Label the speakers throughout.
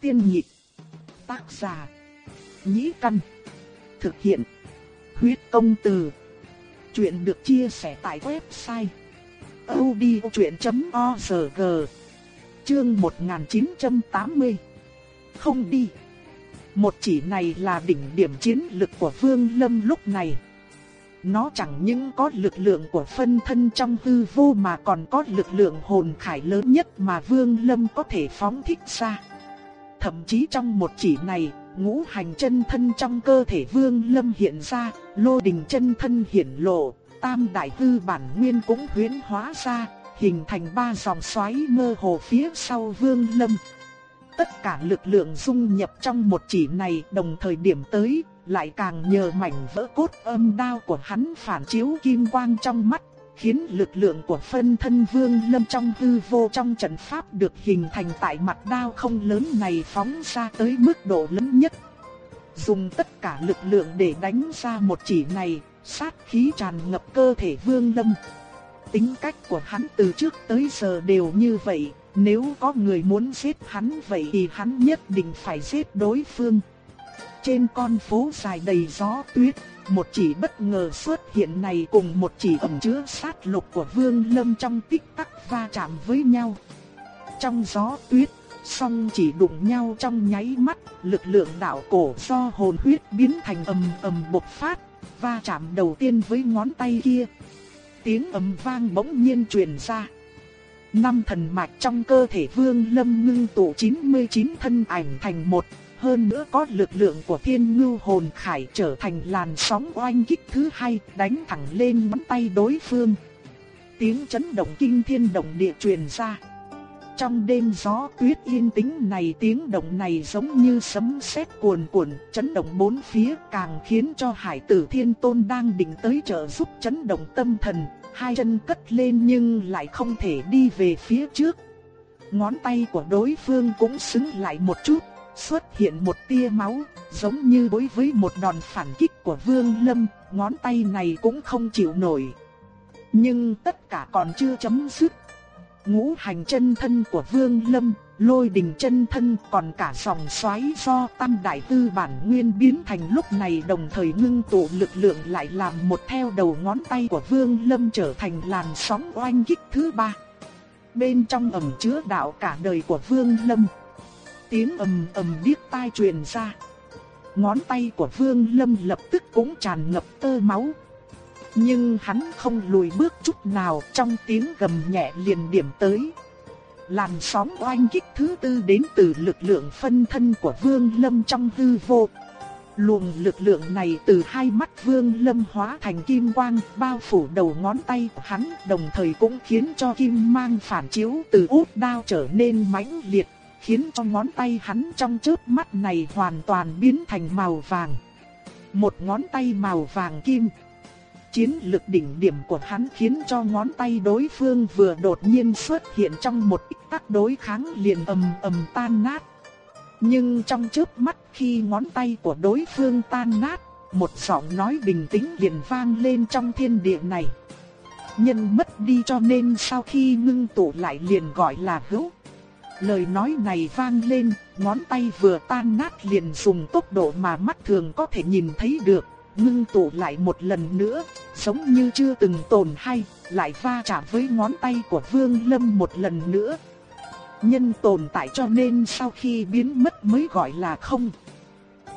Speaker 1: tiên nhị Tác giả. Nhĩ căn. Thực hiện. Huyết công từ. Chuyện được chia sẻ tại website. odchuyện.org Chương 1980 Không đi Một chỉ này là đỉnh điểm chiến lực của Vương Lâm lúc này. Nó chẳng những có lực lượng của phân thân trong hư vô mà còn có lực lượng hồn khải lớn nhất mà Vương Lâm có thể phóng thích ra. Thậm chí trong một chỉ này, ngũ hành chân thân trong cơ thể Vương Lâm hiện ra, lô đình chân thân hiển lộ, tam đại hư bản nguyên cũng huyễn hóa ra, hình thành ba dòng xoáy mơ hồ phía sau Vương Lâm. Tất cả lực lượng dung nhập trong một chỉ này đồng thời điểm tới, lại càng nhờ mảnh vỡ cốt âm đao của hắn phản chiếu kim quang trong mắt, khiến lực lượng của phân thân vương lâm trong hư vô trong trận pháp được hình thành tại mặt đao không lớn này phóng ra tới mức độ lớn nhất. Dùng tất cả lực lượng để đánh ra một chỉ này, sát khí tràn ngập cơ thể vương lâm. Tính cách của hắn từ trước tới giờ đều như vậy, nếu có người muốn giết hắn vậy thì hắn nhất định phải giết đối phương. Trên con phố dài đầy gió tuyết, một chỉ bất ngờ xuất hiện này cùng một chỉ ẩn chứa sát lục của Vương Lâm trong tích tắc va chạm với nhau. Trong gió tuyết, song chỉ đụng nhau trong nháy mắt, lực lượng đạo cổ do hồn huyết biến thành ầm ầm bộc phát, va chạm đầu tiên với ngón tay kia. Tiếng ầm vang bỗng nhiên truyền ra. Năm thần mạch trong cơ thể Vương Lâm ngưng tụ 99 thân ảnh thành một, hơn nữa có lực lượng của thiên ngưu hồn khải trở thành làn sóng oanh kích thứ hai đánh thẳng lên ngón tay đối phương. Tiếng chấn động kinh thiên động địa truyền ra. Trong đêm gió tuyết yên tĩnh này tiếng động này giống như sấm sét cuồn cuộn, chấn động bốn phía càng khiến cho hải tử thiên tôn đang định tới trợ giúp chấn động tâm thần, hai chân cất lên nhưng lại không thể đi về phía trước. Ngón tay của đối phương cũng xứng lại một chút, xuất hiện một tia máu, giống như đối với một đòn phản kích của Vương Lâm, ngón tay này cũng không chịu nổi. Nhưng tất cả còn chưa chấm dứt. Ngũ hành chân thân của Vương Lâm, lôi đình chân thân còn cả dòng xoáy do tam đại tư bản nguyên biến thành lúc này đồng thời ngưng tụ lực lượng lại làm một theo đầu ngón tay của Vương Lâm trở thành làn sóng oanh kích thứ ba. Bên trong ẩm chứa đạo cả đời của Vương Lâm tiếng ầm ầm điếc tai truyền ra. Ngón tay của Vương Lâm lập tức cũng tràn ngập tơ máu. Nhưng hắn không lùi bước chút nào trong tiếng gầm nhẹ liền điểm tới. Làn sóng oanh kích thứ tư đến từ lực lượng phân thân của Vương Lâm trong hư vô. Luồng lực lượng này từ hai mắt Vương Lâm hóa thành kim quang, bao phủ đầu ngón tay của hắn, đồng thời cũng khiến cho kim mang phản chiếu từ út đao trở nên mãnh liệt khiến cho ngón tay hắn trong chớp mắt này hoàn toàn biến thành màu vàng. Một ngón tay màu vàng kim. Chiến lực đỉnh điểm của hắn khiến cho ngón tay đối phương vừa đột nhiên xuất hiện trong một ít tác đối kháng liền ầm ầm tan nát. Nhưng trong chớp mắt khi ngón tay của đối phương tan nát, một giọng nói bình tĩnh liền vang lên trong thiên địa này. Nhân mất đi cho nên sau khi ngưng tụ lại liền gọi là hữu. Lời nói này vang lên, ngón tay vừa tan nát liền dùng tốc độ mà mắt thường có thể nhìn thấy được, ngưng tụ lại một lần nữa, giống như chưa từng tồn hay, lại va chạm với ngón tay của Vương Lâm một lần nữa. Nhân tồn tại cho nên sau khi biến mất mới gọi là không.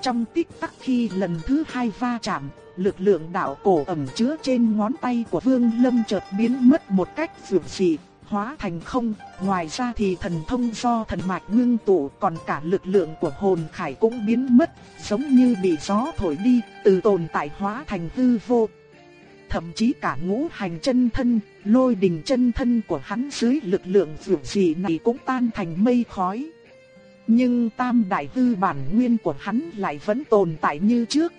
Speaker 1: Trong tích tắc khi lần thứ hai va chạm, lực lượng đạo cổ ẩn chứa trên ngón tay của Vương Lâm chợt biến mất một cách dường dị, hóa thành không, ngoài ra thì thần thông do thần mạch ngưng tụ còn cả lực lượng của hồn khải cũng biến mất, giống như bị gió thổi đi, từ tồn tại hóa thành hư vô. Thậm chí cả ngũ hành chân thân, lôi đình chân thân của hắn dưới lực lượng vượt dị này cũng tan thành mây khói. Nhưng tam đại hư bản nguyên của hắn lại vẫn tồn tại như trước.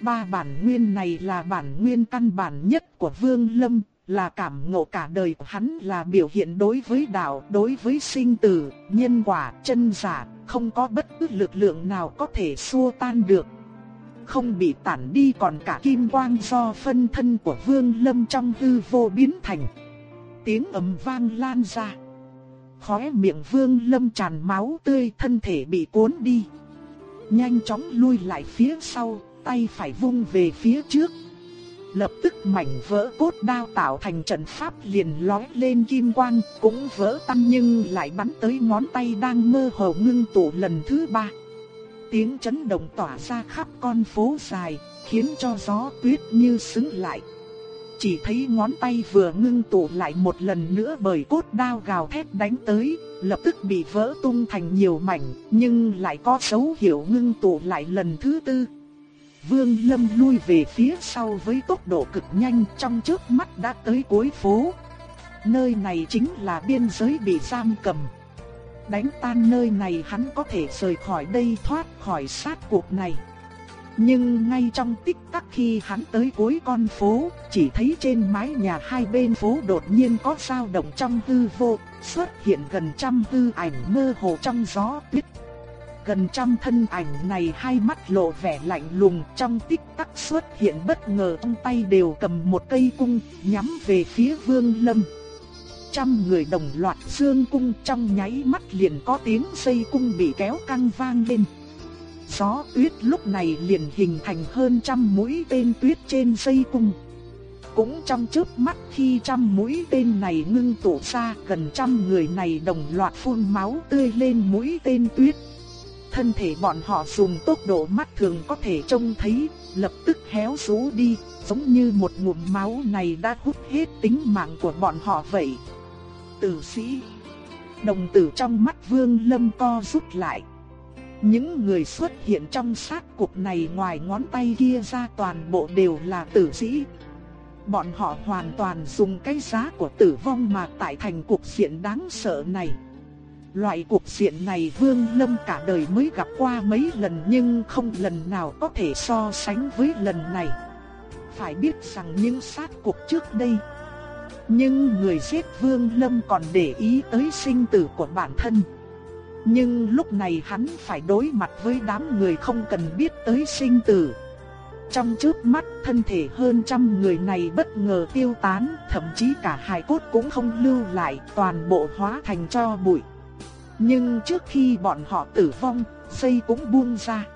Speaker 1: Ba bản nguyên này là bản nguyên căn bản nhất của Vương Lâm, là cảm ngộ cả đời của hắn là biểu hiện đối với đạo, đối với sinh tử, nhân quả, chân giả, không có bất cứ lực lượng nào có thể xua tan được. Không bị tản đi còn cả kim quang do phân thân của Vương Lâm trong hư vô biến thành. Tiếng ầm vang lan ra. Khóe miệng vương lâm tràn máu tươi thân thể bị cuốn đi. Nhanh chóng lui lại phía sau, tay phải vung về phía trước. Lập tức mảnh vỡ cốt đao tạo thành trận pháp liền lói lên kim quang, cũng vỡ tan nhưng lại bắn tới ngón tay đang mơ hồ ngưng tụ lần thứ ba. Tiếng chấn động tỏa ra khắp con phố dài, khiến cho gió tuyết như sững lại. Chỉ thấy ngón tay vừa ngưng tụ lại một lần nữa bởi cốt đao gào thét đánh tới, lập tức bị vỡ tung thành nhiều mảnh, nhưng lại có dấu hiệu ngưng tụ lại lần thứ tư. Vương Lâm lui về phía sau với tốc độ cực nhanh trong trước mắt đã tới cuối phố. Nơi này chính là biên giới bị giam cầm. Đánh tan nơi này hắn có thể rời khỏi đây thoát khỏi sát cuộc này. Nhưng ngay trong tích tắc khi hắn tới cuối con phố, chỉ thấy trên mái nhà hai bên phố đột nhiên có sao động trong hư vô, xuất hiện gần trăm hư ảnh mơ hồ trong gió tuyết. Gần trăm thân ảnh này hai mắt lộ vẻ lạnh lùng, trong tích tắc xuất hiện bất ngờ, trong tay đều cầm một cây cung, nhắm về phía vương lâm. Trăm người đồng loạt dương cung, trong nháy mắt liền có tiếng dây cung bị kéo căng vang lên. Gió tuyết lúc này liền hình thành hơn trăm mũi tên tuyết trên dây cung. Cũng trong trước mắt khi trăm mũi tên này ngưng tụ ra, gần trăm người này đồng loạt phun máu tươi lên mũi tên tuyết. Thân thể bọn họ dùng tốc độ mắt thường có thể trông thấy, lập tức héo rũ đi, giống như một ngụm máu này đã hút hết tính mạng của bọn họ vậy. Tử sĩ Đồng tử trong mắt vương lâm co rút lại. Những người xuất hiện trong sát cuộc này ngoài ngón tay kia ra toàn bộ đều là tử sĩ. Bọn họ hoàn toàn dùng cái giá của tử vong mà tại thành cuộc diện đáng sợ này. Loại cuộc diện này Vương Lâm cả đời mới gặp qua mấy lần nhưng không lần nào có thể so sánh với lần này. Phải biết rằng những sát cuộc trước đây, nhưng người giết Vương Lâm còn để ý tới sinh tử của bản thân. Nhưng lúc này hắn phải đối mặt với đám người không cần biết tới sinh tử. Trong trước mắt thân thể hơn trăm người này bất ngờ tiêu tán, thậm chí cả hài cốt cũng không lưu lại, toàn bộ hóa thành cho bụi. Nhưng trước khi bọn họ tử vong, dây cũng buông ra.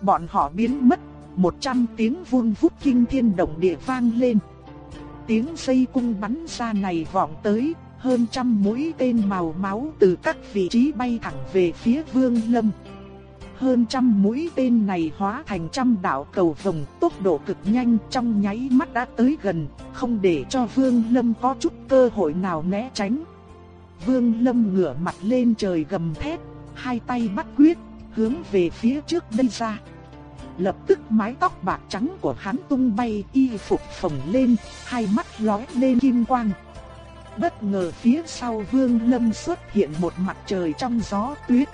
Speaker 1: Bọn họ biến mất, một trăm tiếng vun vút kinh thiên động địa vang lên. Tiếng dây cung bắn ra này vọng tới, hơn trăm mũi tên màu máu từ các vị trí bay thẳng về phía Vương Lâm. Hơn trăm mũi tên này hóa thành trăm đạo cầu vồng tốc độ cực nhanh trong nháy mắt đã tới gần, không để cho Vương Lâm có chút cơ hội nào né tránh. Vương Lâm ngửa mặt lên trời gầm thét, hai tay bắt quyết, hướng về phía trước đây ra. Lập tức mái tóc bạc trắng của hắn tung bay y phục phồng lên, hai mắt lóe lên kim quang. Bất ngờ phía sau Vương Lâm xuất hiện một mặt trời trong gió tuyết.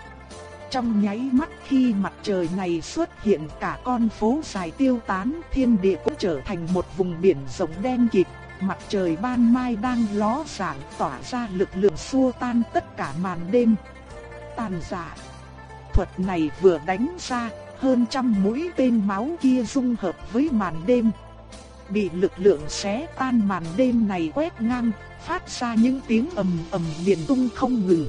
Speaker 1: Trong nháy mắt khi mặt trời này xuất hiện cả con phố dài tiêu tán thiên địa cũng trở thành một vùng biển rộng đen kịt mặt trời ban mai đang ló dạng tỏa ra lực lượng xua tan tất cả màn đêm. Tàn giả. Thuật này vừa đánh ra, hơn trăm mũi tên máu kia dung hợp với màn đêm. Bị lực lượng xé tan màn đêm này quét ngang, phát ra những tiếng ầm ầm liền tung không ngừng.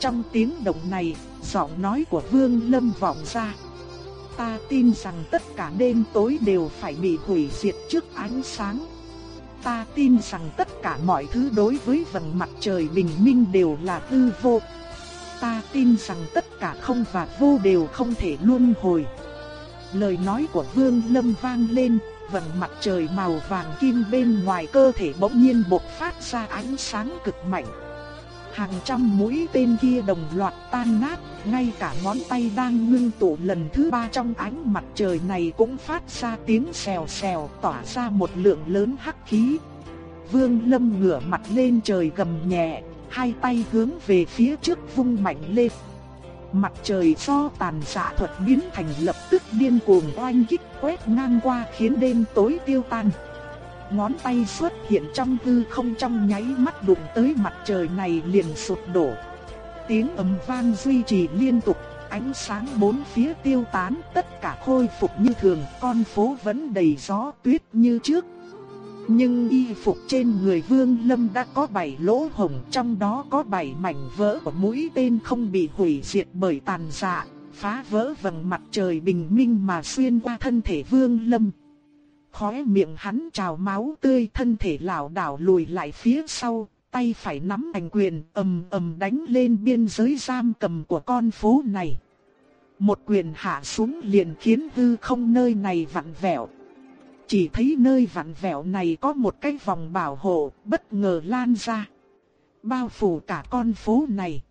Speaker 1: Trong tiếng động này, giọng nói của Vương Lâm vọng ra. Ta tin rằng tất cả đêm tối đều phải bị hủy diệt trước ánh sáng ta tin rằng tất cả mọi thứ đối với vầng mặt trời bình minh đều là hư vô. Ta tin rằng tất cả không và vô đều không thể luân hồi. Lời nói của Vương Lâm vang lên, vầng mặt trời màu vàng kim bên ngoài cơ thể bỗng nhiên bộc phát ra ánh sáng cực mạnh. Hàng trăm mũi tên kia đồng loạt tan nát, ngay cả ngón tay đang ngưng tụ lần thứ ba trong ánh mặt trời này cũng phát ra tiếng xèo xèo tỏa ra một lượng lớn hắc khí. Vương Lâm ngửa mặt lên trời gầm nhẹ, hai tay hướng về phía trước vung mạnh lên. Mặt trời do tàn xạ thuật biến thành lập tức điên cuồng oanh kích quét ngang qua khiến đêm tối tiêu tan ngón tay xuất hiện trong hư không trong nháy mắt đụng tới mặt trời này liền sụp đổ. Tiếng ầm vang duy trì liên tục, ánh sáng bốn phía tiêu tán, tất cả khôi phục như thường, con phố vẫn đầy gió tuyết như trước. Nhưng y phục trên người Vương Lâm đã có bảy lỗ hổng, trong đó có bảy mảnh vỡ của mũi tên không bị hủy diệt bởi tàn dạ, phá vỡ vầng mặt trời bình minh mà xuyên qua thân thể Vương Lâm. Khóe miệng hắn trào máu tươi thân thể lảo đảo lùi lại phía sau, tay phải nắm thành quyền ầm ầm đánh lên biên giới giam cầm của con phố này. Một quyền hạ xuống liền khiến hư không nơi này vặn vẹo. Chỉ thấy nơi vặn vẹo này có một cái vòng bảo hộ bất ngờ lan ra. Bao phủ cả con phố này.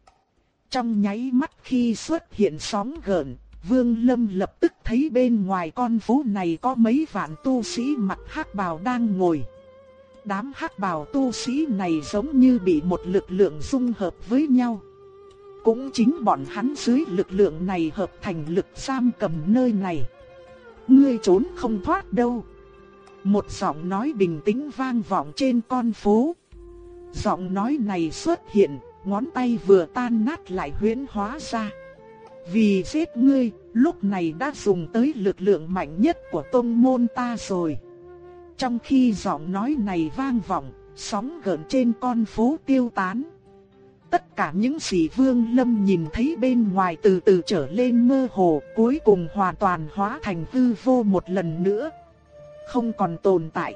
Speaker 1: Trong nháy mắt khi xuất hiện sóng gợn, Vương Lâm lập tức thấy bên ngoài con phố này có mấy vạn tu sĩ mặc hắc bào đang ngồi. Đám hắc bào tu sĩ này giống như bị một lực lượng dung hợp với nhau. Cũng chính bọn hắn dưới lực lượng này hợp thành lực giam cầm nơi này. Ngươi trốn không thoát đâu. Một giọng nói bình tĩnh vang vọng trên con phố. Giọng nói này xuất hiện, ngón tay vừa tan nát lại huyễn hóa ra. Vì giết ngươi, lúc này đã dùng tới lực lượng mạnh nhất của tôn môn ta rồi. Trong khi giọng nói này vang vọng, sóng gợn trên con phố tiêu tán. Tất cả những gì Vương Lâm nhìn thấy bên ngoài từ từ trở lên mơ hồ, cuối cùng hoàn toàn hóa thành hư vô một lần nữa. Không còn tồn tại.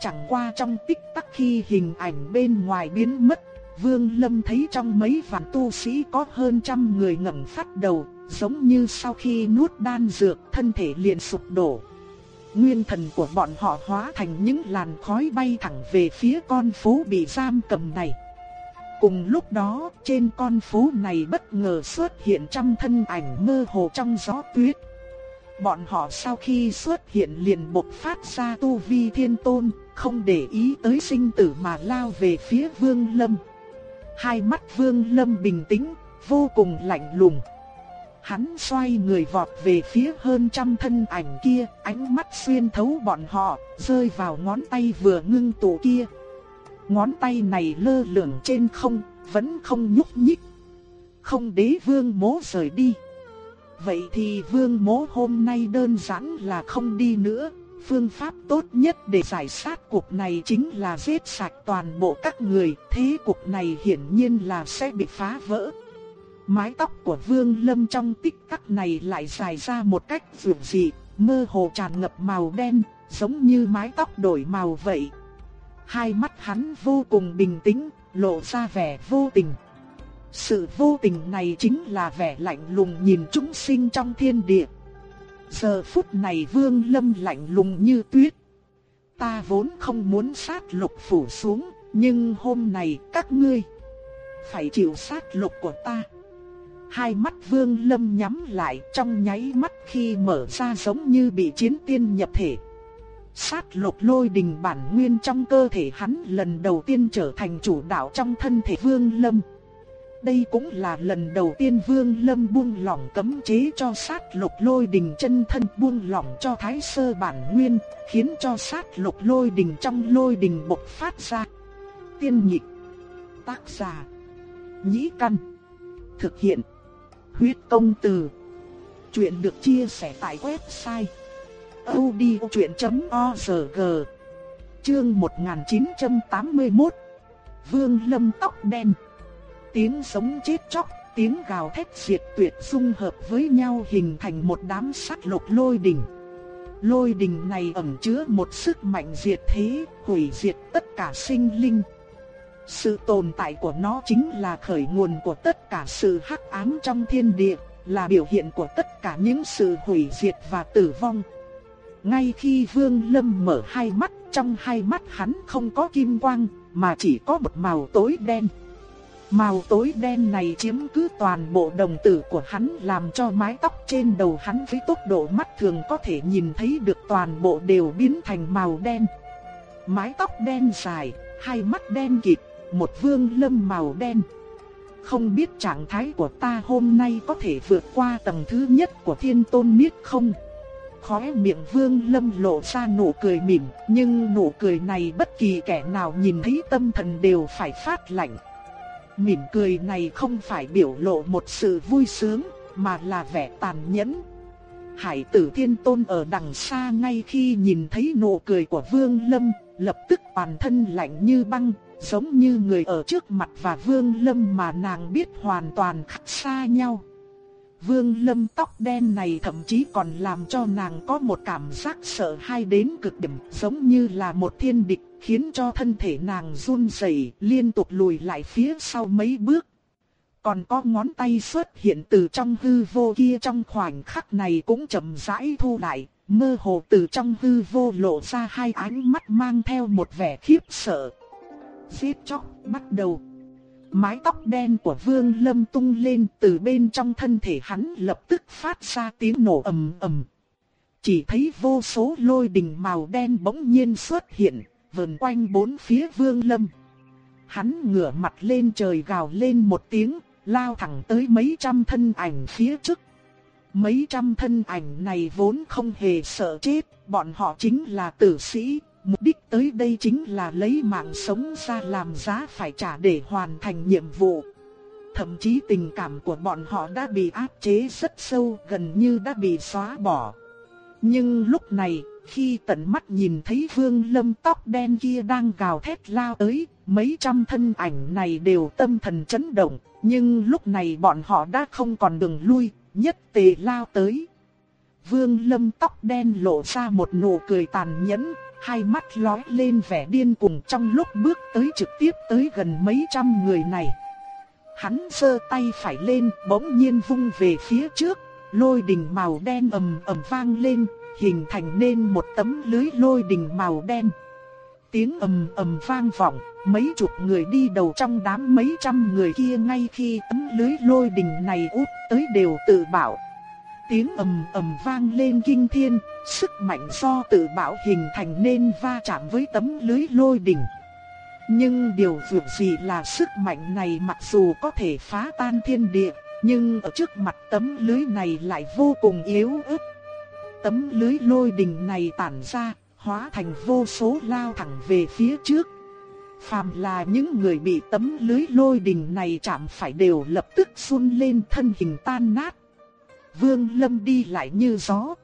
Speaker 1: Chẳng qua trong tích tắc khi hình ảnh bên ngoài biến mất, Vương Lâm thấy trong mấy vạn tu sĩ có hơn trăm người ngẩng phát đầu, giống như sau khi nuốt đan dược thân thể liền sụp đổ. Nguyên thần của bọn họ hóa thành những làn khói bay thẳng về phía con phố bị giam cầm này. Cùng lúc đó, trên con phố này bất ngờ xuất hiện trăm thân ảnh mơ hồ trong gió tuyết. Bọn họ sau khi xuất hiện liền bộc phát ra tu vi thiên tôn, không để ý tới sinh tử mà lao về phía Vương Lâm. Hai mắt Vương Lâm bình tĩnh, vô cùng lạnh lùng. Hắn xoay người vọt về phía hơn trăm thân ảnh kia, ánh mắt xuyên thấu bọn họ, rơi vào ngón tay vừa ngưng tụ kia. Ngón tay này lơ lửng trên không, vẫn không nhúc nhích. Không đế vương mố rời đi. Vậy thì vương mố hôm nay đơn giản là không đi nữa. Phương pháp tốt nhất để giải sát cuộc này chính là giết sạch toàn bộ các người. Thế cuộc này hiển nhiên là sẽ bị phá vỡ. Mái tóc của Vương Lâm trong tích tắc này lại dài ra một cách vượt dị, mơ hồ tràn ngập màu đen, giống như mái tóc đổi màu vậy. Hai mắt hắn vô cùng bình tĩnh, lộ ra vẻ vô tình. Sự vô tình này chính là vẻ lạnh lùng nhìn chúng sinh trong thiên địa. Giờ phút này Vương Lâm lạnh lùng như tuyết. Ta vốn không muốn sát lục phủ xuống, nhưng hôm nay các ngươi phải chịu sát lục của ta. Hai mắt vương lâm nhắm lại trong nháy mắt khi mở ra giống như bị chiến tiên nhập thể. Sát lục lôi đình bản nguyên trong cơ thể hắn lần đầu tiên trở thành chủ đạo trong thân thể vương lâm. Đây cũng là lần đầu tiên vương lâm buông lỏng cấm chế cho sát lục lôi đình chân thân buông lỏng cho thái sơ bản nguyên, khiến cho sát lục lôi đình trong lôi đình bộc phát ra. Tiên nhịp, tác giả, nhĩ căn, thực hiện Huyết công từ. Chuyện được chia sẻ tại website odchuyện.org. Chương 1981. Vương Lâm tóc đen. Tiếng sống chết chóc, tiếng gào thét diệt tuyệt dung hợp với nhau hình thành một đám sát lục lôi đình. Lôi đình này ẩn chứa một sức mạnh diệt thế, hủy diệt tất cả sinh linh. Sự tồn tại của nó chính là khởi nguồn của tất cả sự hắc ám trong thiên địa, là biểu hiện của tất cả những sự hủy diệt và tử vong. Ngay khi Vương Lâm mở hai mắt, trong hai mắt hắn không có kim quang, mà chỉ có một màu tối đen. Màu tối đen này chiếm cứ toàn bộ đồng tử của hắn làm cho mái tóc trên đầu hắn với tốc độ mắt thường có thể nhìn thấy được toàn bộ đều biến thành màu đen. Mái tóc đen dài, hai mắt đen kịt, một vương lâm màu đen. Không biết trạng thái của ta hôm nay có thể vượt qua tầng thứ nhất của thiên tôn miết không? Khóe miệng vương lâm lộ ra nụ cười mỉm, nhưng nụ cười này bất kỳ kẻ nào nhìn thấy tâm thần đều phải phát lạnh. Mỉm cười này không phải biểu lộ một sự vui sướng, mà là vẻ tàn nhẫn. Hải tử thiên tôn ở đằng xa ngay khi nhìn thấy nụ cười của vương lâm, lập tức toàn thân lạnh như băng, giống như người ở trước mặt và Vương Lâm mà nàng biết hoàn toàn khác xa nhau. Vương Lâm tóc đen này thậm chí còn làm cho nàng có một cảm giác sợ hãi đến cực điểm, giống như là một thiên địch, khiến cho thân thể nàng run rẩy, liên tục lùi lại phía sau mấy bước. Còn có ngón tay xuất hiện từ trong hư vô kia trong khoảnh khắc này cũng chậm rãi thu lại, mơ hồ từ trong hư vô lộ ra hai ánh mắt mang theo một vẻ khiếp sợ. Giết chóc bắt đầu. Mái tóc đen của Vương Lâm tung lên từ bên trong thân thể hắn lập tức phát ra tiếng nổ ầm ầm. Chỉ thấy vô số lôi đình màu đen bỗng nhiên xuất hiện, vờn quanh bốn phía Vương Lâm. Hắn ngửa mặt lên trời gào lên một tiếng, lao thẳng tới mấy trăm thân ảnh phía trước. Mấy trăm thân ảnh này vốn không hề sợ chết, bọn họ chính là tử sĩ, mục đích tới đây chính là lấy mạng sống ra làm giá phải trả để hoàn thành nhiệm vụ. Thậm chí tình cảm của bọn họ đã bị áp chế rất sâu, gần như đã bị xóa bỏ. Nhưng lúc này, khi tận mắt nhìn thấy vương lâm tóc đen kia đang gào thét lao tới, mấy trăm thân ảnh này đều tâm thần chấn động, nhưng lúc này bọn họ đã không còn đường lui, nhất tề lao tới. Vương lâm tóc đen lộ ra một nụ cười tàn nhẫn, hai mắt lóe lên vẻ điên cuồng trong lúc bước tới trực tiếp tới gần mấy trăm người này. Hắn giơ tay phải lên, bỗng nhiên vung về phía trước, lôi đình màu đen ầm ầm vang lên, hình thành nên một tấm lưới lôi đình màu đen. Tiếng ầm ầm vang vọng, mấy chục người đi đầu trong đám mấy trăm người kia ngay khi tấm lưới lôi đình này út tới đều tự bảo tiếng ầm ầm vang lên kinh thiên, sức mạnh do tự bảo hình thành nên va chạm với tấm lưới lôi đình. Nhưng điều vượt gì là sức mạnh này mặc dù có thể phá tan thiên địa, nhưng ở trước mặt tấm lưới này lại vô cùng yếu ớt. Tấm lưới lôi đình này tản ra, hóa thành vô số lao thẳng về phía trước. Phàm là những người bị tấm lưới lôi đình này chạm phải đều lập tức run lên thân hình tan nát. Vương Lâm đi lại như gió.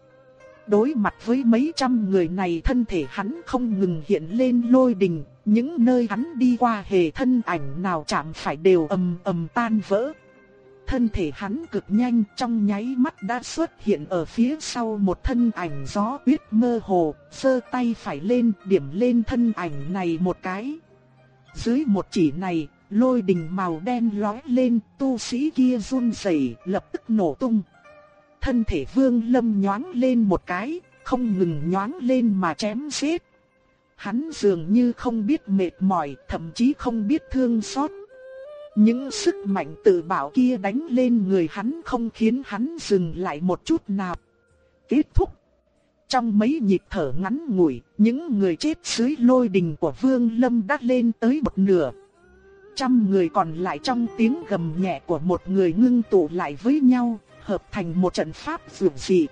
Speaker 1: Đối mặt với mấy trăm người này thân thể hắn không ngừng hiện lên lôi đình, những nơi hắn đi qua hề thân ảnh nào chạm phải đều ầm ầm tan vỡ. Thân thể hắn cực nhanh trong nháy mắt đã xuất hiện ở phía sau một thân ảnh gió tuyết mơ hồ, sơ tay phải lên điểm lên thân ảnh này một cái. Dưới một chỉ này, lôi đình màu đen lói lên, tu sĩ kia run rẩy lập tức nổ tung thân thể vương lâm nhoáng lên một cái, không ngừng nhoáng lên mà chém giết. Hắn dường như không biết mệt mỏi, thậm chí không biết thương xót. Những sức mạnh tự bảo kia đánh lên người hắn không khiến hắn dừng lại một chút nào. Kết thúc. Trong mấy nhịp thở ngắn ngủi, những người chết dưới lôi đình của Vương Lâm đã lên tới một nửa. Trăm người còn lại trong tiếng gầm nhẹ của một người ngưng tụ lại với nhau, hợp thành một trận pháp dường dị.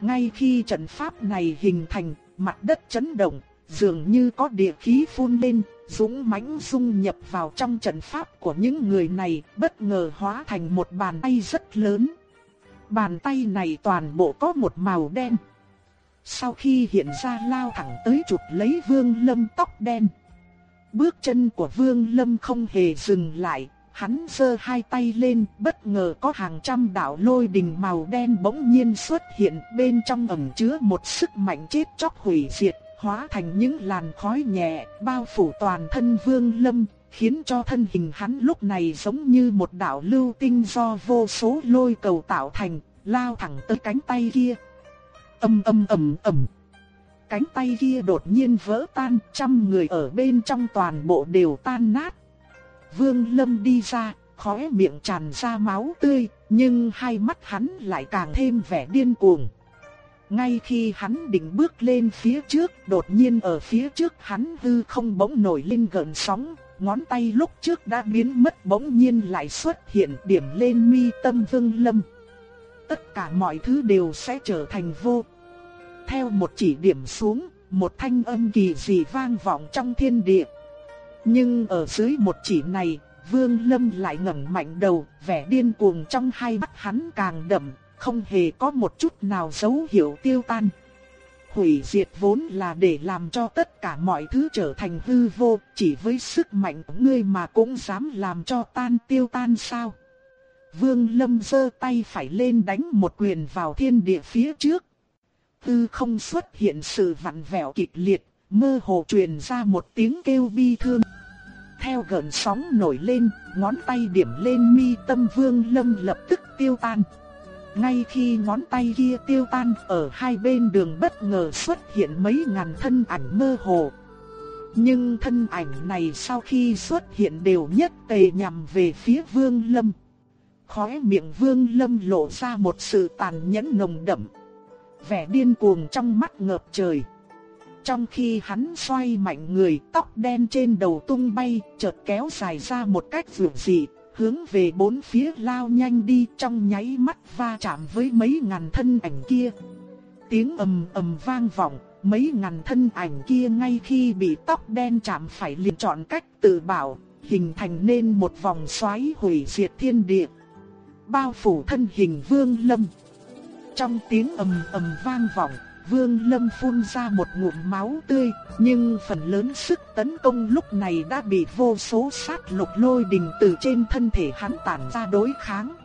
Speaker 1: Ngay khi trận pháp này hình thành, mặt đất chấn động, dường như có địa khí phun lên, dũng mãnh dung nhập vào trong trận pháp của những người này, bất ngờ hóa thành một bàn tay rất lớn. Bàn tay này toàn bộ có một màu đen. Sau khi hiện ra lao thẳng tới chụp lấy Vương Lâm tóc đen. Bước chân của Vương Lâm không hề dừng lại, Hắn giơ hai tay lên, bất ngờ có hàng trăm đạo lôi đình màu đen bỗng nhiên xuất hiện, bên trong ẩn chứa một sức mạnh chết chóc hủy diệt, hóa thành những làn khói nhẹ, bao phủ toàn thân Vương Lâm, khiến cho thân hình hắn lúc này giống như một đạo lưu tinh do vô số lôi cầu tạo thành, lao thẳng tới cánh tay kia. Âm âm ầm ầm. Cánh tay kia đột nhiên vỡ tan, trăm người ở bên trong toàn bộ đều tan nát. Vương Lâm đi ra, khóe miệng tràn ra máu tươi, nhưng hai mắt hắn lại càng thêm vẻ điên cuồng. Ngay khi hắn định bước lên phía trước, đột nhiên ở phía trước hắn hư không bỗng nổi lên gần sóng, ngón tay lúc trước đã biến mất bỗng nhiên lại xuất hiện điểm lên mi tâm Vương Lâm. Tất cả mọi thứ đều sẽ trở thành vô. Theo một chỉ điểm xuống, một thanh âm kỳ dị vang vọng trong thiên địa. Nhưng ở dưới một chỉ này, Vương Lâm lại ngẩng mạnh đầu, vẻ điên cuồng trong hai mắt hắn càng đậm, không hề có một chút nào dấu hiệu tiêu tan. hủy diệt vốn là để làm cho tất cả mọi thứ trở thành hư vô, chỉ với sức mạnh của ngươi mà cũng dám làm cho tan tiêu tan sao. Vương Lâm giơ tay phải lên đánh một quyền vào thiên địa phía trước. Tư không xuất hiện sự vặn vẹo kịch liệt, mơ hồ truyền ra một tiếng kêu bi thương. Theo gần sóng nổi lên, ngón tay điểm lên mi tâm Vương Lâm lập tức tiêu tan. Ngay khi ngón tay kia tiêu tan ở hai bên đường bất ngờ xuất hiện mấy ngàn thân ảnh mơ hồ. Nhưng thân ảnh này sau khi xuất hiện đều nhất tề nhằm về phía Vương Lâm. Khóe miệng Vương Lâm lộ ra một sự tàn nhẫn nồng đậm. Vẻ điên cuồng trong mắt ngập trời. Trong khi hắn xoay mạnh người, tóc đen trên đầu tung bay, chợt kéo dài ra một cách vượt dị, hướng về bốn phía lao nhanh đi trong nháy mắt va chạm với mấy ngàn thân ảnh kia. Tiếng ầm ầm vang vọng, mấy ngàn thân ảnh kia ngay khi bị tóc đen chạm phải liền chọn cách tự bảo, hình thành nên một vòng xoáy hủy diệt thiên địa. Bao phủ thân hình vương lâm. Trong tiếng ầm ầm vang vọng, Vương Lâm phun ra một ngụm máu tươi, nhưng phần lớn sức tấn công lúc này đã bị vô số sát lục lôi đình từ trên thân thể hắn tản ra đối kháng.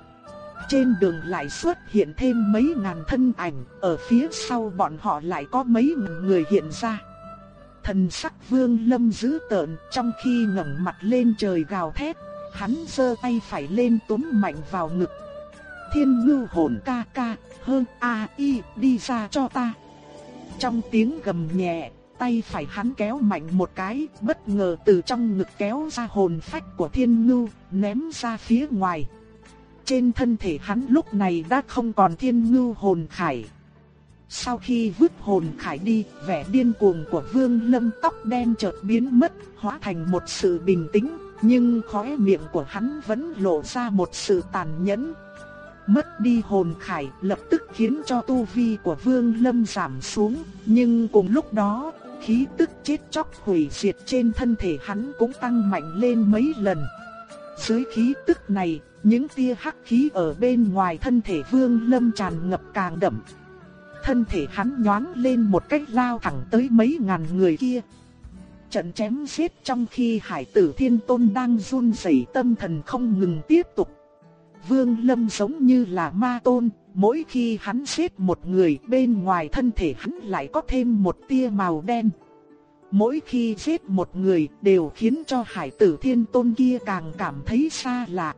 Speaker 1: Trên đường lại xuất hiện thêm mấy ngàn thân ảnh, ở phía sau bọn họ lại có mấy ngàn người hiện ra. Thần sắc Vương Lâm dữ tợn, trong khi ngẩng mặt lên trời gào thét, hắn giơ tay phải lên túm mạnh vào ngực. Thiên Ngưu Hồn ca ca, hơn a y đi ra cho ta. Trong tiếng gầm nhẹ, tay phải hắn kéo mạnh một cái, bất ngờ từ trong ngực kéo ra hồn phách của thiên ngưu, ném ra phía ngoài. Trên thân thể hắn lúc này đã không còn thiên ngưu hồn khải. Sau khi vứt hồn khải đi, vẻ điên cuồng của vương lâm tóc đen chợt biến mất, hóa thành một sự bình tĩnh, nhưng khóe miệng của hắn vẫn lộ ra một sự tàn nhẫn, mất đi hồn khải lập tức khiến cho tu vi của Vương Lâm giảm xuống, nhưng cùng lúc đó, khí tức chết chóc hủy diệt trên thân thể hắn cũng tăng mạnh lên mấy lần. Dưới khí tức này, những tia hắc khí ở bên ngoài thân thể Vương Lâm tràn ngập càng đậm. Thân thể hắn nhoáng lên một cách lao thẳng tới mấy ngàn người kia. Trận chém giết trong khi Hải Tử Thiên Tôn đang run rẩy tâm thần không ngừng tiếp tục Vương Lâm giống như là ma tôn, mỗi khi hắn giết một người bên ngoài thân thể hắn lại có thêm một tia màu đen. Mỗi khi giết một người đều khiến cho hải tử thiên tôn kia càng cảm thấy xa lạ.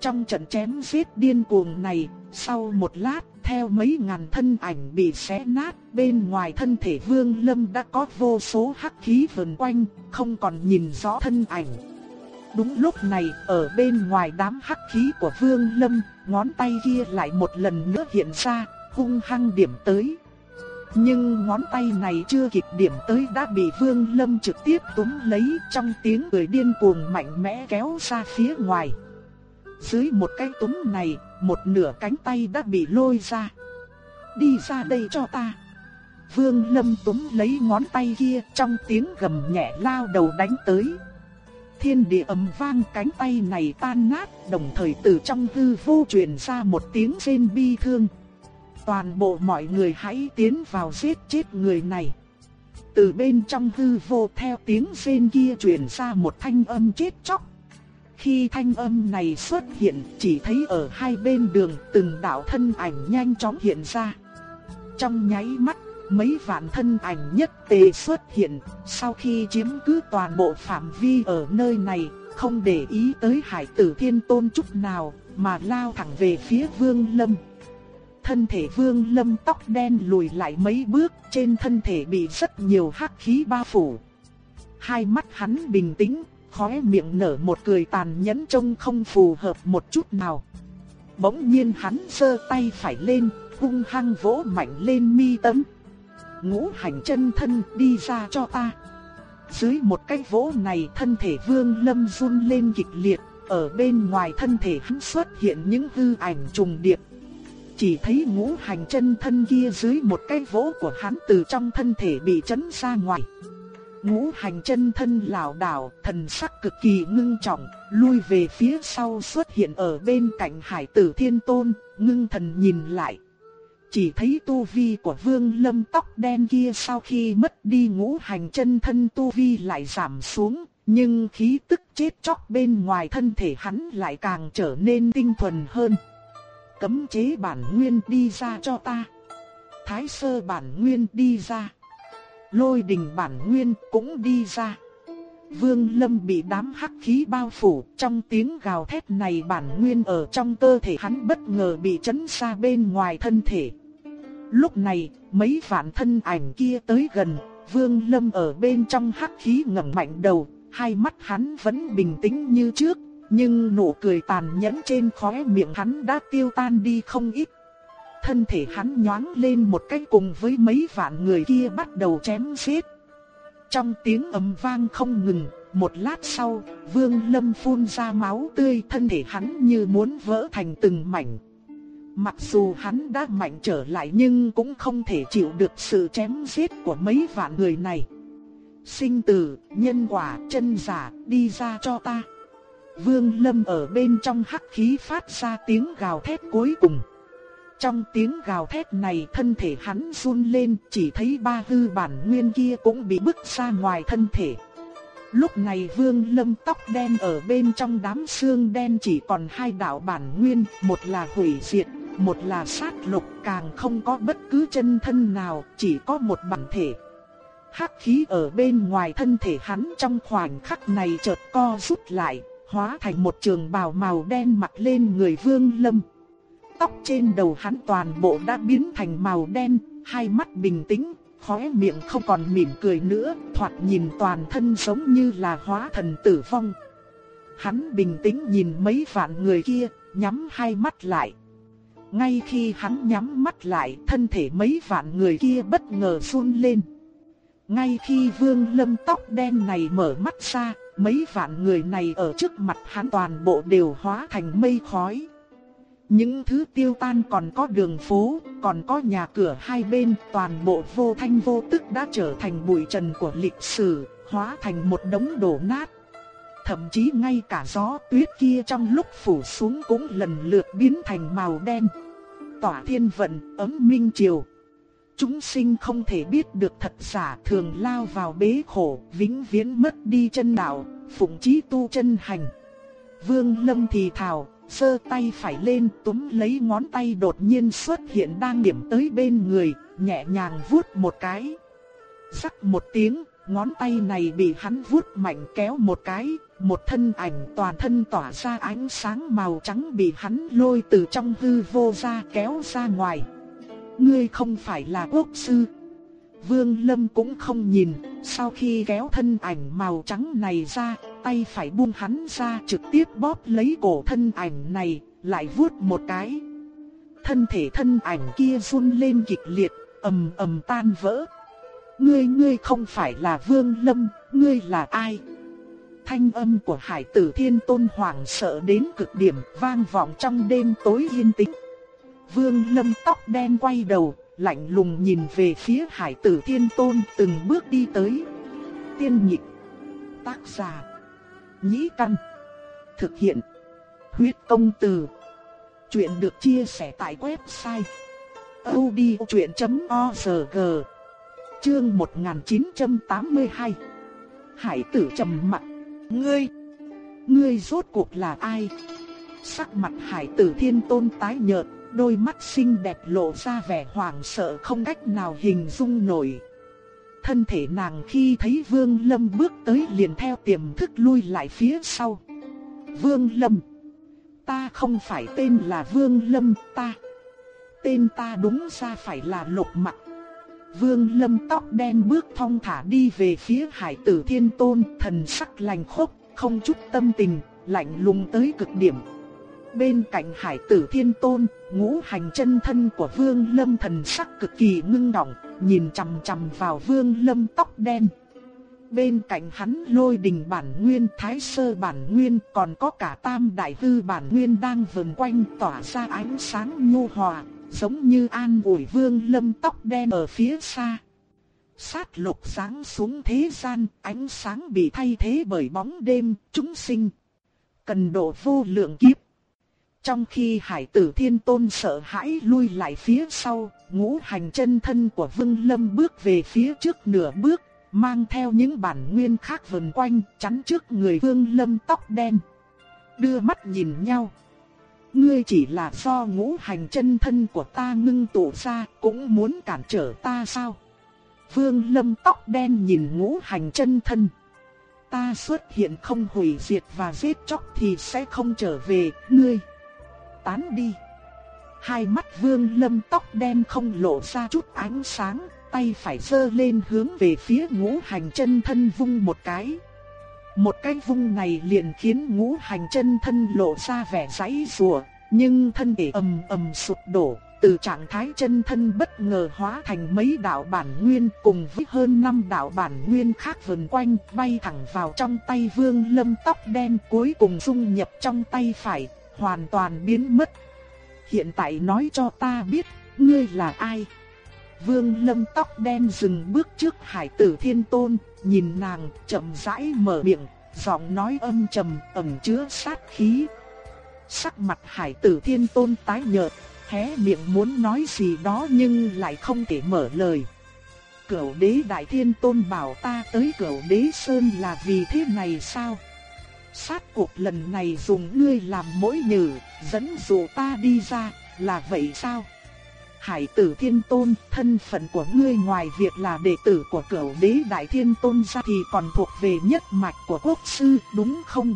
Speaker 1: Trong trận chém giết điên cuồng này, sau một lát, theo mấy ngàn thân ảnh bị xé nát, bên ngoài thân thể Vương Lâm đã có vô số hắc khí vần quanh, không còn nhìn rõ thân ảnh. Đúng lúc này, ở bên ngoài đám hắc khí của Vương Lâm, ngón tay kia lại một lần nữa hiện ra, hung hăng điểm tới. Nhưng ngón tay này chưa kịp điểm tới đã bị Vương Lâm trực tiếp túm lấy trong tiếng cười điên cuồng mạnh mẽ kéo ra phía ngoài. Dưới một cái túm này, một nửa cánh tay đã bị lôi ra. Đi ra đây cho ta. Vương Lâm túm lấy ngón tay kia trong tiếng gầm nhẹ lao đầu đánh tới thiên địa ầm vang cánh tay này tan nát, đồng thời từ trong hư vô truyền ra một tiếng rên bi thương. Toàn bộ mọi người hãy tiến vào giết chết người này. Từ bên trong hư vô theo tiếng rên kia truyền ra một thanh âm chết chóc. Khi thanh âm này xuất hiện, chỉ thấy ở hai bên đường từng đạo thân ảnh nhanh chóng hiện ra. Trong nháy mắt mấy vạn thân ảnh nhất tề xuất hiện, sau khi chiếm cứ toàn bộ phạm vi ở nơi này, không để ý tới hải tử thiên tôn chút nào, mà lao thẳng về phía vương lâm. Thân thể vương lâm tóc đen lùi lại mấy bước, trên thân thể bị rất nhiều hắc khí bao phủ. Hai mắt hắn bình tĩnh, khóe miệng nở một cười tàn nhẫn trông không phù hợp một chút nào. Bỗng nhiên hắn giơ tay phải lên, hung hăng vỗ mạnh lên mi tấm ngũ hành chân thân đi ra cho ta. Dưới một cái vỗ này thân thể vương lâm run lên kịch liệt, ở bên ngoài thân thể hắn xuất hiện những hư ảnh trùng điệp. Chỉ thấy ngũ hành chân thân kia dưới một cái vỗ của hắn từ trong thân thể bị chấn ra ngoài. Ngũ hành chân thân lảo đảo, thần sắc cực kỳ ngưng trọng, lui về phía sau xuất hiện ở bên cạnh hải tử thiên tôn, ngưng thần nhìn lại chỉ thấy tu vi của vương lâm tóc đen kia sau khi mất đi ngũ hành chân thân tu vi lại giảm xuống, nhưng khí tức chết chóc bên ngoài thân thể hắn lại càng trở nên tinh thuần hơn. Cấm chế bản nguyên đi ra cho ta. Thái sơ bản nguyên đi ra. Lôi đình bản nguyên cũng đi ra. Vương Lâm bị đám hắc khí bao phủ, trong tiếng gào thét này bản nguyên ở trong cơ thể hắn bất ngờ bị chấn xa bên ngoài thân thể. Lúc này, mấy vạn thân ảnh kia tới gần, Vương Lâm ở bên trong hắc khí ngẩng mạnh đầu, hai mắt hắn vẫn bình tĩnh như trước, nhưng nụ cười tàn nhẫn trên khóe miệng hắn đã tiêu tan đi không ít. Thân thể hắn nhoáng lên một cái cùng với mấy vạn người kia bắt đầu chém giết. Trong tiếng ầm vang không ngừng, một lát sau, Vương Lâm phun ra máu tươi thân thể hắn như muốn vỡ thành từng mảnh. Mặc dù hắn đã mạnh trở lại nhưng cũng không thể chịu được sự chém giết của mấy vạn người này. Sinh tử, nhân quả, chân giả, đi ra cho ta. Vương Lâm ở bên trong hắc khí phát ra tiếng gào thét cuối cùng. Trong tiếng gào thét này thân thể hắn run lên chỉ thấy ba hư bản nguyên kia cũng bị bức ra ngoài thân thể. Lúc này vương lâm tóc đen ở bên trong đám xương đen chỉ còn hai đạo bản nguyên, một là hủy diệt, một là sát lục càng không có bất cứ chân thân nào, chỉ có một bản thể. Hắc khí ở bên ngoài thân thể hắn trong khoảnh khắc này chợt co rút lại, hóa thành một trường bào màu đen mặc lên người vương lâm. Tóc trên đầu hắn toàn bộ đã biến thành màu đen, hai mắt bình tĩnh, khóe miệng không còn mỉm cười nữa, thoạt nhìn toàn thân giống như là hóa thần tử vong. Hắn bình tĩnh nhìn mấy vạn người kia, nhắm hai mắt lại. Ngay khi hắn nhắm mắt lại, thân thể mấy vạn người kia bất ngờ run lên. Ngay khi vương lâm tóc đen này mở mắt ra, mấy vạn người này ở trước mặt hắn toàn bộ đều hóa thành mây khói. Những thứ tiêu tan còn có đường phố, còn có nhà cửa hai bên, toàn bộ vô thanh vô tức đã trở thành bụi trần của lịch sử, hóa thành một đống đổ nát. Thậm chí ngay cả gió tuyết kia trong lúc phủ xuống cũng lần lượt biến thành màu đen. Tỏa thiên vận, ấm minh triều. Chúng sinh không thể biết được thật giả thường lao vào bế khổ, vĩnh viễn mất đi chân đạo, phụng chí tu chân hành. Vương Lâm thì thào, sơ tay phải lên túm lấy ngón tay đột nhiên xuất hiện đang điểm tới bên người, nhẹ nhàng vuốt một cái. Sắc một tiếng, ngón tay này bị hắn vuốt mạnh kéo một cái, một thân ảnh toàn thân tỏa ra ánh sáng màu trắng bị hắn lôi từ trong hư vô ra kéo ra ngoài. Ngươi không phải là quốc sư. Vương Lâm cũng không nhìn, sau khi kéo thân ảnh màu trắng này ra, tay phải buông hắn ra trực tiếp bóp lấy cổ thân ảnh này, lại vuốt một cái. Thân thể thân ảnh kia run lên kịch liệt, ầm ầm tan vỡ. Ngươi ngươi không phải là Vương Lâm, ngươi là ai? Thanh âm của Hải Tử Thiên Tôn hoảng sợ đến cực điểm, vang vọng trong đêm tối yên tĩnh. Vương Lâm tóc đen quay đầu, lạnh lùng nhìn về phía Hải Tử Thiên Tôn, từng bước đi tới. Tiên nhịp, tác giả Nhĩ Căn. Thực hiện. Huyết công từ. Chuyện được chia sẻ tại website. odchuyện.org Chương 1982 Hải tử trầm mặt. Ngươi. Ngươi rốt cuộc là ai? Sắc mặt hải tử thiên tôn tái nhợt, đôi mắt xinh đẹp lộ ra vẻ hoảng sợ không cách nào hình dung nổi. Thân thể nàng khi thấy Vương Lâm bước tới liền theo tiềm thức lui lại phía sau. Vương Lâm. Ta không phải tên là Vương Lâm ta. Tên ta đúng ra phải là Lục mặt Vương Lâm tóc đen bước thong thả đi về phía Hải Tử Thiên Tôn, thần sắc lành khốc, không chút tâm tình, lạnh lùng tới cực điểm. Bên cạnh Hải Tử Thiên Tôn, ngũ hành chân thân của Vương Lâm thần sắc cực kỳ ngưng động, nhìn chằm chằm vào Vương Lâm tóc đen. Bên cạnh hắn lôi đình bản nguyên, thái sơ bản nguyên, còn có cả tam đại hư bản nguyên đang vần quanh tỏa ra ánh sáng nhu hòa, giống như an ủi Vương Lâm tóc đen ở phía xa. Sát lục sáng xuống thế gian, ánh sáng bị thay thế bởi bóng đêm, chúng sinh. Cần độ vô lượng kiếp. Trong khi hải tử thiên tôn sợ hãi lui lại phía sau, ngũ hành chân thân của Vương Lâm bước về phía trước nửa bước, mang theo những bản nguyên khác vần quanh, chắn trước người Vương Lâm tóc đen. Đưa mắt nhìn nhau. Ngươi chỉ là do ngũ hành chân thân của ta ngưng tụ ra, cũng muốn cản trở ta sao? Vương Lâm tóc đen nhìn ngũ hành chân thân. Ta xuất hiện không hủy diệt và giết chóc thì sẽ không trở về, ngươi. Tán đi. Hai mắt Vương Lâm tóc đen không lộ ra chút ánh sáng, tay phải giơ lên hướng về phía ngũ hành chân thân vung một cái. Một cái vung này liền khiến ngũ hành chân thân lộ ra vẻ giấy rùa, nhưng thân thể ầm ầm sụp đổ, từ trạng thái chân thân bất ngờ hóa thành mấy đạo bản nguyên cùng với hơn năm đạo bản nguyên khác vần quanh bay thẳng vào trong tay vương lâm tóc đen cuối cùng dung nhập trong tay phải, hoàn toàn biến mất. Hiện tại nói cho ta biết, ngươi là ai? Vương lâm tóc đen dừng bước trước hải tử thiên tôn, nhìn nàng chậm rãi mở miệng, giọng nói âm trầm ẩn chứa sát khí. Sắc mặt hải tử thiên tôn tái nhợt, hé miệng muốn nói gì đó nhưng lại không thể mở lời. Cửu đế đại thiên tôn bảo ta tới cửu đế sơn là vì thế này sao? Sát cuộc lần này dùng ngươi làm mỗi nhử, dẫn dụ ta đi ra, là vậy sao? Hải tử thiên tôn, thân phận của ngươi ngoài việc là đệ tử của cửu đế đại thiên tôn ra thì còn thuộc về nhất mạch của quốc sư, đúng không?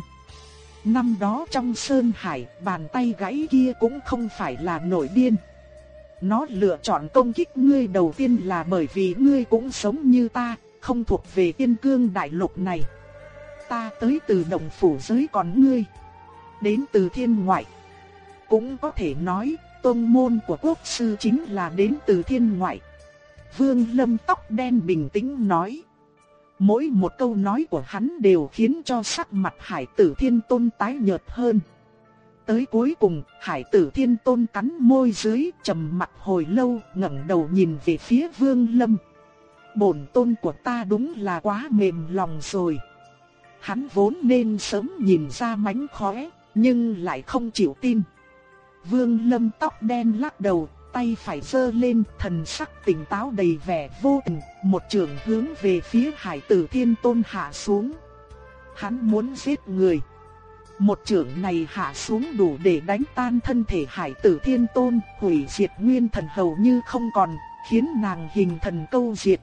Speaker 1: Năm đó trong Sơn Hải, bàn tay gãy kia cũng không phải là nổi điên. Nó lựa chọn công kích ngươi đầu tiên là bởi vì ngươi cũng sống như ta, không thuộc về tiên cương đại lục này. Ta tới từ đồng phủ giới còn ngươi, đến từ thiên ngoại. Cũng có thể nói, tôn môn của quốc sư chính là đến từ thiên ngoại. Vương lâm tóc đen bình tĩnh nói. Mỗi một câu nói của hắn đều khiến cho sắc mặt hải tử thiên tôn tái nhợt hơn. Tới cuối cùng, hải tử thiên tôn cắn môi dưới, trầm mặt hồi lâu, ngẩng đầu nhìn về phía vương lâm. Bổn tôn của ta đúng là quá mềm lòng rồi. Hắn vốn nên sớm nhìn ra mánh khóe, nhưng lại không chịu tin. Vương lâm tóc đen lắc đầu, tay phải giơ lên, thần sắc tỉnh táo đầy vẻ vô tình, một trường hướng về phía hải tử thiên tôn hạ xuống. Hắn muốn giết người. Một trường này hạ xuống đủ để đánh tan thân thể hải tử thiên tôn, hủy diệt nguyên thần hầu như không còn, khiến nàng hình thần câu diệt.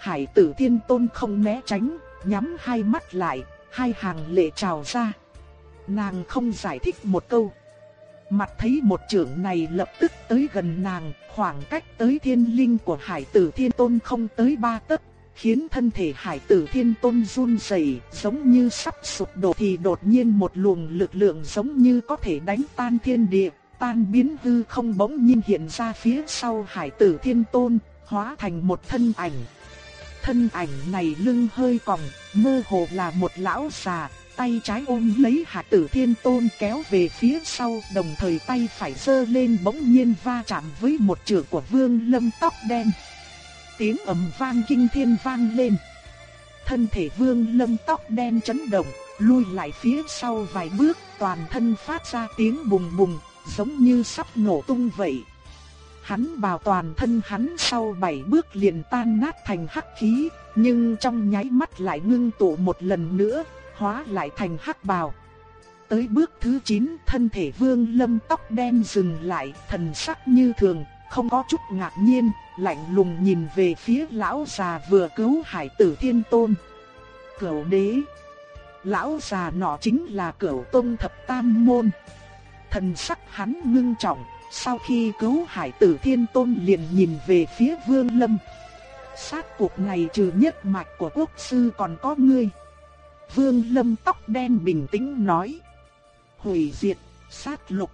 Speaker 1: Hải tử thiên tôn không né tránh, nhắm hai mắt lại, hai hàng lệ trào ra. Nàng không giải thích một câu. Mặt thấy một trưởng này lập tức tới gần nàng, khoảng cách tới thiên linh của hải tử thiên tôn không tới ba tấc, khiến thân thể hải tử thiên tôn run rẩy, giống như sắp sụp đổ thì đột nhiên một luồng lực lượng giống như có thể đánh tan thiên địa, tan biến hư không bỗng nhiên hiện ra phía sau hải tử thiên tôn, hóa thành một thân ảnh. Thân ảnh này lưng hơi còng, mơ hồ là một lão già, tay trái ôm lấy hạ tử thiên tôn kéo về phía sau, đồng thời tay phải giơ lên bỗng nhiên va chạm với một trường của vương lâm tóc đen. Tiếng ầm vang kinh thiên vang lên. Thân thể vương lâm tóc đen chấn động, lui lại phía sau vài bước, toàn thân phát ra tiếng bùng bùng, giống như sắp nổ tung vậy. Hắn bảo toàn thân hắn sau bảy bước liền tan nát thành hắc khí, nhưng trong nháy mắt lại ngưng tụ một lần nữa, hóa lại thành hắc bào. Tới bước thứ 9, thân thể Vương Lâm tóc đen dừng lại, thần sắc như thường, không có chút ngạc nhiên, lạnh lùng nhìn về phía lão già vừa cứu Hải Tử Thiên Tôn. Cửu đế. Lão già nọ chính là Cửu Tông thập tam môn. Thần sắc hắn ngưng trọng, sau khi cứu Hải Tử Thiên Tôn liền nhìn về phía Vương Lâm. Sát cuộc này trừ nhất mạch của quốc sư còn có ngươi. Vương Lâm tóc đen bình tĩnh nói. Hủy diệt, sát lục.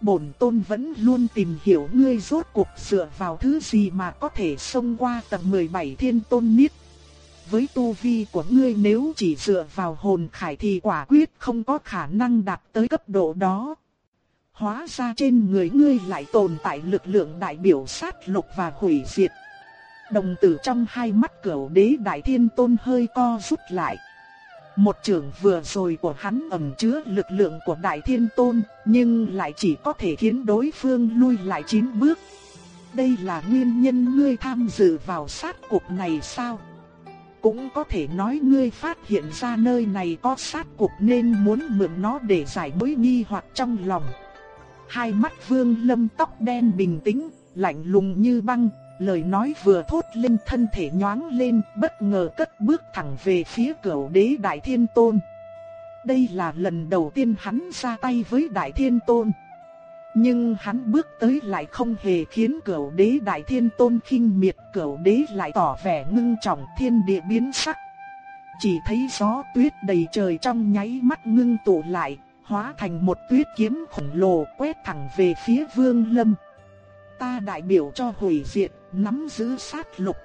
Speaker 1: Bổn tôn vẫn luôn tìm hiểu ngươi rốt cuộc dựa vào thứ gì mà có thể xông qua tầng 17 thiên tôn niết. Với tu vi của ngươi nếu chỉ dựa vào hồn khải thì quả quyết không có khả năng đạt tới cấp độ đó. Hóa ra trên người ngươi lại tồn tại lực lượng đại biểu sát lục và hủy diệt. Đồng tử trong hai mắt cửu đế đại thiên tôn hơi co rút lại. Một trường vừa rồi của hắn ẩn chứa lực lượng của Đại Thiên Tôn, nhưng lại chỉ có thể khiến đối phương lui lại chín bước. Đây là nguyên nhân ngươi tham dự vào sát cuộc này sao? Cũng có thể nói ngươi phát hiện ra nơi này có sát cuộc nên muốn mượn nó để giải bối nghi hoặc trong lòng. Hai mắt vương lâm tóc đen bình tĩnh, lạnh lùng như băng, lời nói vừa thốt lên thân thể nhoáng lên, bất ngờ cất bước thẳng về phía cửu đế Đại Thiên Tôn. Đây là lần đầu tiên hắn ra tay với Đại Thiên Tôn. Nhưng hắn bước tới lại không hề khiến cửu đế Đại Thiên Tôn khinh miệt, cửu đế lại tỏ vẻ ngưng trọng thiên địa biến sắc. Chỉ thấy gió tuyết đầy trời trong nháy mắt ngưng tụ lại, hóa thành một tuyết kiếm khổng lồ quét thẳng về phía Vương Lâm. Ta đại biểu cho hủy diệt, nắm giữ sát lục.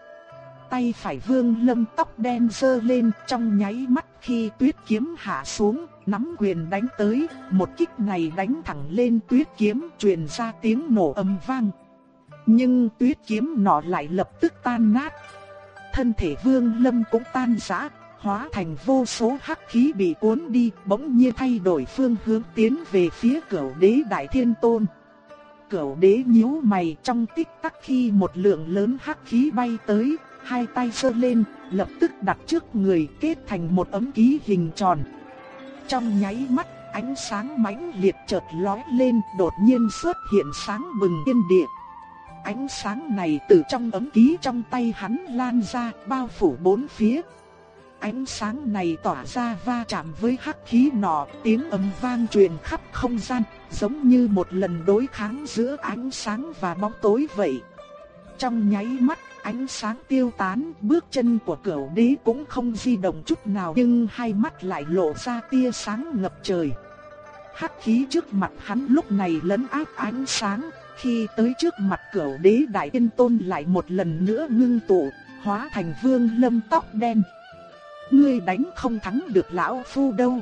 Speaker 1: Tay phải Vương Lâm tóc đen dơ lên trong nháy mắt khi tuyết kiếm hạ xuống, nắm quyền đánh tới, một kích này đánh thẳng lên tuyết kiếm truyền ra tiếng nổ âm vang. Nhưng tuyết kiếm nọ lại lập tức tan nát. Thân thể Vương Lâm cũng tan rã, hóa thành vô số hắc khí bị cuốn đi, bỗng nhiên thay đổi phương hướng tiến về phía cửu đế Đại Thiên Tôn. Cửu đế nhíu mày trong tích tắc khi một lượng lớn hắc khí bay tới, hai tay sơ lên, lập tức đặt trước người kết thành một ấm ký hình tròn. Trong nháy mắt, ánh sáng mãnh liệt chợt lóe lên, đột nhiên xuất hiện sáng bừng thiên địa. Ánh sáng này từ trong ấm ký trong tay hắn lan ra, bao phủ bốn phía. Ánh sáng này tỏa ra va chạm với hắc khí nọ, tiếng ầm vang truyền khắp không gian, giống như một lần đối kháng giữa ánh sáng và bóng tối vậy. Trong nháy mắt, ánh sáng tiêu tán, bước chân của cửu đế cũng không di động chút nào nhưng hai mắt lại lộ ra tia sáng ngập trời. Hắc khí trước mặt hắn lúc này lấn áp ánh sáng, khi tới trước mặt cửu đế đại tiên tôn lại một lần nữa ngưng tụ, hóa thành vương lâm tóc đen. Ngươi đánh không thắng được lão phu đâu.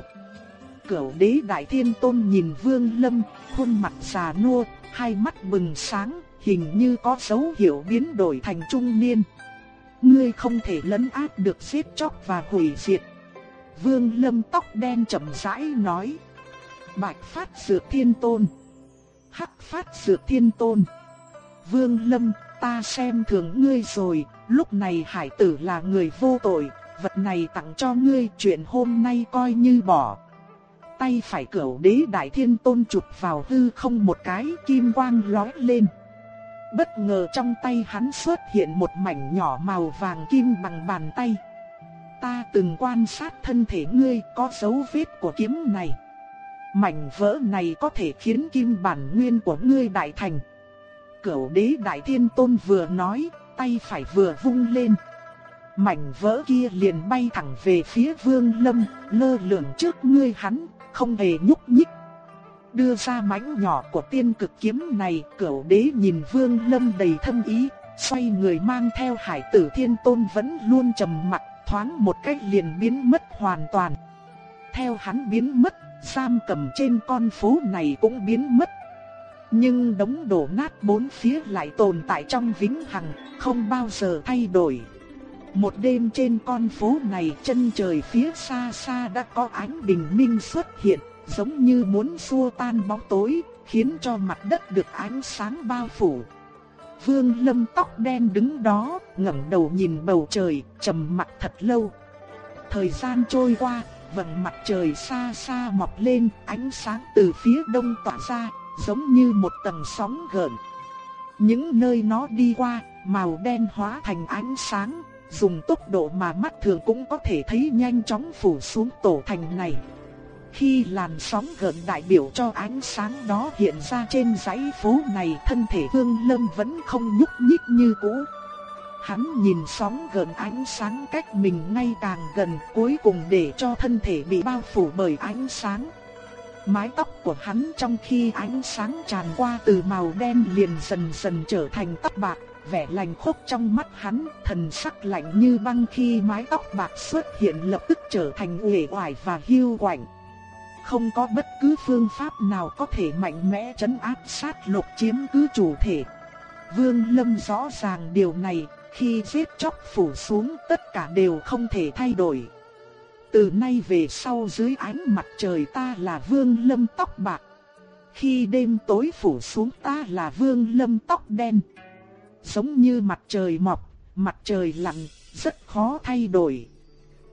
Speaker 1: Cửu đế đại thiên tôn nhìn vương lâm, khuôn mặt già nua, hai mắt bừng sáng, hình như có dấu hiệu biến đổi thành trung niên. Ngươi không thể lấn áp được giết chóc và hủy diệt. Vương lâm tóc đen chậm rãi nói. Bạch phát dược thiên tôn. Hắc phát dược thiên tôn. Vương lâm, ta xem thường ngươi rồi, lúc này hải tử là người vô tội, vật này tặng cho ngươi chuyện hôm nay coi như bỏ. Tay phải cửu đế đại thiên tôn chụp vào hư không một cái kim quang lói lên. Bất ngờ trong tay hắn xuất hiện một mảnh nhỏ màu vàng kim bằng bàn tay. Ta từng quan sát thân thể ngươi có dấu vết của kiếm này. Mảnh vỡ này có thể khiến kim bản nguyên của ngươi đại thành. Cửu đế đại thiên tôn vừa nói, tay phải vừa vung lên. Mảnh vỡ kia liền bay thẳng về phía vương lâm, lơ lửng trước ngươi hắn, không hề nhúc nhích. Đưa ra mảnh nhỏ của tiên cực kiếm này, cửu đế nhìn vương lâm đầy thâm ý, xoay người mang theo hải tử thiên tôn vẫn luôn trầm mặc, thoáng một cách liền biến mất hoàn toàn. Theo hắn biến mất, giam cầm trên con phố này cũng biến mất. Nhưng đống đổ nát bốn phía lại tồn tại trong vĩnh hằng, không bao giờ thay đổi. Một đêm trên con phố này chân trời phía xa xa đã có ánh bình minh xuất hiện, giống như muốn xua tan bóng tối, khiến cho mặt đất được ánh sáng bao phủ. Vương Lâm tóc đen đứng đó, ngẩng đầu nhìn bầu trời, trầm mặt thật lâu. Thời gian trôi qua, vầng mặt trời xa xa mọc lên, ánh sáng từ phía đông tỏa ra, giống như một tầng sóng gợn. Những nơi nó đi qua, màu đen hóa thành ánh sáng, dùng tốc độ mà mắt thường cũng có thể thấy nhanh chóng phủ xuống tổ thành này. Khi làn sóng gợn đại biểu cho ánh sáng đó hiện ra trên dãy phố này, thân thể hương Lâm vẫn không nhúc nhích như cũ. Hắn nhìn sóng gần ánh sáng cách mình ngay càng gần, cuối cùng để cho thân thể bị bao phủ bởi ánh sáng. Mái tóc của hắn trong khi ánh sáng tràn qua từ màu đen liền dần dần trở thành tóc bạc, vẻ lạnh khốc trong mắt hắn, thần sắc lạnh như băng khi mái tóc bạc xuất hiện lập tức trở thành uể oải và hiu quạnh. Không có bất cứ phương pháp nào có thể mạnh mẽ chấn áp sát lục chiếm cứ chủ thể. Vương Lâm rõ ràng điều này, khi giết chóc phủ xuống tất cả đều không thể thay đổi. Từ nay về sau dưới ánh mặt trời ta là vương lâm tóc bạc. Khi đêm tối phủ xuống ta là vương lâm tóc đen. Giống như mặt trời mọc, mặt trời lặn, rất khó thay đổi.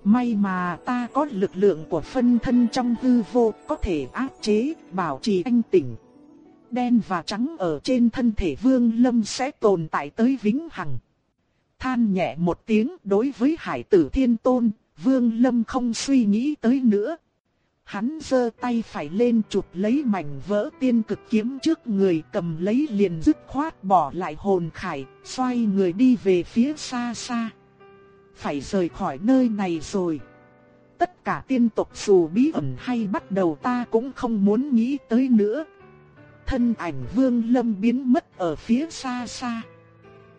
Speaker 1: May mà ta có lực lượng của phân thân trong hư vô có thể áp chế, bảo trì anh tỉnh. Đen và trắng ở trên thân thể vương lâm sẽ tồn tại tới vĩnh hằng. Than nhẹ một tiếng đối với hải tử thiên tôn, vương lâm không suy nghĩ tới nữa. Hắn giơ tay phải lên chụp lấy mảnh vỡ tiên cực kiếm trước người cầm lấy liền dứt khoát bỏ lại hồn khải, xoay người đi về phía xa xa. Phải rời khỏi nơi này rồi. Tất cả tiên tộc dù bí ẩn hay bắt đầu ta cũng không muốn nghĩ tới nữa. Thân ảnh vương lâm biến mất ở phía xa xa.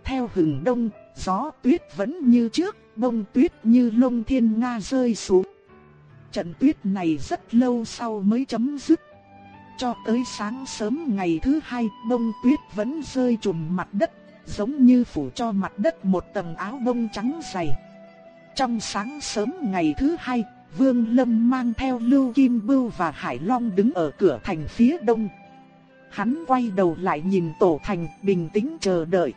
Speaker 1: Theo hừng đông, gió tuyết vẫn như trước, bông tuyết như lông thiên nga rơi xuống. Trận tuyết này rất lâu sau mới chấm dứt. Cho tới sáng sớm ngày thứ hai, bông tuyết vẫn rơi trùm mặt đất, giống như phủ cho mặt đất một tầng áo bông trắng dày. Trong sáng sớm ngày thứ hai, Vương Lâm mang theo Lưu Kim Bưu và Hải Long đứng ở cửa thành phía đông. Hắn quay đầu lại nhìn tổ thành bình tĩnh chờ đợi.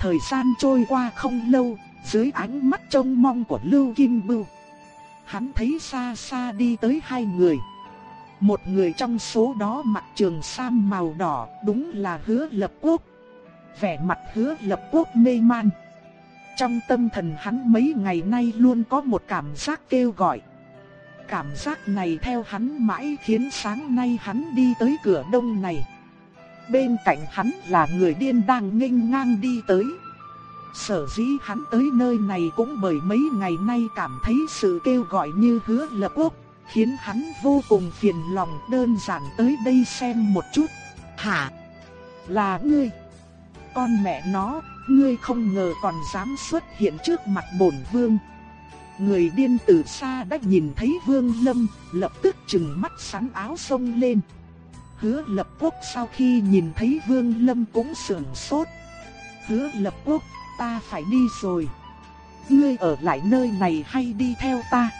Speaker 1: Thời gian trôi qua không lâu, dưới ánh mắt trông mong của Lưu Kim Bưu hắn thấy xa xa đi tới hai người. Một người trong số đó mặc trường sam màu đỏ, đúng là hứa lập quốc. Vẻ mặt hứa lập quốc mê man. Trong tâm thần hắn mấy ngày nay luôn có một cảm giác kêu gọi. Cảm giác này theo hắn mãi khiến sáng nay hắn đi tới cửa đông này. Bên cạnh hắn là người điên đang nghênh ngang đi tới. Sở dĩ hắn tới nơi này cũng bởi mấy ngày nay cảm thấy sự kêu gọi như hứa lập quốc, khiến hắn vô cùng phiền lòng đơn giản tới đây xem một chút. Hả? Là ngươi? Con mẹ nó, ngươi không ngờ còn dám xuất hiện trước mặt bổn vương. Người điên từ xa đã nhìn thấy vương lâm, lập tức chừng mắt sắn áo sông lên. Hứa lập quốc sau khi nhìn thấy vương lâm cũng sườn sốt. Hứa lập quốc ta phải đi rồi. Ngươi ở lại nơi này hay đi theo ta?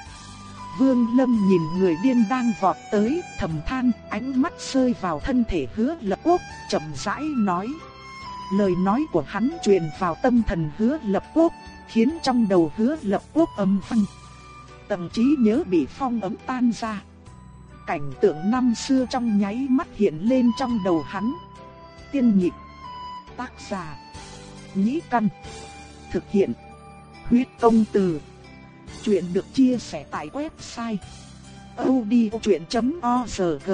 Speaker 1: Vương Lâm nhìn người điên đang vọt tới, thầm than, ánh mắt rơi vào thân thể hứa lập quốc, chậm rãi nói. Lời nói của hắn truyền vào tâm thần hứa lập quốc, khiến trong đầu hứa lập quốc âm vang. Tâm trí nhớ bị phong ấm tan ra. Cảnh tượng năm xưa trong nháy mắt hiện lên trong đầu hắn. Tiên nhịp. Tác giả nhĩ căn. Thực hiện. Huyết công từ. Chuyện được chia sẻ tại website. odchuyện.org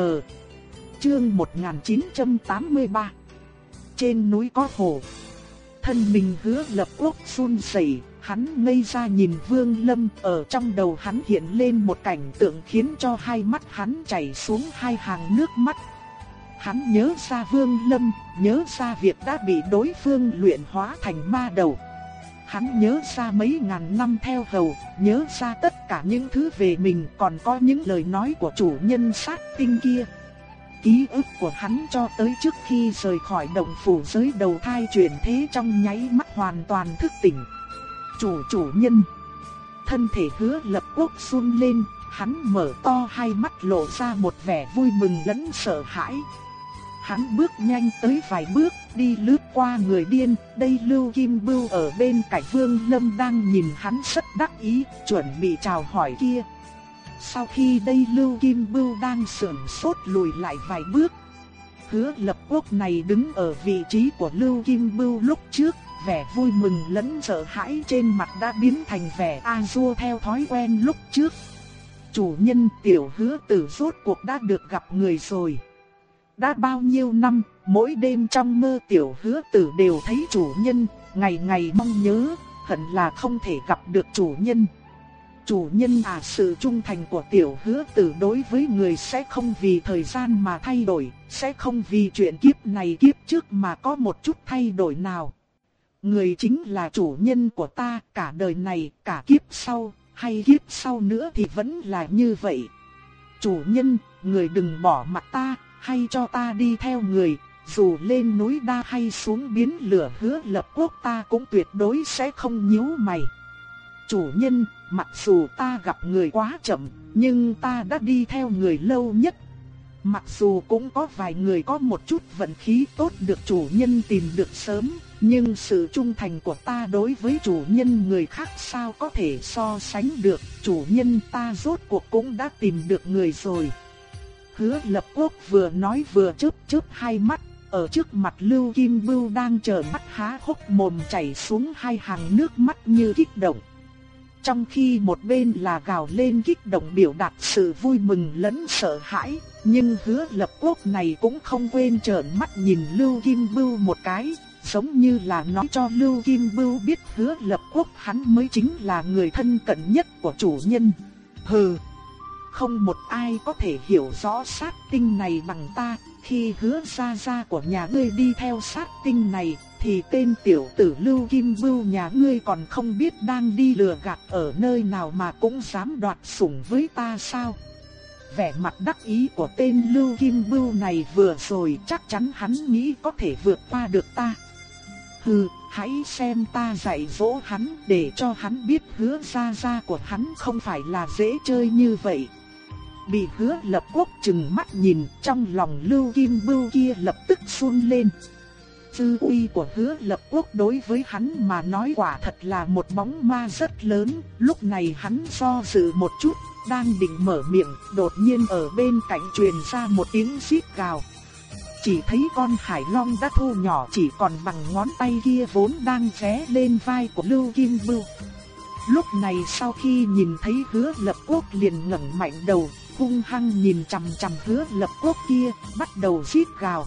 Speaker 1: Chương 1983 Trên núi có hồ. Thân mình hứa lập quốc run rẩy, hắn ngây ra nhìn Vương Lâm, ở trong đầu hắn hiện lên một cảnh tượng khiến cho hai mắt hắn chảy xuống hai hàng nước mắt. Hắn nhớ ra Vương Lâm, nhớ ra việc đã bị đối phương luyện hóa thành ma đầu. Hắn nhớ ra mấy ngàn năm theo hầu, nhớ ra tất cả những thứ về mình còn có những lời nói của chủ nhân sát tinh kia. Ký ức của hắn cho tới trước khi rời khỏi động phủ giới đầu thai chuyển thế trong nháy mắt hoàn toàn thức tỉnh. Chủ chủ nhân Thân thể hứa lập quốc run lên, hắn mở to hai mắt lộ ra một vẻ vui mừng lẫn sợ hãi. Hắn bước nhanh tới vài bước, đi lướt qua người điên, đây Lưu Kim Bưu ở bên cạnh Vương Lâm đang nhìn hắn rất đắc ý, chuẩn bị chào hỏi kia. Sau khi đây Lưu Kim Bưu đang sườn sốt lùi lại vài bước. Hứa lập quốc này đứng ở vị trí của Lưu Kim Bưu lúc trước, vẻ vui mừng lẫn sợ hãi trên mặt đã biến thành vẻ a dua theo thói quen lúc trước. Chủ nhân tiểu hứa tử rốt cuộc đã được gặp người rồi. Đã bao nhiêu năm, mỗi đêm trong mơ tiểu hứa tử đều thấy chủ nhân, ngày ngày mong nhớ, hận là không thể gặp được chủ nhân. Chủ nhân à sự trung thành của tiểu hứa tử đối với người sẽ không vì thời gian mà thay đổi, sẽ không vì chuyện kiếp này kiếp trước mà có một chút thay đổi nào. Người chính là chủ nhân của ta cả đời này, cả kiếp sau, hay kiếp sau nữa thì vẫn là như vậy. Chủ nhân, người đừng bỏ mặt ta, hay cho ta đi theo người, dù lên núi đa hay xuống biến lửa hứa lập quốc ta cũng tuyệt đối sẽ không nhíu mày. chủ nhân, mặc dù ta gặp người quá chậm, nhưng ta đã đi theo người lâu nhất. Mặc dù cũng có vài người có một chút vận khí tốt được chủ nhân tìm được sớm, nhưng sự trung thành của ta đối với chủ nhân người khác sao có thể so sánh được, chủ nhân ta rốt cuộc cũng đã tìm được người rồi. Hứa lập quốc vừa nói vừa chớp chớp hai mắt, ở trước mặt Lưu Kim Bưu đang trợn mắt há hốc mồm chảy xuống hai hàng nước mắt như kích động. Trong khi một bên là gào lên kích động biểu đạt sự vui mừng lẫn sợ hãi, nhưng hứa lập quốc này cũng không quên trợn mắt nhìn Lưu Kim Bưu một cái, giống như là nói cho Lưu Kim Bưu biết hứa lập quốc hắn mới chính là người thân cận nhất của chủ nhân. Hừ, không một ai có thể hiểu rõ sát tinh này bằng ta, khi hứa ra ra của nhà ngươi đi theo sát tinh này, thì tên tiểu tử Lưu Kim Bưu nhà ngươi còn không biết đang đi lừa gạt ở nơi nào mà cũng dám đoạt sủng với ta sao? Vẻ mặt đắc ý của tên Lưu Kim Bưu này vừa rồi chắc chắn hắn nghĩ có thể vượt qua được ta. Hừ, hãy xem ta dạy dỗ hắn để cho hắn biết hứa ra ra của hắn không phải là dễ chơi như vậy. Bị hứa lập quốc chừng mắt nhìn trong lòng lưu kim bưu kia lập tức run lên. Tư uy của hứa lập quốc đối với hắn mà nói quả thật là một bóng ma rất lớn. Lúc này hắn do dự một chút, đang định mở miệng, đột nhiên ở bên cạnh truyền ra một tiếng xít gào. Chỉ thấy con hải long đã thu nhỏ chỉ còn bằng ngón tay kia vốn đang ghé lên vai của Lưu Kim Bưu. Lúc này sau khi nhìn thấy hứa lập quốc liền ngẩng mạnh đầu, hung hăng nhìn chằm chằm hứa lập quốc kia, bắt đầu rít gào.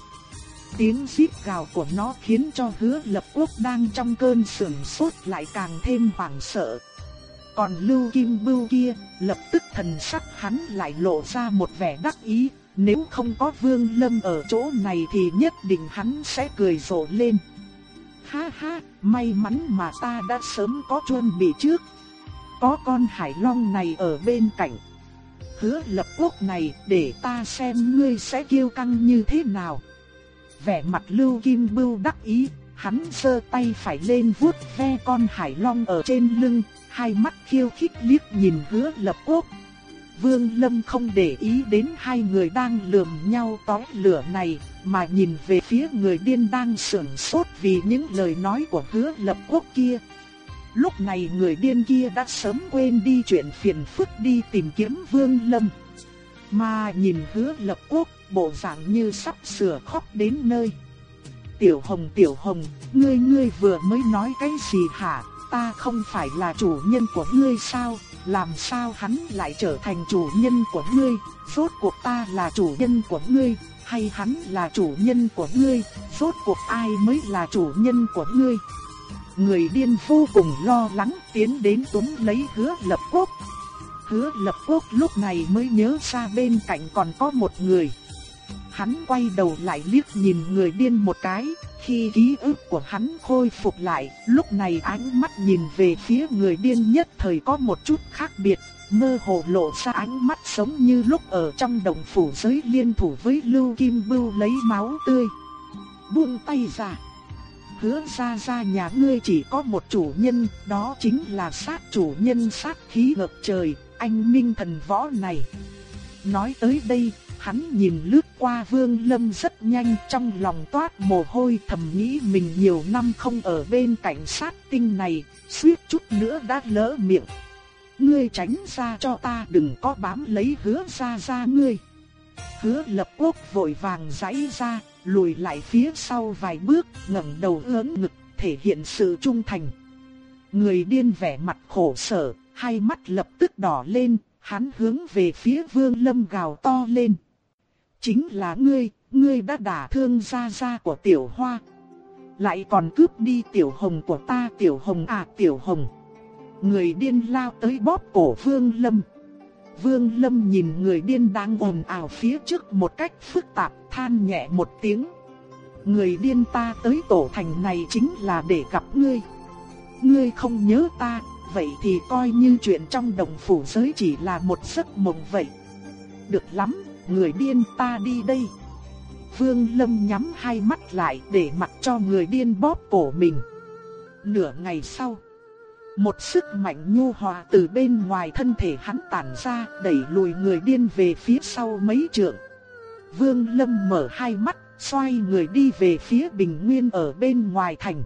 Speaker 1: Tiếng rít gào của nó khiến cho hứa lập quốc đang trong cơn sưởng sốt lại càng thêm hoảng sợ. Còn lưu kim bưu kia, lập tức thần sắc hắn lại lộ ra một vẻ đắc ý, nếu không có vương lâm ở chỗ này thì nhất định hắn sẽ cười rộ lên. Ha ha, may mắn mà ta đã sớm có chuẩn bị trước. Có con hải long này ở bên cạnh hứa lập quốc này để ta xem ngươi sẽ kiêu căng như thế nào. Vẻ mặt Lưu Kim Bưu đắc ý, hắn sơ tay phải lên vuốt ve con hải long ở trên lưng, hai mắt khiêu khích liếc nhìn hứa lập quốc. Vương Lâm không để ý đến hai người đang lườm nhau tói lửa này, mà nhìn về phía người điên đang sửng sốt vì những lời nói của hứa lập quốc kia. Lúc này người điên kia đã sớm quên đi chuyện phiền phức đi tìm kiếm Vương Lâm. Mà nhìn hứa lập quốc, bộ dạng như sắp sửa khóc đến nơi. Tiểu Hồng Tiểu Hồng, ngươi ngươi vừa mới nói cái gì hả? Ta không phải là chủ nhân của ngươi sao? Làm sao hắn lại trở thành chủ nhân của ngươi? Rốt cuộc ta là chủ nhân của ngươi, hay hắn là chủ nhân của ngươi? Rốt cuộc ai mới là chủ nhân của ngươi? Người điên vô cùng lo lắng tiến đến túm lấy hứa lập quốc. Hứa lập quốc lúc này mới nhớ ra bên cạnh còn có một người. Hắn quay đầu lại liếc nhìn người điên một cái, khi ký ức của hắn khôi phục lại, lúc này ánh mắt nhìn về phía người điên nhất thời có một chút khác biệt, mơ hồ lộ ra ánh mắt giống như lúc ở trong đồng phủ giới liên thủ với Lưu Kim Bưu lấy máu tươi. Buông tay ra hứa ra ra nhà ngươi chỉ có một chủ nhân, đó chính là sát chủ nhân sát khí ngập trời, anh minh thần võ này. Nói tới đây, hắn nhìn lướt qua vương lâm rất nhanh trong lòng toát mồ hôi thầm nghĩ mình nhiều năm không ở bên cạnh sát tinh này, suýt chút nữa đã lỡ miệng. Ngươi tránh ra cho ta đừng có bám lấy hứa ra ra ngươi. Hứa lập quốc vội vàng giãy ra, lùi lại phía sau vài bước, ngẩng đầu ưỡn ngực, thể hiện sự trung thành. Người điên vẻ mặt khổ sở, hai mắt lập tức đỏ lên, hắn hướng về phía Vương Lâm gào to lên. Chính là ngươi, ngươi đã đả thương gia gia của Tiểu Hoa, lại còn cướp đi Tiểu Hồng của ta, Tiểu Hồng à Tiểu Hồng. Người điên lao tới bóp cổ Vương Lâm. Vương Lâm nhìn người điên đang ồn ào phía trước một cách phức tạp, than nhẹ một tiếng. Người điên ta tới tổ thành này chính là để gặp ngươi. Ngươi không nhớ ta, vậy thì coi như chuyện trong đồng phủ giới chỉ là một giấc mộng vậy. Được lắm, người điên ta đi đây. Vương Lâm nhắm hai mắt lại để mặc cho người điên bóp cổ mình. Nửa ngày sau, một sức mạnh nhu hòa từ bên ngoài thân thể hắn tản ra, đẩy lùi người điên về phía sau mấy trượng. Vương Lâm mở hai mắt, xoay người đi về phía bình nguyên ở bên ngoài thành.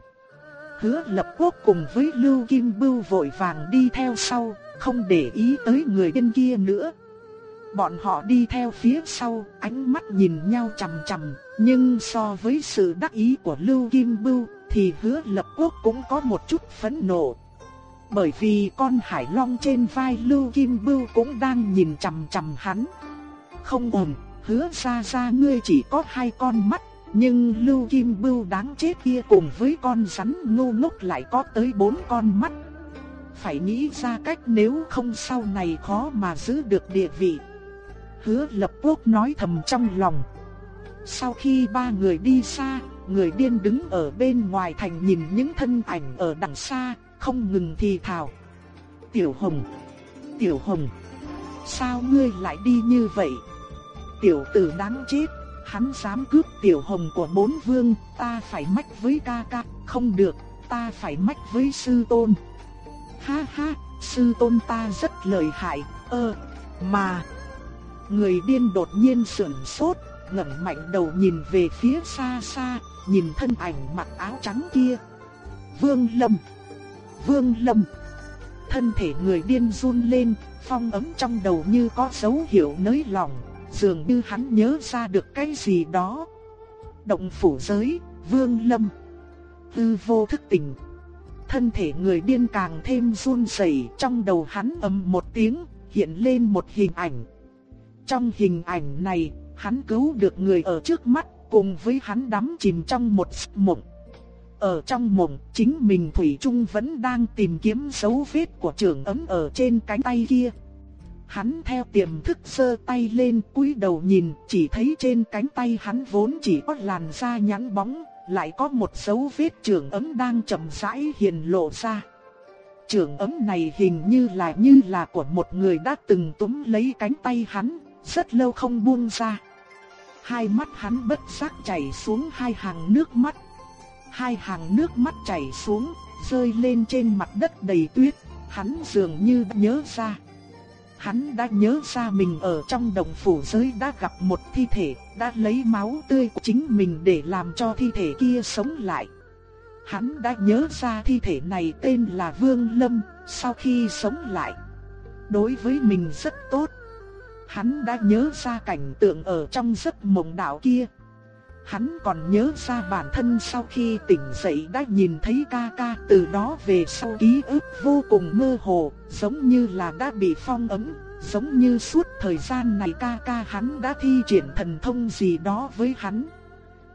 Speaker 1: Hứa lập quốc cùng với Lưu Kim Bưu vội vàng đi theo sau, không để ý tới người điên kia nữa. Bọn họ đi theo phía sau, ánh mắt nhìn nhau chằm chằm, nhưng so với sự đắc ý của Lưu Kim Bưu, thì hứa lập quốc cũng có một chút phẫn nộ. Bởi vì con hải long trên vai Lưu Kim Bưu cũng đang nhìn chằm chằm hắn. Không ổn, hứa ra ra ngươi chỉ có hai con mắt, nhưng Lưu Kim Bưu đáng chết kia cùng với con rắn ngu ngốc lại có tới bốn con mắt. Phải nghĩ ra cách nếu không sau này khó mà giữ được địa vị. Hứa lập quốc nói thầm trong lòng. Sau khi ba người đi xa, người điên đứng ở bên ngoài thành nhìn những thân ảnh ở đằng xa, không ngừng thì thào. Tiểu Hồng, Tiểu Hồng, sao ngươi lại đi như vậy? Tiểu tử đáng chết, hắn dám cướp Tiểu Hồng của bốn vương, ta phải mách với ca ca, không được, ta phải mách với sư tôn. Ha ha, sư tôn ta rất lợi hại, ơ, mà... Người điên đột nhiên sườn sốt, ngẩng mạnh đầu nhìn về phía xa xa, nhìn thân ảnh mặc áo trắng kia. Vương Lâm Vương Lâm Thân thể người điên run lên, phong ấm trong đầu như có dấu hiệu nới lỏng, dường như hắn nhớ ra được cái gì đó. Động phủ giới, Vương Lâm Tư vô thức tỉnh Thân thể người điên càng thêm run rẩy, trong đầu hắn ầm một tiếng, hiện lên một hình ảnh. Trong hình ảnh này, hắn cứu được người ở trước mắt, cùng với hắn đắm chìm trong một giấc mộng. Ở trong mộng, chính mình Thủy Trung vẫn đang tìm kiếm dấu vết của trường ấm ở trên cánh tay kia. Hắn theo tiềm thức sơ tay lên cúi đầu nhìn, chỉ thấy trên cánh tay hắn vốn chỉ có làn da nhẵn bóng, lại có một dấu vết trường ấm đang chậm rãi hiện lộ ra. Trường ấm này hình như là như là của một người đã từng túm lấy cánh tay hắn, rất lâu không buông ra. Hai mắt hắn bất giác chảy xuống hai hàng nước mắt. Hai hàng nước mắt chảy xuống, rơi lên trên mặt đất đầy tuyết, hắn dường như nhớ ra. Hắn đã nhớ ra mình ở trong đồng phủ giới đã gặp một thi thể, đã lấy máu tươi của chính mình để làm cho thi thể kia sống lại. Hắn đã nhớ ra thi thể này tên là Vương Lâm, sau khi sống lại. Đối với mình rất tốt. Hắn đã nhớ ra cảnh tượng ở trong giấc mộng đạo kia. Hắn còn nhớ ra bản thân sau khi tỉnh dậy đã nhìn thấy ca ca từ đó về sau ký ức vô cùng mơ hồ, giống như là đã bị phong ấn giống như suốt thời gian này ca ca hắn đã thi triển thần thông gì đó với hắn.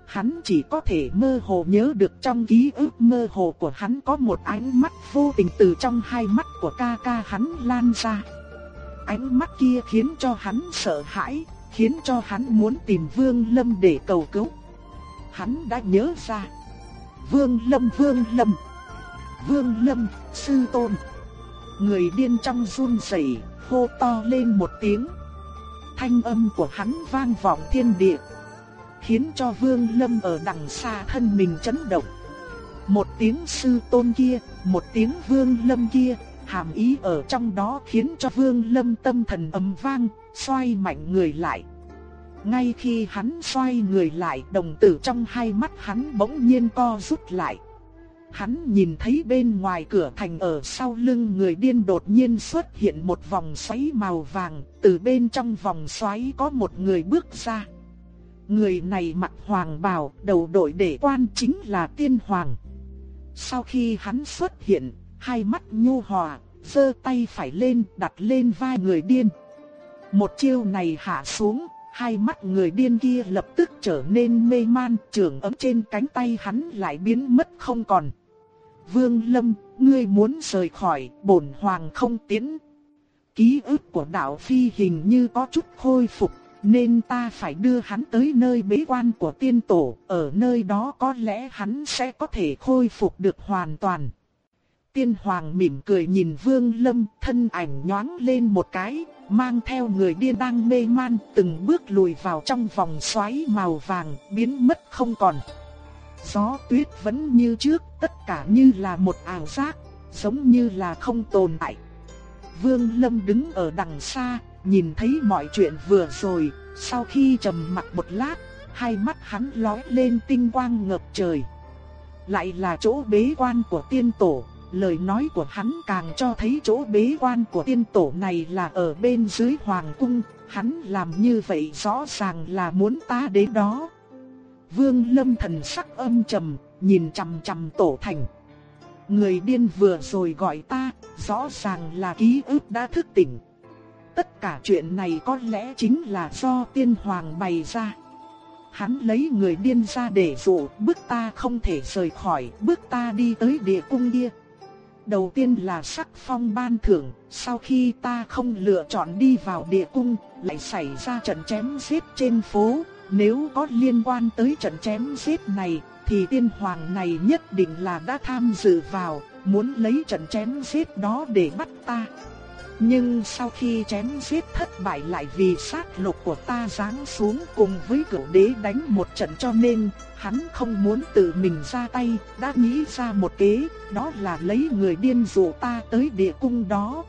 Speaker 1: Hắn chỉ có thể mơ hồ nhớ được trong ký ức mơ hồ của hắn có một ánh mắt vô tình từ trong hai mắt của ca ca hắn lan ra. Ánh mắt kia khiến cho hắn sợ hãi, khiến cho hắn muốn tìm Vương Lâm để cầu cứu. Hắn đã nhớ ra. Vương Lâm, Vương Lâm. Vương Lâm, sư tôn. Người điên trong run rẩy, hô to lên một tiếng. Thanh âm của hắn vang vọng thiên địa, khiến cho Vương Lâm ở đằng xa thân mình chấn động. Một tiếng sư tôn kia, một tiếng Vương Lâm kia, hàm ý ở trong đó khiến cho Vương Lâm tâm thần ầm vang, xoay mạnh người lại. Ngay khi hắn xoay người lại, đồng tử trong hai mắt hắn bỗng nhiên co rút lại. Hắn nhìn thấy bên ngoài cửa thành ở sau lưng người điên đột nhiên xuất hiện một vòng xoáy màu vàng, từ bên trong vòng xoáy có một người bước ra. Người này mặc hoàng bào, đầu đội để quan chính là tiên hoàng. Sau khi hắn xuất hiện, hai mắt nhu hòa, giơ tay phải lên đặt lên vai người điên. Một chiêu này hạ xuống, hai mắt người điên kia lập tức trở nên mê man, trường ấm trên cánh tay hắn lại biến mất không còn. Vương Lâm, ngươi muốn rời khỏi, bổn hoàng không tiến. Ký ức của đạo phi hình như có chút khôi phục, nên ta phải đưa hắn tới nơi bế quan của tiên tổ, ở nơi đó có lẽ hắn sẽ có thể khôi phục được hoàn toàn. Tiên hoàng mỉm cười nhìn Vương Lâm, thân ảnh nhoáng lên một cái, mang theo người điên đang mê man, từng bước lùi vào trong vòng xoáy màu vàng, biến mất không còn. Gió tuyết vẫn như trước, tất cả như là một ảo giác, giống như là không tồn tại. Vương Lâm đứng ở đằng xa, nhìn thấy mọi chuyện vừa rồi, sau khi trầm mặc một lát, hai mắt hắn lóe lên tinh quang ngập trời. Lại là chỗ bế quan của tiên tổ, lời nói của hắn càng cho thấy chỗ bế quan của tiên tổ này là ở bên dưới hoàng cung, hắn làm như vậy rõ ràng là muốn ta đến đó. Vương Lâm thần sắc âm trầm, nhìn chằm chằm tổ thành. Người điên vừa rồi gọi ta, rõ ràng là ký ức đã thức tỉnh. Tất cả chuyện này có lẽ chính là do tiên hoàng bày ra. Hắn lấy người điên ra để dụ, bước ta không thể rời khỏi, bước ta đi tới địa cung kia. Đầu tiên là sắc phong ban thưởng, sau khi ta không lựa chọn đi vào địa cung, lại xảy ra trận chém giết trên phố. Nếu có liên quan tới trận chém giết này, thì tiên hoàng này nhất định là đã tham dự vào, muốn lấy trận chém giết đó để bắt ta. Nhưng sau khi chém giết thất bại lại vì sát lục của ta giáng xuống cùng với cửu đế đánh một trận cho nên hắn không muốn tự mình ra tay, đã nghĩ ra một kế, đó là lấy người điên dụ ta tới địa cung đó.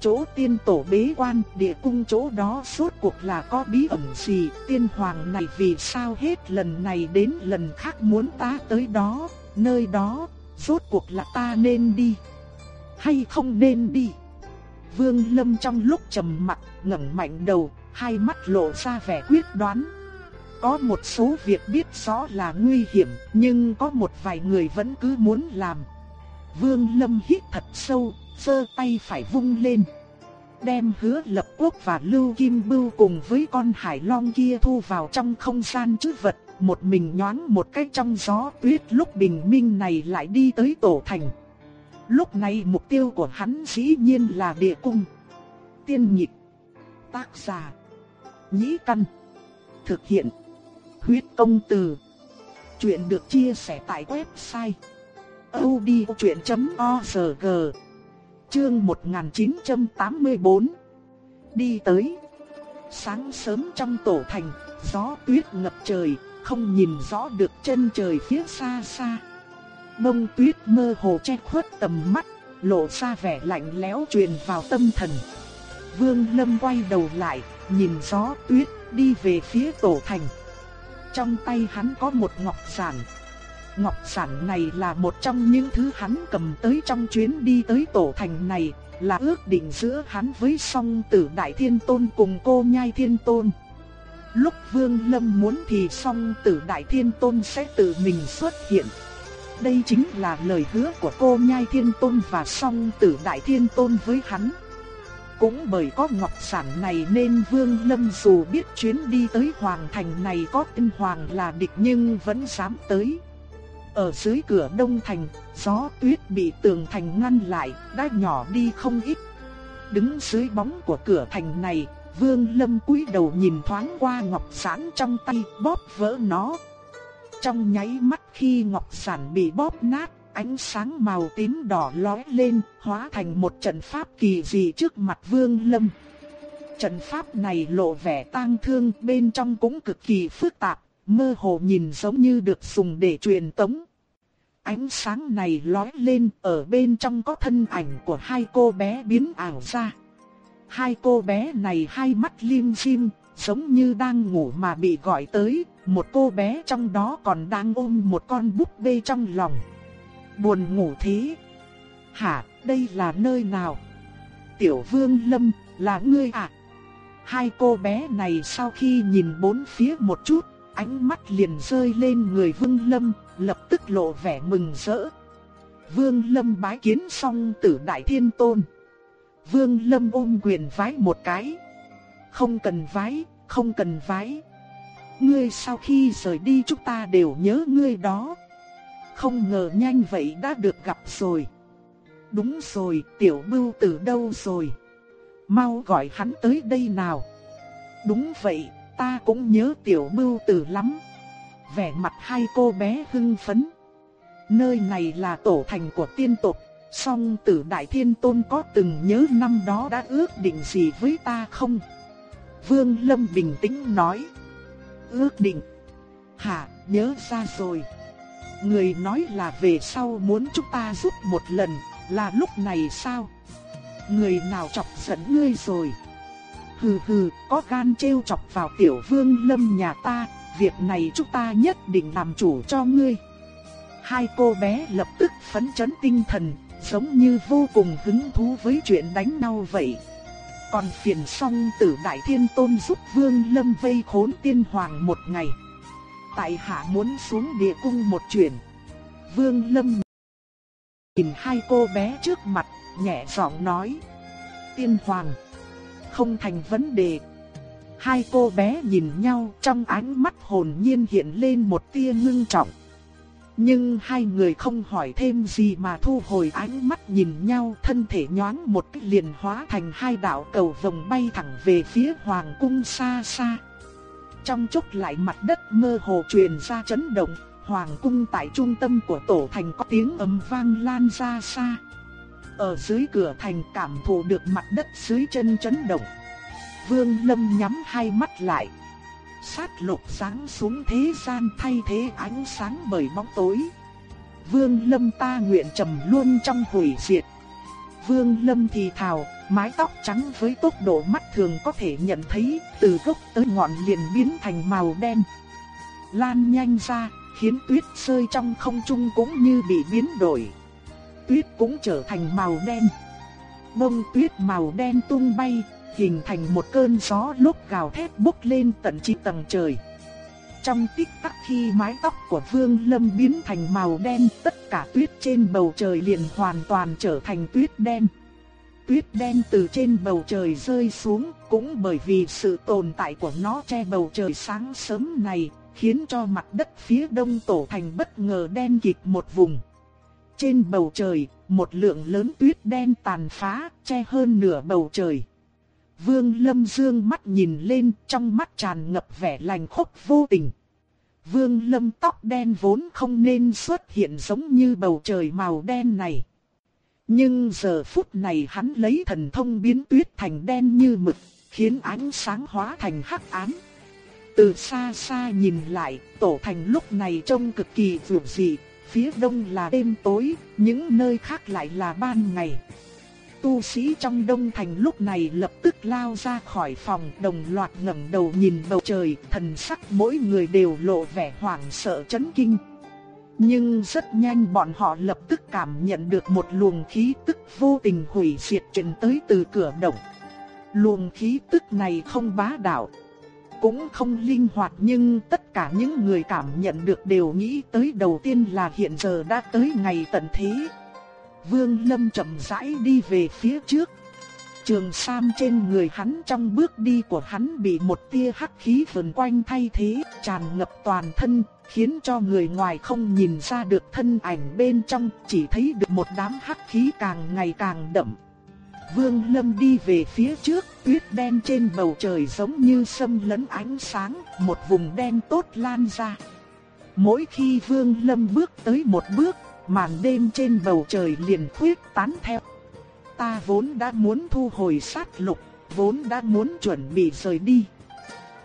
Speaker 1: Chỗ tiên tổ bế quan, địa cung chỗ đó suốt cuộc là có bí ẩn gì, tiên hoàng này vì sao hết lần này đến lần khác muốn ta tới đó, nơi đó, suốt cuộc là ta nên đi, hay không nên đi. Vương Lâm trong lúc trầm mặc, ngẩng mạnh đầu, hai mắt lộ ra vẻ quyết đoán. Có một số việc biết rõ là nguy hiểm, nhưng có một vài người vẫn cứ muốn làm. Vương Lâm hít thật sâu, giơ tay phải vung lên. Đem hứa lập quốc và lưu kim bưu cùng với con hải long kia thu vào trong không gian chứ vật. Một mình nhoáng một cách trong gió tuyết lúc bình minh này lại đi tới tổ thành. Lúc này mục tiêu của hắn dĩ nhiên là địa cung. Tiên nhịp. Tác giả. Nhĩ căn. Thực hiện. Huyết công từ. Chuyện được chia sẻ tại website. odchuyện.org Chương 1984 Đi tới Sáng sớm trong tổ thành, gió tuyết ngập trời, không nhìn rõ được chân trời phía xa xa. Bông tuyết mơ hồ che khuất tầm mắt, lộ ra vẻ lạnh lẽo truyền vào tâm thần. Vương Lâm quay đầu lại, nhìn gió tuyết, đi về phía tổ thành. Trong tay hắn có một ngọc sản. Ngọc sản này là một trong những thứ hắn cầm tới trong chuyến đi tới tổ thành này, là ước định giữa hắn với song tử Đại Thiên Tôn cùng cô Nhai Thiên Tôn. Lúc Vương Lâm muốn thì song tử Đại Thiên Tôn sẽ tự mình xuất hiện. Đây chính là lời hứa của cô Nhai Thiên Tôn và song tử Đại Thiên Tôn với hắn. Cũng bởi có ngọc sản này nên Vương Lâm dù biết chuyến đi tới Hoàng Thành này có tinh Hoàng là địch nhưng vẫn dám tới. Ở dưới cửa Đông Thành, gió tuyết bị tường thành ngăn lại, đã nhỏ đi không ít. Đứng dưới bóng của cửa thành này, Vương Lâm cúi đầu nhìn thoáng qua ngọc sản trong tay, bóp vỡ nó. Trong nháy mắt khi ngọc sản bị bóp nát, ánh sáng màu tím đỏ lóe lên, hóa thành một trận pháp kỳ dị trước mặt Vương Lâm. Trận pháp này lộ vẻ tang thương, bên trong cũng cực kỳ phức tạp, mơ hồ nhìn giống như được dùng để truyền tống. Ánh sáng này lóe lên, ở bên trong có thân ảnh của hai cô bé biến ảo ra. Hai cô bé này hai mắt lim dim, giống như đang ngủ mà bị gọi tới, một cô bé trong đó còn đang ôm một con búp bê trong lòng. Buồn ngủ thế. Hả, đây là nơi nào? Tiểu vương lâm, là ngươi à? Hai cô bé này sau khi nhìn bốn phía một chút, ánh mắt liền rơi lên người vương lâm, lập tức lộ vẻ mừng rỡ. Vương lâm bái kiến xong tử đại thiên tôn. Vương lâm ôm quyền vái một cái. Không cần vái, không cần vái. Ngươi sau khi rời đi chúng ta đều nhớ ngươi đó. Không ngờ nhanh vậy đã được gặp rồi. Đúng rồi, tiểu bưu từ đâu rồi? Mau gọi hắn tới đây nào. Đúng vậy, ta cũng nhớ tiểu bưu tử lắm. Vẻ mặt hai cô bé hưng phấn. Nơi này là tổ thành của tiên tộc, song tử đại thiên tôn có từng nhớ năm đó đã ước định gì với ta không? Vương Lâm bình tĩnh nói. Ước định. Hả, nhớ ra rồi. Người nói là về sau muốn chúng ta giúp một lần, là lúc này sao? Người nào chọc giận ngươi rồi? Hừ hừ, có gan trêu chọc vào tiểu vương lâm nhà ta, việc này chúng ta nhất định làm chủ cho ngươi. Hai cô bé lập tức phấn chấn tinh thần, giống như vô cùng hứng thú với chuyện đánh nhau vậy. Còn phiền song tử Đại Thiên Tôn giúp Vương Lâm vây khốn tiên hoàng một ngày. Tại hạ muốn xuống địa cung một chuyện. Vương Lâm nhìn hai cô bé trước mặt, nhẹ giọng nói. Tiên hoàng, không thành vấn đề. Hai cô bé nhìn nhau trong ánh mắt hồn nhiên hiện lên một tia ngưng trọng. Nhưng hai người không hỏi thêm gì mà thu hồi ánh mắt nhìn nhau thân thể nhoáng một cái liền hóa thành hai đạo cầu vòng bay thẳng về phía hoàng cung xa xa. Trong chốc lại mặt đất mơ hồ truyền ra chấn động, hoàng cung tại trung tâm của tổ thành có tiếng ầm vang lan ra xa. Ở dưới cửa thành cảm thụ được mặt đất dưới chân chấn động. Vương Lâm nhắm hai mắt lại. Sát lục sáng xuống thế gian thay thế ánh sáng bởi bóng tối. Vương Lâm ta nguyện trầm luôn trong hủy diệt. Vương Lâm thì thào, mái tóc trắng với tốc độ mắt thường có thể nhận thấy, từ gốc tới ngọn liền biến thành màu đen. Lan nhanh ra, khiến tuyết rơi trong không trung cũng như bị biến đổi. Tuyết cũng trở thành màu đen. Bông tuyết màu đen tung bay, hình thành một cơn gió lúc gào thét bốc lên tận chín tầng trời. Trong tích tắc khi mái tóc của Vương Lâm biến thành màu đen, tất cả tuyết trên bầu trời liền hoàn toàn trở thành tuyết đen. Tuyết đen từ trên bầu trời rơi xuống, cũng bởi vì sự tồn tại của nó che bầu trời sáng sớm này, khiến cho mặt đất phía đông tổ thành bất ngờ đen kịt một vùng. Trên bầu trời, một lượng lớn tuyết đen tàn phá, che hơn nửa bầu trời. Vương Lâm dương mắt nhìn lên, trong mắt tràn ngập vẻ lành khốc vô tình. Vương Lâm tóc đen vốn không nên xuất hiện giống như bầu trời màu đen này. Nhưng giờ phút này hắn lấy thần thông biến tuyết thành đen như mực, khiến ánh sáng hóa thành hắc ám. Từ xa xa nhìn lại, tổ thành lúc này trông cực kỳ vượt dị, phía đông là đêm tối, những nơi khác lại là ban ngày. Tu sĩ trong đông thành lúc này lập tức lao ra khỏi phòng đồng loạt ngẩng đầu nhìn bầu trời, thần sắc mỗi người đều lộ vẻ hoảng sợ chấn kinh. Nhưng rất nhanh bọn họ lập tức cảm nhận được một luồng khí tức vô tình hủy diệt truyền tới từ cửa động. Luồng khí tức này không bá đạo, cũng không linh hoạt nhưng tất cả những người cảm nhận được đều nghĩ tới đầu tiên là hiện giờ đã tới ngày tận thế. Vương Lâm chậm rãi đi về phía trước. Trường sam trên người hắn trong bước đi của hắn bị một tia hắc khí vần quanh thay thế, tràn ngập toàn thân, khiến cho người ngoài không nhìn ra được thân ảnh bên trong, chỉ thấy được một đám hắc khí càng ngày càng đậm. Vương Lâm đi về phía trước, tuyết đen trên bầu trời giống như xâm lấn ánh sáng, một vùng đen tốt lan ra. Mỗi khi Vương Lâm bước tới một bước, màn đêm trên bầu trời liền khuyết tán theo. Ta vốn đã muốn thu hồi sát lục, vốn đã muốn chuẩn bị rời đi.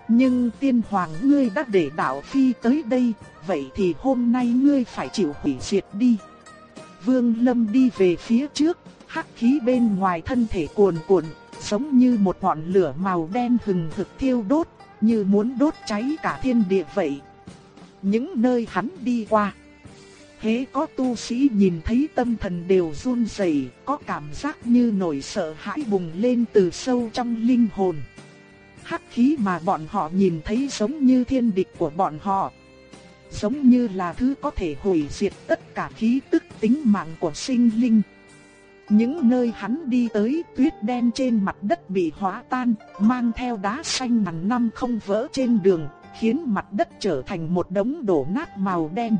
Speaker 1: Nhưng tiên hoàng ngươi đã để đạo phi tới đây, vậy thì hôm nay ngươi phải chịu hủy diệt đi. Vương Lâm đi về phía trước, hắc khí bên ngoài thân thể cuồn cuộn, giống như một ngọn lửa màu đen hừng hực thiêu đốt, như muốn đốt cháy cả thiên địa vậy. Những nơi hắn đi qua, hễ có tu sĩ nhìn thấy tâm thần đều run rẩy, có cảm giác như nổi sợ hãi bùng lên từ sâu trong linh hồn. Hắc khí mà bọn họ nhìn thấy giống như thiên địch của bọn họ, giống như là thứ có thể hủy diệt tất cả khí tức tính mạng của sinh linh. Những nơi hắn đi tới tuyết đen trên mặt đất bị hóa tan, mang theo đá xanh ngàn năm không vỡ trên đường, khiến mặt đất trở thành một đống đổ nát màu đen.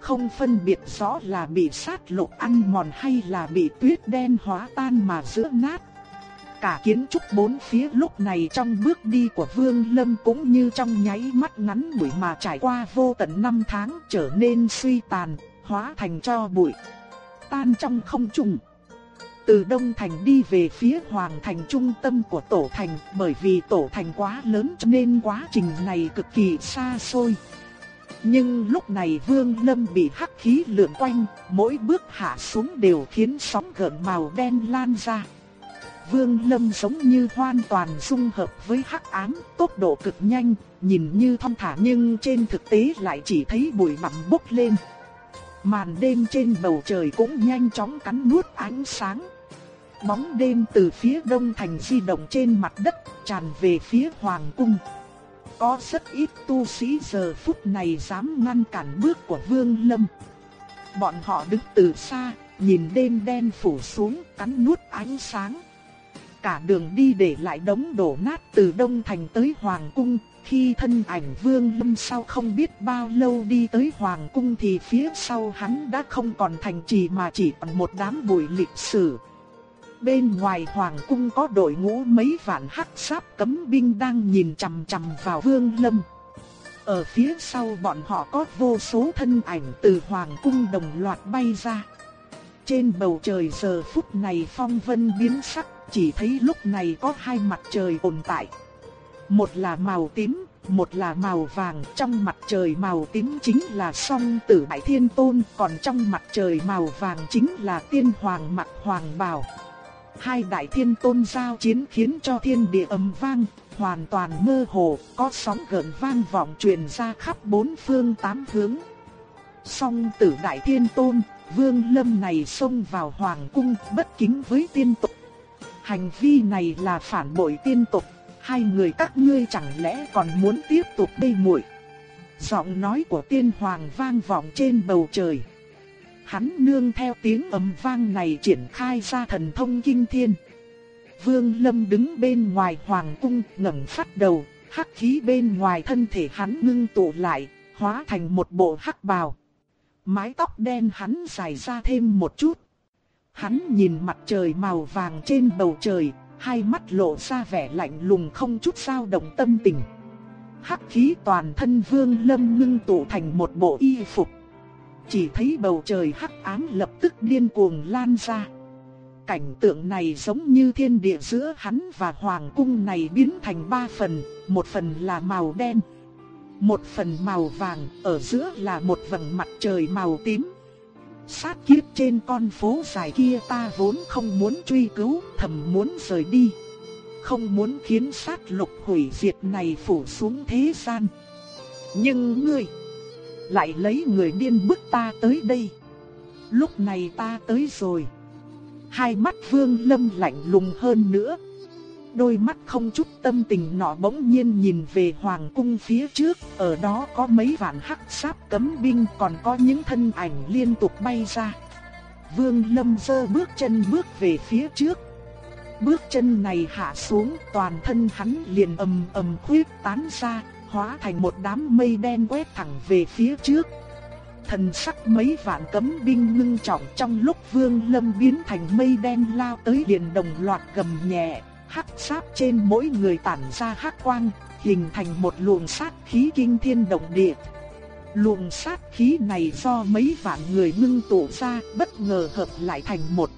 Speaker 1: Không phân biệt rõ là bị sát lục ăn mòn hay là bị tuyết đen hóa tan mà giữa nát. Cả kiến trúc bốn phía lúc này trong bước đi của Vương Lâm cũng như trong nháy mắt ngắn ngủi mà trải qua vô tận năm tháng trở nên suy tàn, hóa thành cho bụi. Tan trong không trung. Từ Đông Thành đi về phía Hoàng Thành trung tâm của Tổ Thành bởi vì Tổ Thành quá lớn cho nên quá trình này cực kỳ xa xôi. Nhưng lúc này Vương Lâm bị hắc khí lượn quanh, mỗi bước hạ xuống đều khiến sóng gợn màu đen lan ra. Vương Lâm giống như hoàn toàn dung hợp với hắc ám, tốc độ cực nhanh, nhìn như thong thả nhưng trên thực tế lại chỉ thấy bụi bặm bốc lên. Màn đêm trên bầu trời cũng nhanh chóng cắn nuốt ánh sáng. Bóng đêm từ phía đông thành di động trên mặt đất, tràn về phía hoàng cung. Có rất ít tu sĩ giờ phút này dám ngăn cản bước của Vương Lâm. Bọn họ đứng từ xa, nhìn đêm đen phủ xuống, cắn nuốt ánh sáng. Cả đường đi để lại đống đổ nát từ Đông Thành tới Hoàng Cung, khi thân ảnh Vương Lâm sau không biết bao lâu đi tới Hoàng Cung thì phía sau hắn đã không còn thành trì mà chỉ còn một đám bụi lịch sử. Bên ngoài Hoàng Cung có đội ngũ mấy vạn hắc sáp cấm binh đang nhìn chằm chằm vào Vương Lâm. Ở phía sau bọn họ có vô số thân ảnh từ Hoàng Cung đồng loạt bay ra. Trên bầu trời giờ phút này phong vân biến sắc, chỉ thấy lúc này có hai mặt trời tồn tại. Một là màu tím, một là màu vàng, trong mặt trời màu tím chính là song tử Đại Thiên Tôn, còn trong mặt trời màu vàng chính là tiên hoàng mặt hoàng bào. Hai đại thiên tôn giao chiến khiến cho thiên địa ầm vang, hoàn toàn mơ hồ, có sóng gợn vang vọng truyền ra khắp bốn phương tám hướng. Song tử đại thiên tôn, vương lâm này xông vào hoàng cung bất kính với tiên tộc. Hành vi này là phản bội tiên tộc, hai người các ngươi chẳng lẽ còn muốn tiếp tục đây muội. Giọng nói của tiên hoàng vang vọng trên bầu trời. Hắn nương theo tiếng ầm vang này triển khai ra thần thông kinh thiên. Vương Lâm đứng bên ngoài hoàng cung ngẩng phát đầu, hắc khí bên ngoài thân thể hắn ngưng tụ lại, hóa thành một bộ hắc bào. Mái tóc đen hắn dài ra thêm một chút. Hắn nhìn mặt trời màu vàng trên bầu trời, hai mắt lộ ra vẻ lạnh lùng không chút dao động tâm tình. Hắc khí toàn thân Vương Lâm ngưng tụ thành một bộ y phục. Chỉ thấy bầu trời hắc ám lập tức điên cuồng lan ra. Cảnh tượng này giống như thiên địa giữa hắn và hoàng cung này biến thành ba phần, một phần là màu đen, một phần màu vàng, ở giữa là một vầng mặt trời màu tím. Sát kiếp trên con phố dài kia ta vốn không muốn truy cứu, thầm muốn rời đi. Không muốn khiến sát lục hủy diệt này phủ xuống thế gian. Nhưng ngươi lại lấy người điên bức ta tới đây. Lúc này ta tới rồi. Hai mắt Vương Lâm lạnh lùng hơn nữa. Đôi mắt không chút tâm tình nọ bỗng nhiên nhìn về hoàng cung phía trước, ở đó có mấy vạn hắc sáp cấm binh còn có những thân ảnh liên tục bay ra. Vương Lâm dơ bước chân bước về phía trước. Bước chân này hạ xuống, toàn thân hắn liền ầm ầm khuyết tán ra, hóa thành một đám mây đen quét thẳng về phía trước. Thần sắc mấy vạn cấm binh ngưng trọng trong lúc Vương Lâm biến thành mây đen lao tới liền đồng loạt gầm nhẹ, hắc sáp trên mỗi người tản ra hắc quang, hình thành một luồng sát khí kinh thiên động địa. Luồng sát khí này do mấy vạn người ngưng tụ ra, bất ngờ hợp lại thành một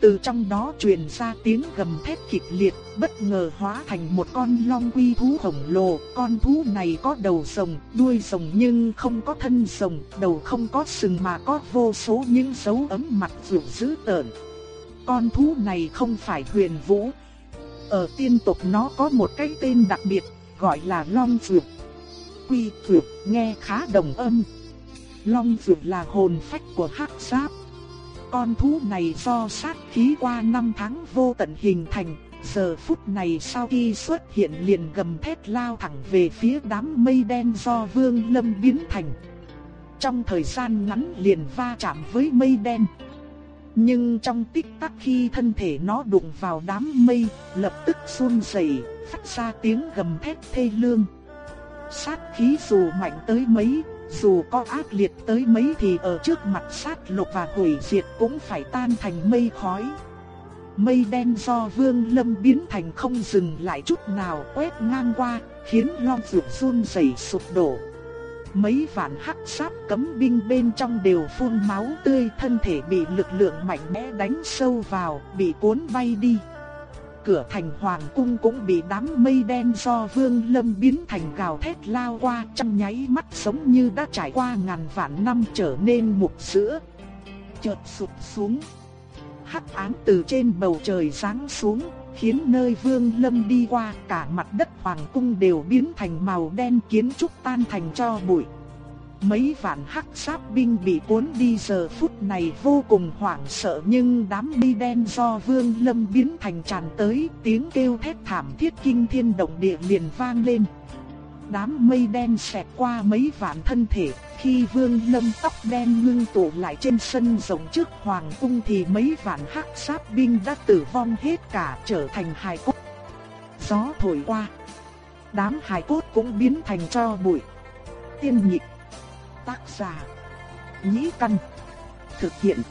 Speaker 1: từ trong đó truyền ra tiếng gầm thét kịch liệt, bất ngờ hóa thành một con long quy thú khổng lồ. Con thú này có đầu rồng, đuôi rồng nhưng không có thân rồng, đầu không có sừng mà có vô số những dấu ấm mặt rượu dữ tợn. Con thú này không phải huyền vũ. Ở tiên tộc nó có một cái tên đặc biệt, gọi là long Phượng. Quy Phượng nghe khá đồng âm. Long Phượng là hồn phách của hắc giáp con thú này do sát khí qua năm tháng vô tận hình thành, giờ phút này sau khi xuất hiện liền gầm thét lao thẳng về phía đám mây đen do Vương Lâm biến thành. Trong thời gian ngắn liền va chạm với mây đen. Nhưng trong tích tắc khi thân thể nó đụng vào đám mây, lập tức run rẩy, phát ra tiếng gầm thét thê lương. Sát khí dù mạnh tới mấy, dù có ác liệt tới mấy thì ở trước mặt sát lục và hủy diệt cũng phải tan thành mây khói. Mây đen do vương lâm biến thành không dừng lại chút nào quét ngang qua, khiến long vượt run rẩy sụp đổ. Mấy vạn hắc sát cấm binh bên trong đều phun máu tươi thân thể bị lực lượng mạnh mẽ đánh sâu vào, bị cuốn bay đi. cửa thành hoàng cung cũng bị đám mây đen do Vương Lâm biến thành gào thét lao qua, trong nháy mắt giống như đã trải qua ngàn vạn năm trở nên mục sữa. Chợt sụp xuống. Hắc ám từ trên bầu trời giáng xuống, khiến nơi Vương Lâm đi qua cả mặt đất hoàng cung đều biến thành màu đen kiến trúc tan thành cho bụi. Mấy vạn hắc sát binh bị cuốn đi giờ phút này vô cùng hoảng sợ nhưng đám mây đen do Vương Lâm biến thành tràn tới, tiếng kêu thét thảm thiết kinh thiên động địa liền vang lên. Đám mây đen xẹt qua mấy vạn thân thể, khi Vương Lâm tóc đen ngưng tụ lại trên sân rộng trước hoàng cung thì mấy vạn hắc sát binh đã tử vong hết cả trở thành hài cốt. Gió thổi qua, đám hài cốt cũng biến thành cho bụi. Tiên nhịp Tác giả. Nhĩ Căn. Thực hiện.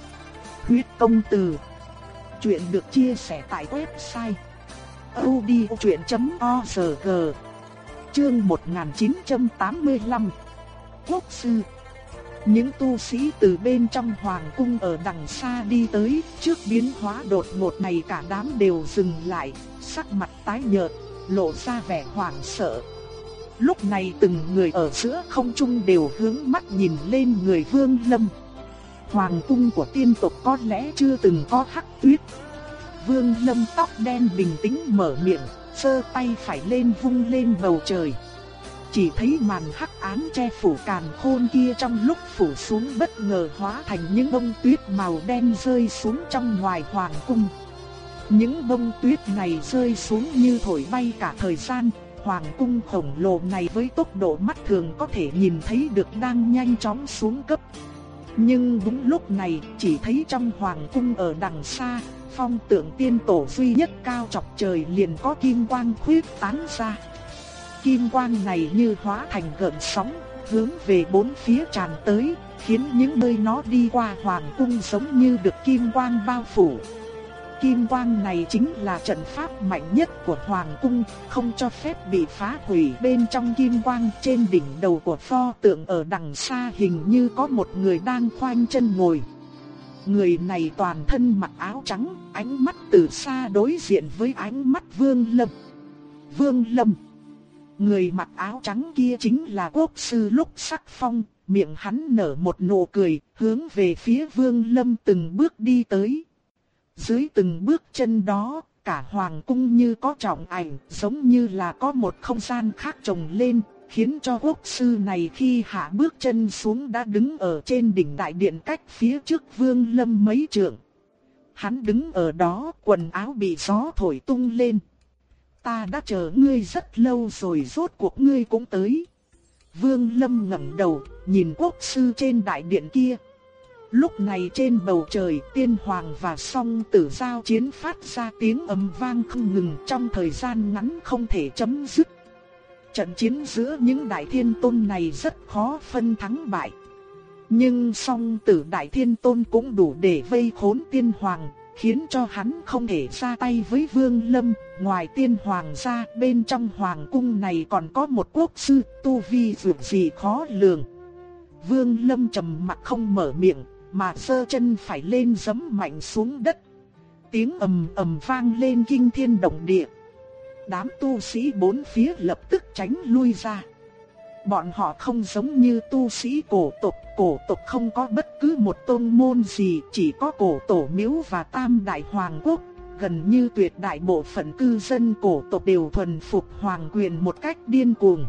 Speaker 1: Huyết công từ. Chuyện được chia sẻ tại website. odchuyện.org Chương 1985 Quốc sư Những tu sĩ từ bên trong hoàng cung ở đằng xa đi tới, trước biến hóa đột ngột này cả đám đều dừng lại, sắc mặt tái nhợt, lộ ra vẻ hoảng sợ. Lúc này từng người ở giữa không trung đều hướng mắt nhìn lên người Vương Lâm. Hoàng cung của tiên tộc có lẽ chưa từng có hắc tuyết. Vương Lâm tóc đen bình tĩnh mở miệng, sơ tay phải lên vung lên bầu trời. Chỉ thấy màn hắc ám che phủ càn khôn kia trong lúc phủ xuống bất ngờ hóa thành những bông tuyết màu đen rơi xuống trong ngoài hoàng cung. Những bông tuyết này rơi xuống như thổi bay cả thời gian, hoàng cung khổng lồ này với tốc độ mắt thường có thể nhìn thấy được đang nhanh chóng xuống cấp. Nhưng đúng lúc này, chỉ thấy trong hoàng cung ở đằng xa, phong tượng tiên tổ duy nhất cao chọc trời liền có kim quang khuyết tán ra. Kim quang này như hóa thành gợn sóng, hướng về bốn phía tràn tới, khiến những nơi nó đi qua hoàng cung giống như được kim quang bao phủ. Kim quang này chính là trận pháp mạnh nhất của Hoàng cung, không cho phép bị phá hủy. Bên trong kim quang trên đỉnh đầu của pho tượng ở đằng xa hình như có một người đang khoanh chân ngồi. Người này toàn thân mặc áo trắng, ánh mắt từ xa đối diện với ánh mắt Vương Lâm. Vương Lâm Người mặc áo trắng kia chính là quốc sư lúc sắc phong, miệng hắn nở một nụ cười, hướng về phía Vương Lâm từng bước đi tới. Dưới từng bước chân đó, cả hoàng cung như có trọng ảnh, giống như là có một không gian khác trồng lên, khiến cho quốc sư này khi hạ bước chân xuống đã đứng ở trên đỉnh đại điện cách phía trước vương lâm mấy trượng. Hắn đứng ở đó, quần áo bị gió thổi tung lên. Ta đã chờ ngươi rất lâu rồi rốt cuộc ngươi cũng tới. Vương Lâm ngẩng đầu, nhìn quốc sư trên đại điện kia, Lúc này trên bầu trời tiên hoàng và song tử giao chiến phát ra tiếng ầm vang không ngừng trong thời gian ngắn không thể chấm dứt. Trận chiến giữa những đại thiên tôn này rất khó phân thắng bại. Nhưng song tử đại thiên tôn cũng đủ để vây khốn tiên hoàng, khiến cho hắn không thể ra tay với vương lâm. Ngoài tiên hoàng ra bên trong hoàng cung này còn có một quốc sư tu vi dược gì khó lường. Vương lâm trầm mặt không mở miệng, mà sơ chân phải lên giấm mạnh xuống đất. Tiếng ầm ầm vang lên kinh thiên động địa. Đám tu sĩ bốn phía lập tức tránh lui ra. Bọn họ không giống như tu sĩ cổ tộc, cổ tộc không có bất cứ một tôn môn gì, chỉ có cổ tổ miếu và tam đại hoàng quốc. Gần như tuyệt đại bộ phận cư dân cổ tộc đều thuần phục hoàng quyền một cách điên cuồng.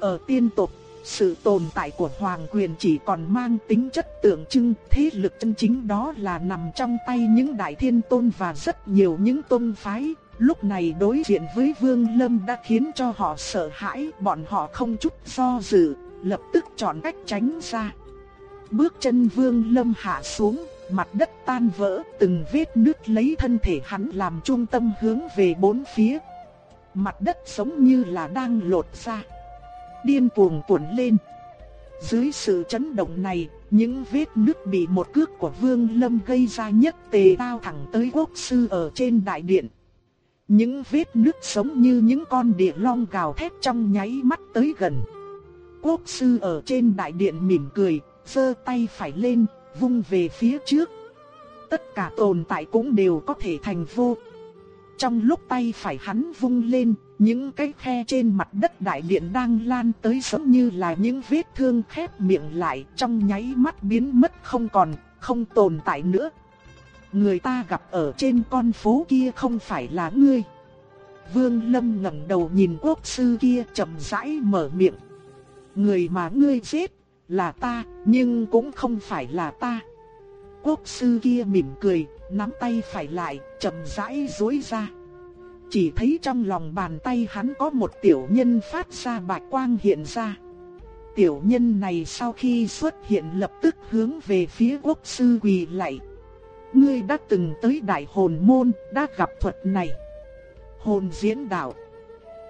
Speaker 1: Ở tiên tộc sự tồn tại của hoàng quyền chỉ còn mang tính chất tượng trưng, thế lực chân chính đó là nằm trong tay những đại thiên tôn và rất nhiều những tôn phái. Lúc này đối diện với Vương Lâm đã khiến cho họ sợ hãi, bọn họ không chút do dự, lập tức chọn cách tránh ra. Bước chân Vương Lâm hạ xuống, mặt đất tan vỡ, từng vết nứt lấy thân thể hắn làm trung tâm hướng về bốn phía. Mặt đất giống như là đang lột ra điên cuồng cuộn lên. Dưới sự chấn động này, những vết nứt bị một cước của Vương Lâm gây ra nhất tề tao thẳng tới quốc sư ở trên đại điện. Những vết nước sống như những con địa long gào thét trong nháy mắt tới gần. Quốc sư ở trên đại điện mỉm cười, giơ tay phải lên, vung về phía trước. Tất cả tồn tại cũng đều có thể thành vô. trong lúc tay phải hắn vung lên, những cái khe trên mặt đất đại điện đang lan tới giống như là những vết thương khép miệng lại trong nháy mắt biến mất không còn, không tồn tại nữa. Người ta gặp ở trên con phố kia không phải là ngươi. Vương Lâm ngẩng đầu nhìn quốc sư kia chậm rãi mở miệng. Người mà ngươi giết là ta, nhưng cũng không phải là ta. Quốc sư kia mỉm cười, nắm tay phải lại, chậm rãi duỗi ra. Chỉ thấy trong lòng bàn tay hắn có một tiểu nhân phát ra bạch quang hiện ra. Tiểu nhân này sau khi xuất hiện lập tức hướng về phía quốc sư quỳ lạy. Ngươi đã từng tới đại hồn môn, đã gặp thuật này. Hồn diễn đạo.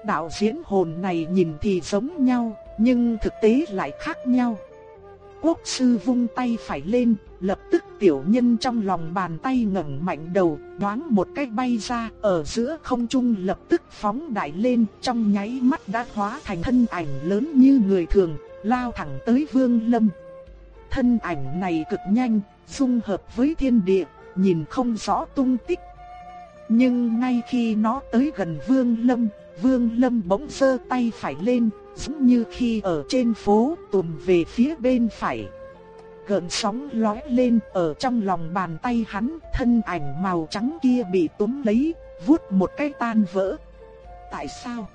Speaker 1: Đạo diễn hồn này nhìn thì giống nhau, nhưng thực tế lại khác nhau. Quốc sư vung tay phải lên, lập tức tiểu nhân trong lòng bàn tay ngẩng mạnh đầu, đoán một cái bay ra, ở giữa không trung lập tức phóng đại lên, trong nháy mắt đã hóa thành thân ảnh lớn như người thường, lao thẳng tới Vương Lâm. Thân ảnh này cực nhanh, dung hợp với thiên địa, nhìn không rõ tung tích. Nhưng ngay khi nó tới gần Vương Lâm, Vương Lâm bỗng giơ tay phải lên, giống như khi ở trên phố tùm về phía bên phải. Gợn sóng lóe lên ở trong lòng bàn tay hắn, thân ảnh màu trắng kia bị túm lấy, vuốt một cái tan vỡ. Tại sao?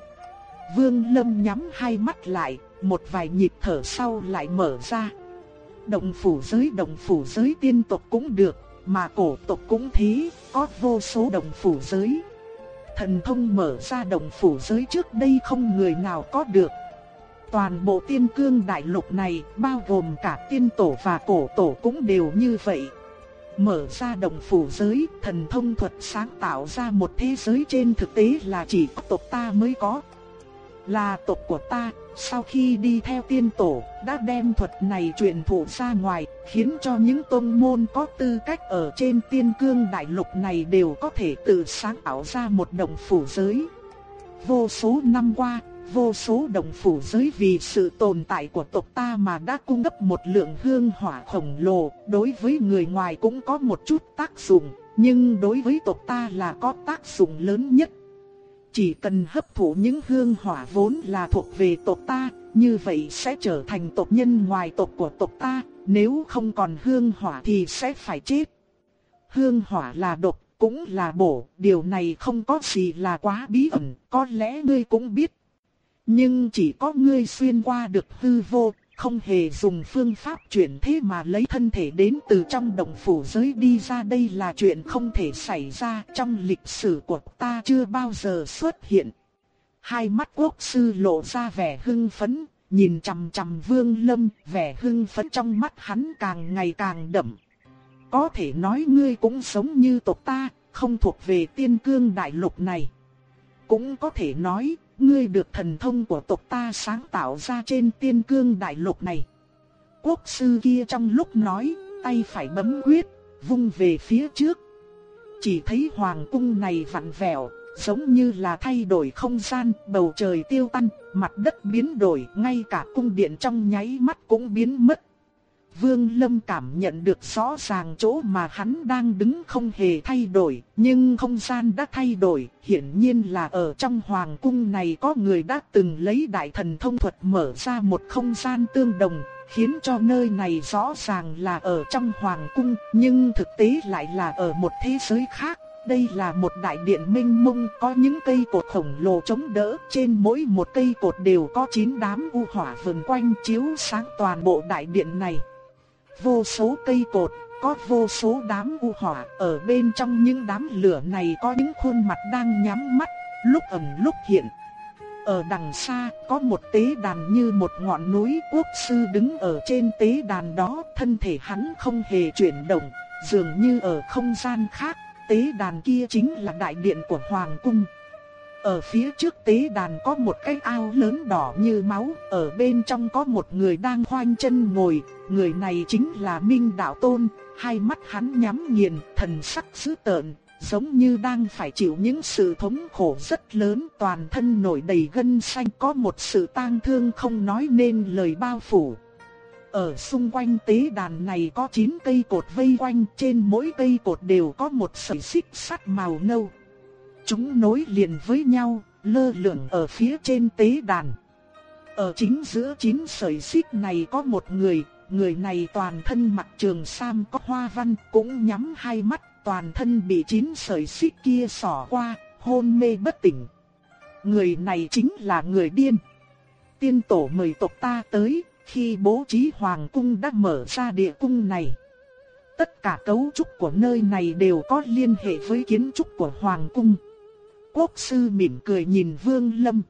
Speaker 1: Vương Lâm nhắm hai mắt lại, một vài nhịp thở sau lại mở ra. Động phủ giới động phủ giới tiên tộc cũng được, mà cổ tộc cũng thế, có vô số động phủ giới. Thần thông mở ra động phủ giới trước đây không người nào có được. Toàn bộ tiên cương đại lục này, bao gồm cả tiên tổ và cổ tổ cũng đều như vậy. Mở ra động phủ giới, thần thông thuật sáng tạo ra một thế giới trên thực tế là chỉ có tộc ta mới có. Là tộc của ta, sau khi đi theo tiên tổ, đã đem thuật này truyền thụ ra ngoài, khiến cho những tôn môn có tư cách ở trên tiên cương đại lục này đều có thể tự sáng tạo ra một động phủ giới. Vô số năm qua, vô số đồng phủ giới vì sự tồn tại của tộc ta mà đã cung cấp một lượng hương hỏa khổng lồ, đối với người ngoài cũng có một chút tác dụng, nhưng đối với tộc ta là có tác dụng lớn nhất. Chỉ cần hấp thụ những hương hỏa vốn là thuộc về tộc ta, như vậy sẽ trở thành tộc nhân ngoài tộc của tộc ta, nếu không còn hương hỏa thì sẽ phải chết. Hương hỏa là độc, cũng là bổ, điều này không có gì là quá bí ẩn, có lẽ ngươi cũng biết. Nhưng chỉ có ngươi xuyên qua được hư vô, không hề dùng phương pháp chuyển thế mà lấy thân thể đến từ trong động phủ giới đi ra đây là chuyện không thể xảy ra trong lịch sử của ta chưa bao giờ xuất hiện. Hai mắt quốc sư lộ ra vẻ hưng phấn, nhìn chằm chằm vương lâm, vẻ hưng phấn trong mắt hắn càng ngày càng đậm. Có thể nói ngươi cũng sống như tộc ta, không thuộc về tiên cương đại lục này. Cũng có thể nói, ngươi được thần thông của tộc ta sáng tạo ra trên tiên cương đại lục này. Quốc sư kia trong lúc nói, tay phải bấm quyết, vung về phía trước. Chỉ thấy hoàng cung này vặn vẹo, giống như là thay đổi không gian, bầu trời tiêu tan, mặt đất biến đổi, ngay cả cung điện trong nháy mắt cũng biến mất. Vương Lâm cảm nhận được rõ ràng chỗ mà hắn đang đứng không hề thay đổi, nhưng không gian đã thay đổi, hiển nhiên là ở trong hoàng cung này có người đã từng lấy đại thần thông thuật mở ra một không gian tương đồng, khiến cho nơi này rõ ràng là ở trong hoàng cung, nhưng thực tế lại là ở một thế giới khác. Đây là một đại điện minh mông có những cây cột khổng lồ chống đỡ, trên mỗi một cây cột đều có 9 đám u hỏa vần quanh chiếu sáng toàn bộ đại điện này vô số cây cột, có vô số đám u hỏa, ở bên trong những đám lửa này có những khuôn mặt đang nhắm mắt, lúc ẩn lúc hiện. Ở đằng xa có một tế đàn như một ngọn núi quốc sư đứng ở trên tế đàn đó, thân thể hắn không hề chuyển động, dường như ở không gian khác, tế đàn kia chính là đại điện của Hoàng Cung. Ở phía trước tế đàn có một cái ao lớn đỏ như máu, ở bên trong có một người đang khoanh chân ngồi, người này chính là Minh Đạo Tôn, hai mắt hắn nhắm nghiền, thần sắc dữ tợn, giống như đang phải chịu những sự thống khổ rất lớn, toàn thân nổi đầy gân xanh có một sự tang thương không nói nên lời bao phủ. Ở xung quanh tế đàn này có 9 cây cột vây quanh, trên mỗi cây cột đều có một sợi xích sắt màu nâu chúng nối liền với nhau, lơ lửng ở phía trên tế đàn. Ở chính giữa chín sợi xích này có một người, người này toàn thân mặc trường sam có hoa văn, cũng nhắm hai mắt, toàn thân bị chín sợi xích kia xỏ qua, hôn mê bất tỉnh. Người này chính là người điên. Tiên tổ mời tộc ta tới, khi bố trí hoàng cung đã mở ra địa cung này. Tất cả cấu trúc của nơi này đều có liên hệ với kiến trúc của hoàng cung. Quốc sư mỉm cười nhìn Vương Lâm.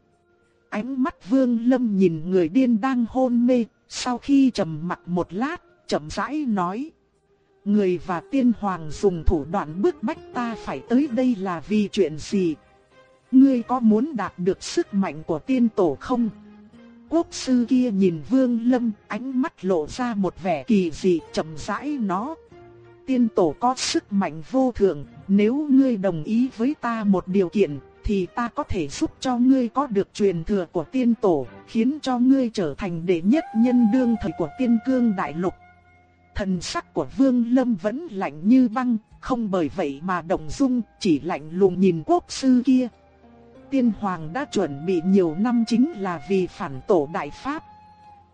Speaker 1: Ánh mắt Vương Lâm nhìn người điên đang hôn mê, sau khi trầm mặc một lát, chậm rãi nói. Người và tiên hoàng dùng thủ đoạn bức bách ta phải tới đây là vì chuyện gì? Ngươi có muốn đạt được sức mạnh của tiên tổ không? Quốc sư kia nhìn Vương Lâm, ánh mắt lộ ra một vẻ kỳ dị, chậm rãi nó. Tiên tổ có sức mạnh vô thượng, nếu ngươi đồng ý với ta một điều kiện, thì ta có thể giúp cho ngươi có được truyền thừa của tiên tổ, khiến cho ngươi trở thành đệ nhất nhân đương thời của tiên cương đại lục. Thần sắc của Vương Lâm vẫn lạnh như băng, không bởi vậy mà động dung, chỉ lạnh lùng nhìn quốc sư kia. Tiên Hoàng đã chuẩn bị nhiều năm chính là vì phản tổ đại pháp.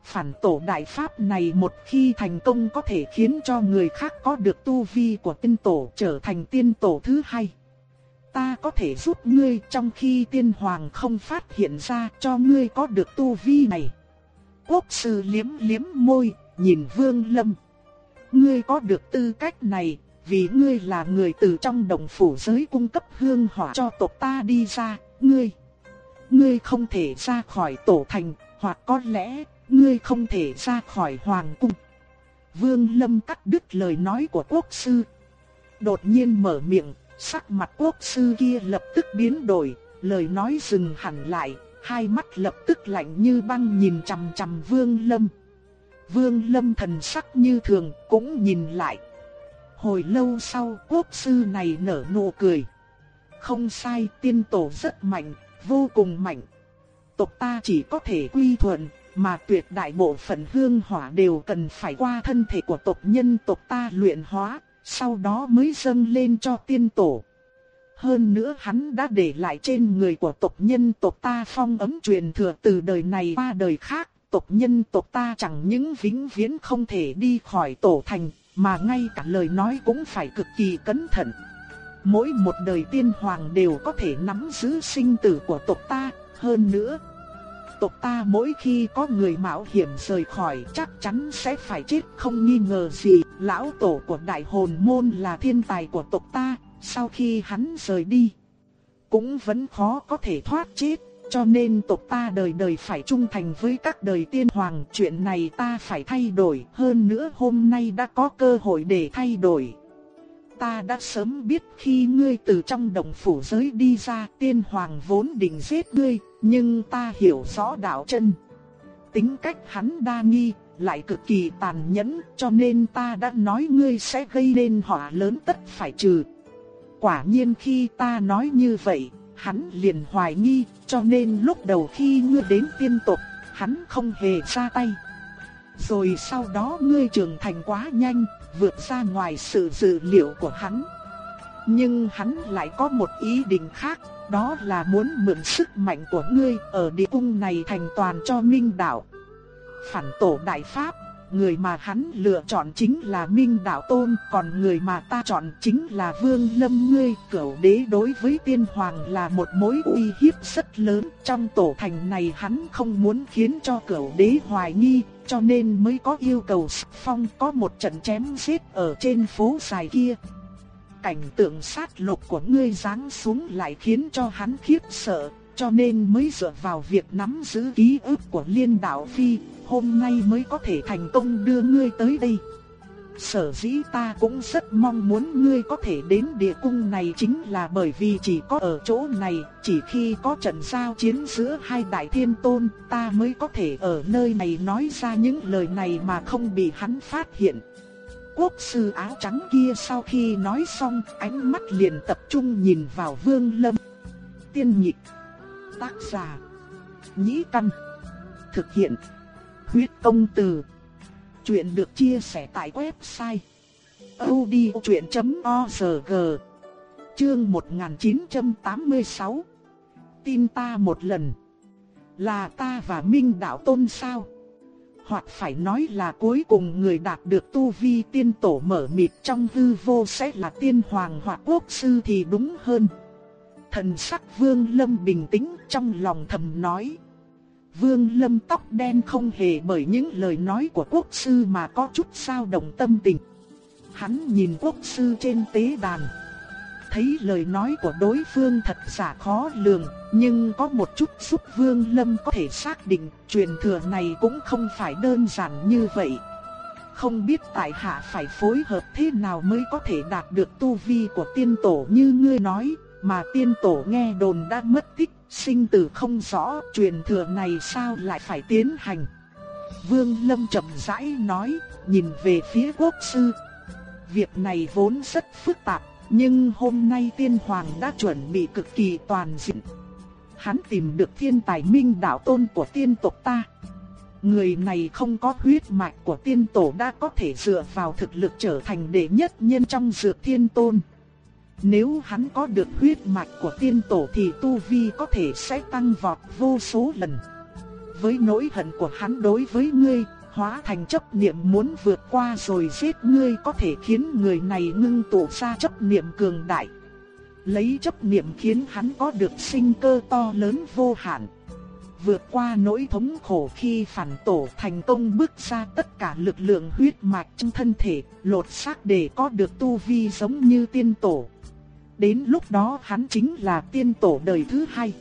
Speaker 1: Phản tổ đại pháp này một khi thành công có thể khiến cho người khác có được tu vi của tiên tổ trở thành tiên tổ thứ hai ta có thể giúp ngươi trong khi tiên hoàng không phát hiện ra cho ngươi có được tu vi này. Quốc sư liếm liếm môi, nhìn vương lâm. Ngươi có được tư cách này, vì ngươi là người từ trong đồng phủ giới cung cấp hương hỏa cho tộc ta đi ra, ngươi. Ngươi không thể ra khỏi tổ thành, hoặc có lẽ, ngươi không thể ra khỏi hoàng cung. Vương Lâm cắt đứt lời nói của quốc sư. Đột nhiên mở miệng, Sắc mặt quốc sư kia lập tức biến đổi, lời nói dừng hẳn lại, hai mắt lập tức lạnh như băng nhìn chằm chằm Vương Lâm. Vương Lâm thần sắc như thường, cũng nhìn lại. Hồi lâu sau, quốc sư này nở nụ cười. Không sai, tiên tổ rất mạnh, vô cùng mạnh. Tộc ta chỉ có thể quy thuận, mà tuyệt đại bộ phận hương hỏa đều cần phải qua thân thể của tộc nhân tộc ta luyện hóa, sau đó mới dâng lên cho tiên tổ. Hơn nữa hắn đã để lại trên người của tộc nhân tộc ta phong ấm truyền thừa từ đời này qua đời khác. Tộc nhân tộc ta chẳng những vĩnh viễn không thể đi khỏi tổ thành, mà ngay cả lời nói cũng phải cực kỳ cẩn thận. Mỗi một đời tiên hoàng đều có thể nắm giữ sinh tử của tộc ta, hơn nữa. Tộc ta mỗi khi có người mạo hiểm rời khỏi chắc chắn sẽ phải chết không nghi ngờ gì. Lão tổ của đại hồn môn là thiên tài của tộc ta, sau khi hắn rời đi, cũng vẫn khó có thể thoát chết. Cho nên tộc ta đời đời phải trung thành với các đời tiên hoàng. Chuyện này ta phải thay đổi. Hơn nữa hôm nay đã có cơ hội để thay đổi. Ta đã sớm biết khi ngươi từ trong đồng phủ giới đi ra tiên hoàng vốn định giết ngươi. Nhưng ta hiểu rõ đạo chân. Tính cách hắn đa nghi, lại cực kỳ tàn nhẫn, cho nên ta đã nói ngươi sẽ gây nên họa lớn tất phải trừ. Quả nhiên khi ta nói như vậy, hắn liền hoài nghi, cho nên lúc đầu khi ngươi đến tiên tộc, hắn không hề ra tay. Rồi sau đó ngươi trưởng thành quá nhanh, vượt ra ngoài sự dự liệu của hắn. Nhưng hắn lại có một ý định khác, đó là muốn mượn sức mạnh của ngươi ở địa cung này thành toàn cho minh đạo. Phản tổ đại pháp, người mà hắn lựa chọn chính là Minh Đạo Tôn, còn người mà ta chọn chính là Vương Lâm ngươi. Cửu đế đối với tiên hoàng là một mối uy hiếp rất lớn, trong tổ thành này hắn không muốn khiến cho cửu đế hoài nghi, cho nên mới có yêu cầu phong có một trận chém giết ở trên phố dài kia. Cảnh tượng sát lục của ngươi giáng xuống lại khiến cho hắn khiếp sợ, cho nên mới dựa vào việc nắm giữ ký ức của liên đạo phi, hôm nay mới có thể thành công đưa ngươi tới đây. Sở dĩ ta cũng rất mong muốn ngươi có thể đến địa cung này chính là bởi vì chỉ có ở chỗ này, chỉ khi có trận giao chiến giữa hai đại thiên tôn, ta mới có thể ở nơi này nói ra những lời này mà không bị hắn phát hiện. Quốc sư áo trắng kia sau khi nói xong, ánh mắt liền tập trung nhìn vào Vương Lâm. Tiên nhịp, tác giả, nhĩ căn, thực hiện Huyết công từ. Chuyện được chia sẻ tại website odchuyện.org Chương 1986 Tin ta một lần Là ta và Minh Đạo Tôn sao? Hoặc phải nói là cuối cùng người đạt được tu vi tiên tổ mở mịt trong hư vô sẽ là tiên hoàng hoặc quốc sư thì đúng hơn. Thần sắc Vương Lâm bình tĩnh trong lòng thầm nói. Vương Lâm tóc đen không hề bởi những lời nói của quốc sư mà có chút sao động tâm tình. Hắn nhìn quốc sư trên tế đàn. Thấy lời nói của đối phương thật giả khó lường, nhưng có một chút giúp Vương Lâm có thể xác định truyền thừa này cũng không phải đơn giản như vậy. Không biết tại hạ phải phối hợp thế nào mới có thể đạt được tu vi của tiên tổ như ngươi nói, mà tiên tổ nghe đồn đã mất tích, sinh tử không rõ, truyền thừa này sao lại phải tiến hành. Vương Lâm chậm rãi nói, nhìn về phía quốc sư. Việc này vốn rất phức tạp, nhưng hôm nay tiên hoàng đã chuẩn bị cực kỳ toàn diện. Hắn tìm được thiên tài minh đạo tôn của tiên tộc ta. Người này không có huyết mạch của tiên tổ đã có thể dựa vào thực lực trở thành đệ nhất nhân trong dược thiên tôn. Nếu hắn có được huyết mạch của tiên tổ thì tu vi có thể sẽ tăng vọt vô số lần. Với nỗi hận của hắn đối với ngươi, hóa thành chấp niệm muốn vượt qua rồi giết ngươi có thể khiến người này ngưng tụ ra chấp niệm cường đại. Lấy chấp niệm khiến hắn có được sinh cơ to lớn vô hạn. Vượt qua nỗi thống khổ khi phản tổ thành công bước ra tất cả lực lượng huyết mạch trong thân thể, lột xác để có được tu vi giống như tiên tổ. Đến lúc đó hắn chính là tiên tổ đời thứ hai.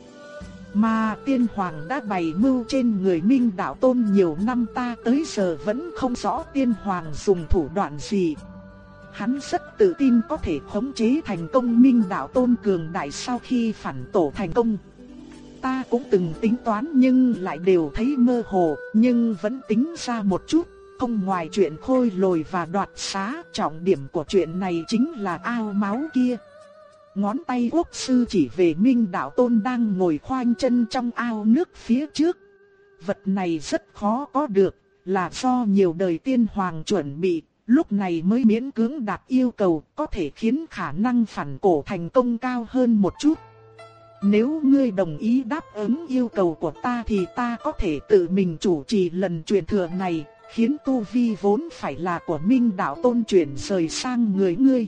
Speaker 1: Mà tiên hoàng đã bày mưu trên người minh đạo tôn nhiều năm ta tới giờ vẫn không rõ tiên hoàng dùng thủ đoạn gì. Hắn rất tự tin có thể khống chế thành công minh đạo tôn cường đại sau khi phản tổ thành công. Ta cũng từng tính toán nhưng lại đều thấy mơ hồ, nhưng vẫn tính ra một chút. Không ngoài chuyện khôi lồi và đoạt xá, trọng điểm của chuyện này chính là ao máu kia. Ngón tay quốc sư chỉ về Minh Đạo Tôn đang ngồi khoanh chân trong ao nước phía trước. Vật này rất khó có được, là do nhiều đời tiên hoàng chuẩn bị, lúc này mới miễn cưỡng đạt yêu cầu có thể khiến khả năng phản cổ thành công cao hơn một chút. Nếu ngươi đồng ý đáp ứng yêu cầu của ta thì ta có thể tự mình chủ trì lần truyền thừa này, khiến tu vi vốn phải là của Minh Đạo Tôn chuyển rời sang người ngươi.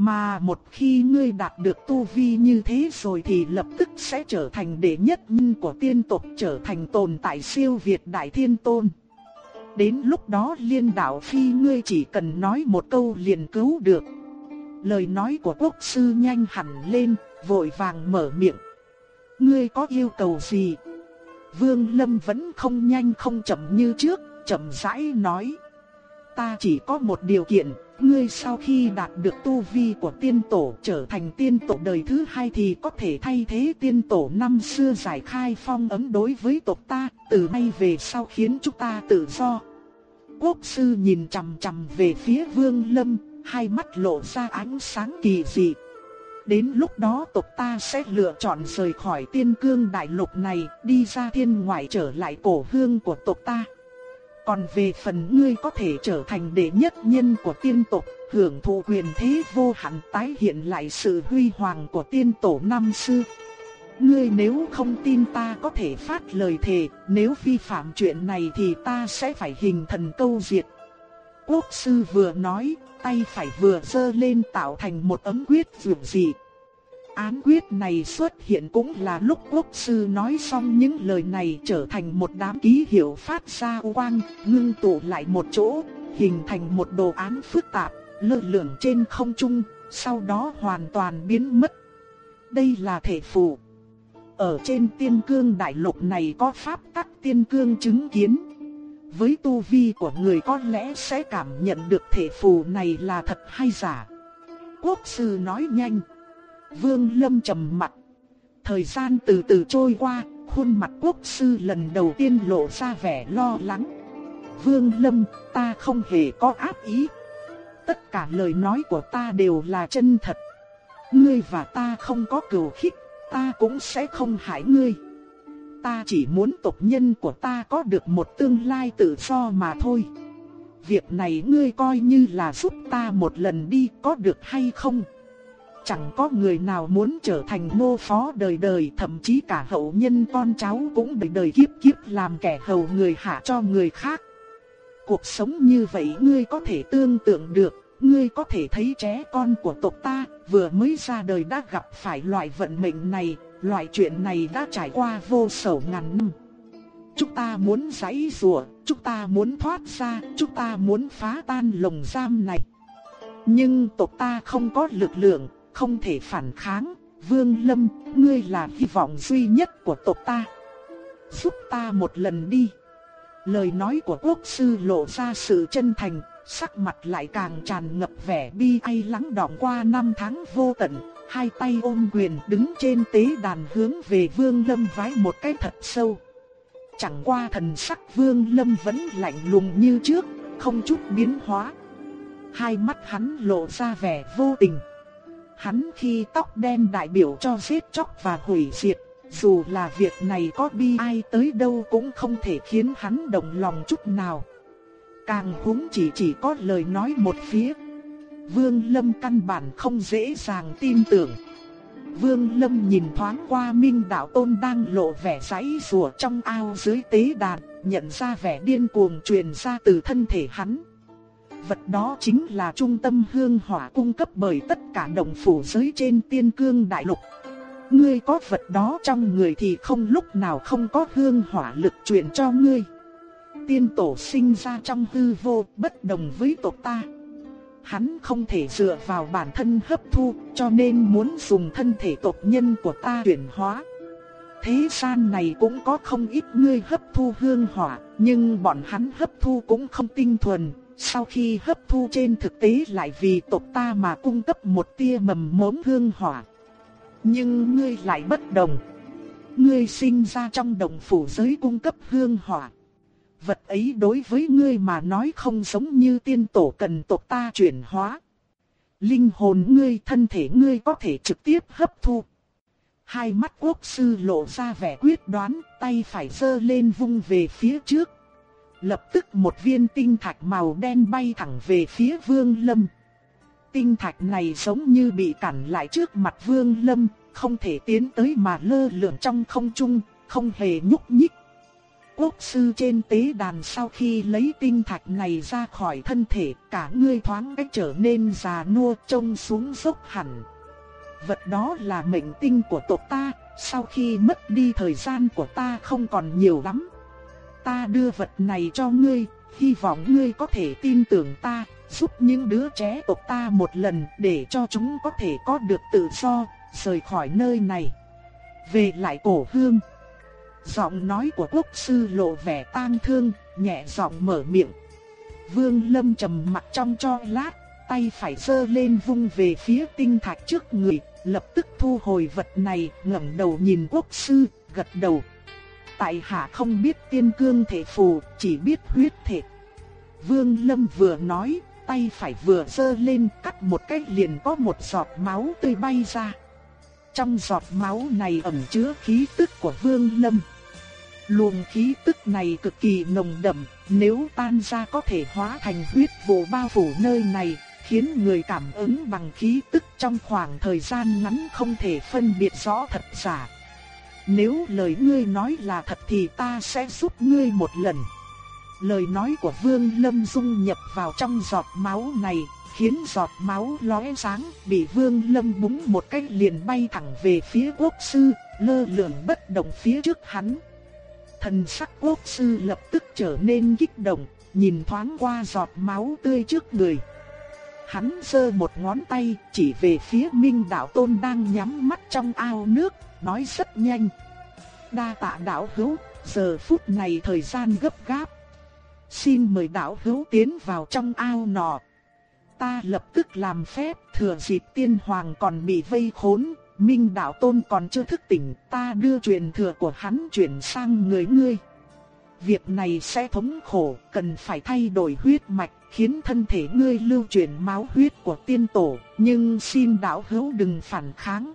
Speaker 1: Mà một khi ngươi đạt được tu vi như thế rồi thì lập tức sẽ trở thành đệ nhất nhân của tiên tộc trở thành tồn tại siêu việt đại thiên tôn. Đến lúc đó liên đạo phi ngươi chỉ cần nói một câu liền cứu được. Lời nói của quốc sư nhanh hẳn lên, vội vàng mở miệng. Ngươi có yêu cầu gì? Vương Lâm vẫn không nhanh không chậm như trước, chậm rãi nói. Ta chỉ có một điều kiện, Ngươi sau khi đạt được tu vi của tiên tổ trở thành tiên tổ đời thứ hai thì có thể thay thế tiên tổ năm xưa giải khai phong ấn đối với tộc ta, từ nay về sau khiến chúng ta tự do. Quốc sư nhìn chằm chằm về phía vương lâm, hai mắt lộ ra ánh sáng kỳ dị. Đến lúc đó tộc ta sẽ lựa chọn rời khỏi tiên cương đại lục này, đi ra thiên ngoại trở lại cổ hương của tộc ta. Còn về phần ngươi có thể trở thành đệ nhất nhân của tiên tộc, hưởng thụ quyền thế vô hạn tái hiện lại sự huy hoàng của tiên tổ năm xưa. Ngươi nếu không tin ta có thể phát lời thề, nếu vi phạm chuyện này thì ta sẽ phải hình thần câu diệt. Quốc sư vừa nói, tay phải vừa giơ lên tạo thành một ấm quyết dường dị. Án quyết này xuất hiện cũng là lúc quốc sư nói xong những lời này trở thành một đám ký hiệu phát ra quang, ngưng tụ lại một chỗ, hình thành một đồ án phức tạp, lơ lửng trên không trung, sau đó hoàn toàn biến mất. Đây là thể phù. Ở trên tiên cương đại lục này có pháp tắc tiên cương chứng kiến. Với tu vi của người có lẽ sẽ cảm nhận được thể phù này là thật hay giả. Quốc sư nói nhanh. Vương Lâm trầm mặt. Thời gian từ từ trôi qua, khuôn mặt quốc sư lần đầu tiên lộ ra vẻ lo lắng. Vương Lâm, ta không hề có ác ý. Tất cả lời nói của ta đều là chân thật. Ngươi và ta không có cừu khích, ta cũng sẽ không hại ngươi. Ta chỉ muốn tộc nhân của ta có được một tương lai tự do mà thôi. Việc này ngươi coi như là giúp ta một lần đi có được hay không? Chẳng có người nào muốn trở thành ngô phó đời đời, thậm chí cả hậu nhân con cháu cũng đời đời kiếp kiếp làm kẻ hầu người hạ cho người khác. Cuộc sống như vậy ngươi có thể tương tượng được, ngươi có thể thấy trẻ con của tộc ta vừa mới ra đời đã gặp phải loại vận mệnh này, loại chuyện này đã trải qua vô số ngàn năm. Chúng ta muốn giãy rùa, chúng ta muốn thoát ra, chúng ta muốn phá tan lồng giam này. Nhưng tộc ta không có lực lượng, không thể phản kháng. Vương Lâm, ngươi là hy vọng duy nhất của tộc ta. Giúp ta một lần đi. Lời nói của quốc sư lộ ra sự chân thành, sắc mặt lại càng tràn ngập vẻ bi ai lắng đọng qua năm tháng vô tận, hai tay ôm quyền đứng trên tế đàn hướng về Vương Lâm vái một cái thật sâu. Chẳng qua thần sắc Vương Lâm vẫn lạnh lùng như trước, không chút biến hóa. Hai mắt hắn lộ ra vẻ vô tình. Hắn khi tóc đen đại biểu cho giết chóc và hủy diệt, dù là việc này có bi ai tới đâu cũng không thể khiến hắn động lòng chút nào. Càng húng chỉ chỉ có lời nói một phía. Vương Lâm căn bản không dễ dàng tin tưởng. Vương Lâm nhìn thoáng qua Minh Đạo Tôn đang lộ vẻ giãy rùa trong ao dưới tế đàn, nhận ra vẻ điên cuồng truyền ra từ thân thể hắn. Vật đó chính là trung tâm hương hỏa cung cấp bởi tất cả đồng phủ giới trên tiên cương đại lục. Ngươi có vật đó trong người thì không lúc nào không có hương hỏa lực truyền cho ngươi. Tiên tổ sinh ra trong hư vô bất đồng với tộc ta. Hắn không thể dựa vào bản thân hấp thu cho nên muốn dùng thân thể tộc nhân của ta chuyển hóa. Thế gian này cũng có không ít người hấp thu hương hỏa, nhưng bọn hắn hấp thu cũng không tinh thuần, sau khi hấp thu trên thực tế lại vì tộc ta mà cung cấp một tia mầm mống hương hỏa. Nhưng ngươi lại bất đồng. Ngươi sinh ra trong đồng phủ giới cung cấp hương hỏa. Vật ấy đối với ngươi mà nói không giống như tiên tổ cần tộc ta chuyển hóa. Linh hồn ngươi thân thể ngươi có thể trực tiếp hấp thu. Hai mắt quốc sư lộ ra vẻ quyết đoán, tay phải giơ lên vung về phía trước. Lập tức một viên tinh thạch màu đen bay thẳng về phía vương lâm. Tinh thạch này giống như bị cản lại trước mặt vương lâm, không thể tiến tới mà lơ lửng trong không trung, không hề nhúc nhích. Quốc sư trên tế đàn sau khi lấy tinh thạch này ra khỏi thân thể, cả người thoáng cách trở nên già nua trông xuống dốc hẳn. Vật đó là mệnh tinh của tộc ta, sau khi mất đi thời gian của ta không còn nhiều lắm. Ta đưa vật này cho ngươi, hy vọng ngươi có thể tin tưởng ta, giúp những đứa trẻ tộc ta một lần để cho chúng có thể có được tự do, rời khỏi nơi này. Về lại cổ hương. Giọng nói của quốc sư lộ vẻ tang thương, nhẹ giọng mở miệng. Vương Lâm trầm mặt trong cho lát, tay phải giơ lên vung về phía tinh thạch trước người, lập tức thu hồi vật này, ngẩng đầu nhìn quốc sư, gật đầu. Tại hạ không biết tiên cương thể phù, chỉ biết huyết thể. Vương Lâm vừa nói, tay phải vừa giơ lên cắt một cái liền có một giọt máu tươi bay ra. Trong giọt máu này ẩn chứa khí tức của Vương Lâm. Luồng khí tức này cực kỳ nồng đậm, nếu tan ra có thể hóa thành huyết vụ bao phủ nơi này, khiến người cảm ứng bằng khí tức trong khoảng thời gian ngắn không thể phân biệt rõ thật giả. Nếu lời ngươi nói là thật thì ta sẽ giúp ngươi một lần. Lời nói của Vương Lâm dung nhập vào trong giọt máu này, khiến giọt máu lóe sáng, bị Vương Lâm búng một cái liền bay thẳng về phía quốc sư, lơ lửng bất động phía trước hắn. Thần sắc quốc sư lập tức trở nên kích động, nhìn thoáng qua giọt máu tươi trước người. Hắn giơ một ngón tay chỉ về phía Minh Đạo Tôn đang nhắm mắt trong ao nước, nói rất nhanh. Đa tạ đạo hữu, giờ phút này thời gian gấp gáp. Xin mời đạo hữu tiến vào trong ao nọ. Ta lập tức làm phép thừa dịp tiên hoàng còn bị vây khốn, Minh Đạo Tôn còn chưa thức tỉnh, ta đưa truyền thừa của hắn chuyển sang người ngươi. Việc này sẽ thống khổ, cần phải thay đổi huyết mạch, khiến thân thể ngươi lưu truyền máu huyết của tiên tổ, nhưng xin đạo hữu đừng phản kháng.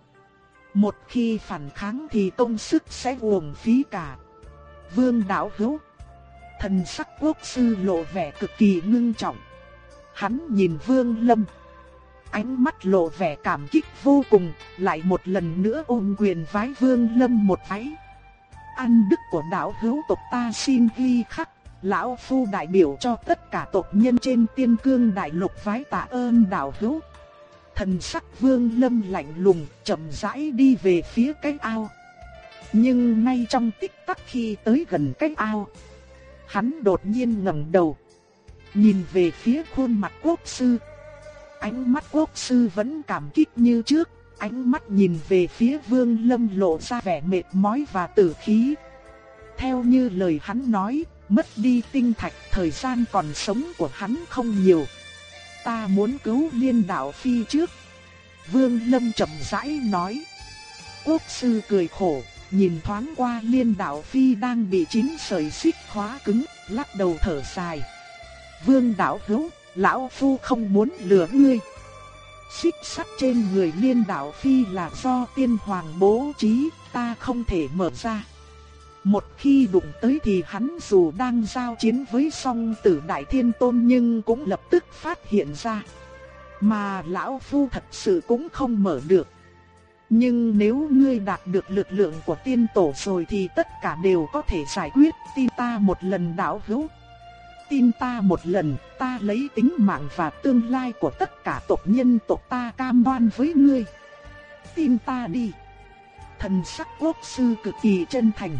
Speaker 1: Một khi phản kháng thì công sức sẽ uổng phí cả. Vương đạo hữu, thần sắc quốc sư lộ vẻ cực kỳ ngưng trọng. Hắn nhìn Vương Lâm, ánh mắt lộ vẻ cảm kích vô cùng, lại một lần nữa ôm quyền vái Vương Lâm một váy. Ăn đức của đạo hữu tộc ta xin ghi khắc, lão phu đại biểu cho tất cả tộc nhân trên tiên cương đại lục vái tạ ơn đạo hữu. Thần sắc Vương Lâm lạnh lùng, chậm rãi đi về phía cái ao. Nhưng ngay trong tích tắc khi tới gần cái ao, hắn đột nhiên ngẩng đầu, nhìn về phía khuôn mặt quốc sư. Ánh mắt quốc sư vẫn cảm kích như trước, ánh mắt nhìn về phía Vương Lâm lộ ra vẻ mệt mỏi và tử khí. Theo như lời hắn nói, mất đi tinh thạch, thời gian còn sống của hắn không nhiều. Ta muốn cứu liên đạo phi trước. Vương Lâm chậm rãi nói. Quốc sư cười khổ, nhìn thoáng qua liên đạo phi đang bị chín sợi xích khóa cứng, lắc đầu thở dài. Vương đạo hữu, lão phu không muốn lừa ngươi. Xích sắt trên người liên đạo phi là do tiên hoàng bố trí, ta không thể mở ra. Một khi đụng tới thì hắn dù đang giao chiến với song tử đại thiên tôn nhưng cũng lập tức phát hiện ra. Mà lão phu thật sự cũng không mở được. Nhưng nếu ngươi đạt được lực lượng của tiên tổ rồi thì tất cả đều có thể giải quyết, tin ta một lần đạo hữu. Tin ta một lần, ta lấy tính mạng và tương lai của tất cả tộc nhân tộc ta cam đoan với ngươi. Tin ta đi. Thần sắc quốc sư cực kỳ chân thành.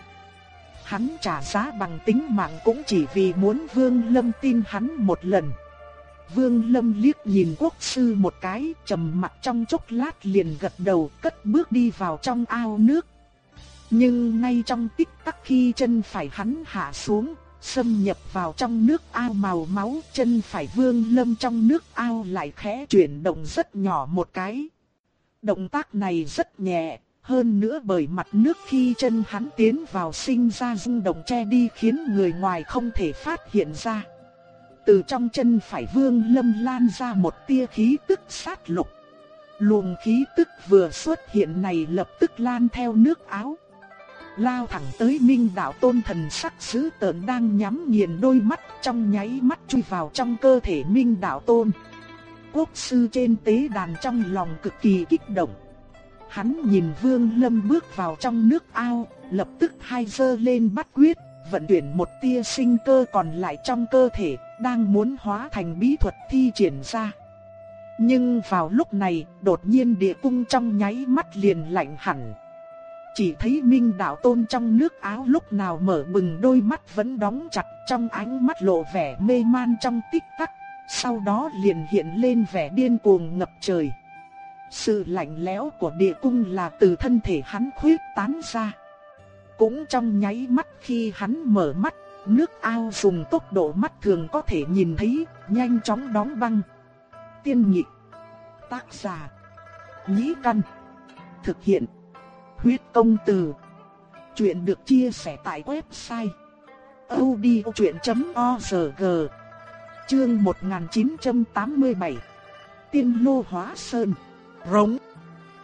Speaker 1: Hắn trả giá bằng tính mạng cũng chỉ vì muốn Vương Lâm tin hắn một lần. Vương Lâm liếc nhìn quốc sư một cái, trầm mặt trong chốc lát liền gật đầu, cất bước đi vào trong ao nước. Nhưng ngay trong tích tắc khi chân phải hắn hạ xuống, xâm nhập vào trong nước ao màu máu, chân phải Vương Lâm trong nước ao lại khẽ chuyển động rất nhỏ một cái. Động tác này rất nhẹ, hơn nữa bởi mặt nước khi chân hắn tiến vào sinh ra rung động che đi khiến người ngoài không thể phát hiện ra. Từ trong chân phải vương lâm lan ra một tia khí tức sát lục. Luồng khí tức vừa xuất hiện này lập tức lan theo nước áo. Lao thẳng tới minh đạo tôn thần sắc sứ tợn đang nhắm nghiền đôi mắt trong nháy mắt chui vào trong cơ thể minh đạo tôn. Quốc sư trên tế đàn trong lòng cực kỳ kích động. Hắn nhìn vương lâm bước vào trong nước ao, lập tức hai giơ lên bắt quyết, vận chuyển một tia sinh cơ còn lại trong cơ thể, đang muốn hóa thành bí thuật thi triển ra. Nhưng vào lúc này, đột nhiên địa cung trong nháy mắt liền lạnh hẳn. Chỉ thấy Minh Đạo Tôn trong nước áo lúc nào mở bừng đôi mắt vẫn đóng chặt trong ánh mắt lộ vẻ mê man trong tích tắc, sau đó liền hiện lên vẻ điên cuồng ngập trời. Sự lạnh lẽo của địa cung là từ thân thể hắn khuyết tán ra. Cũng trong nháy mắt khi hắn mở mắt, nước ao dùng tốc độ mắt thường có thể nhìn thấy, nhanh chóng đóng băng. Tiên nhị Tác giả. Nhĩ căn. Thực hiện. Huyết công từ. Chuyện được chia sẻ tại website. odchuyện.org Chương 1987 Tiên lô hóa sơn Rống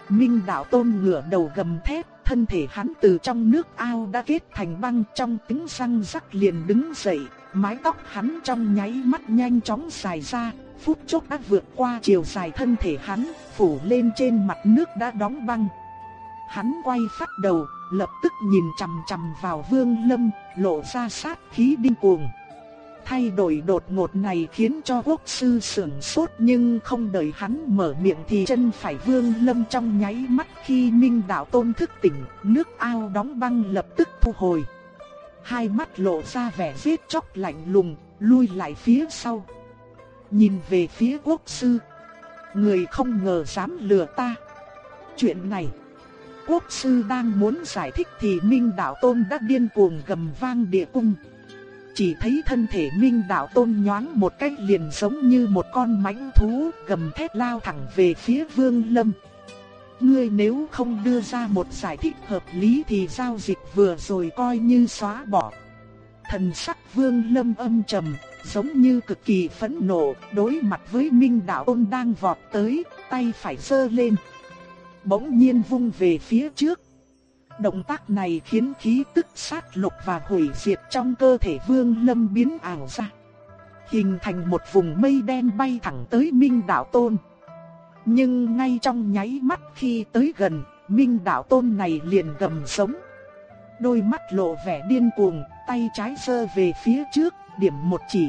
Speaker 1: Minh đạo tôn ngửa đầu gầm thét thân thể hắn từ trong nước ao đã kết thành băng trong tính răng rắc liền đứng dậy, mái tóc hắn trong nháy mắt nhanh chóng dài ra, phút chốc đã vượt qua chiều dài thân thể hắn, phủ lên trên mặt nước đã đóng băng. Hắn quay phát đầu, lập tức nhìn chằm chằm vào Vương Lâm, lộ ra sát khí điên cuồng. Thay đổi đột ngột này khiến cho quốc sư sửng sốt nhưng không đợi hắn mở miệng thì chân phải vương lâm trong nháy mắt khi minh đạo tôn thức tỉnh, nước ao đóng băng lập tức thu hồi. Hai mắt lộ ra vẻ giết chóc lạnh lùng, lui lại phía sau. Nhìn về phía quốc sư, người không ngờ dám lừa ta. Chuyện này, quốc sư đang muốn giải thích thì minh đạo tôn đã điên cuồng gầm vang địa cung. Chỉ thấy thân thể minh đạo tôn nhoáng một cách liền giống như một con mãnh thú gầm thét lao thẳng về phía vương lâm. Ngươi nếu không đưa ra một giải thích hợp lý thì giao dịch vừa rồi coi như xóa bỏ. Thần sắc vương lâm âm trầm, giống như cực kỳ phẫn nộ, đối mặt với minh đạo tôn đang vọt tới, tay phải giơ lên. Bỗng nhiên vung về phía trước, Động tác này khiến khí tức sát lục và hủy diệt trong cơ thể Vương Lâm biến ảo ra. Hình thành một vùng mây đen bay thẳng tới Minh Đạo Tôn. Nhưng ngay trong nháy mắt khi tới gần, Minh đạo tôn này liền gầm sống. Đôi mắt lộ vẻ điên cuồng, tay trái sơ về phía trước, điểm một chỉ.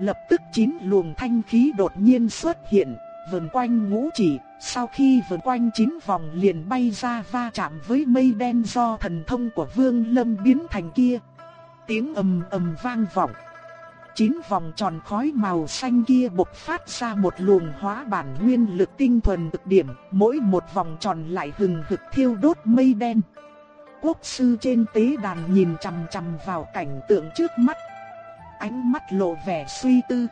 Speaker 1: Lập tức chín luồng thanh khí đột nhiên xuất hiện, vần quanh ngũ chỉ, sau khi vần quanh chín vòng liền bay ra va chạm với mây đen do thần thông của Vương Lâm biến thành kia. Tiếng ầm ầm vang vọng. Chín vòng tròn khói màu xanh kia bộc phát ra một luồng hóa bản nguyên lực tinh thuần cực điểm, mỗi một vòng tròn lại hừng hực thiêu đốt mây đen. Quốc sư trên tế đàn nhìn chằm chằm vào cảnh tượng trước mắt. Ánh mắt lộ vẻ suy tư.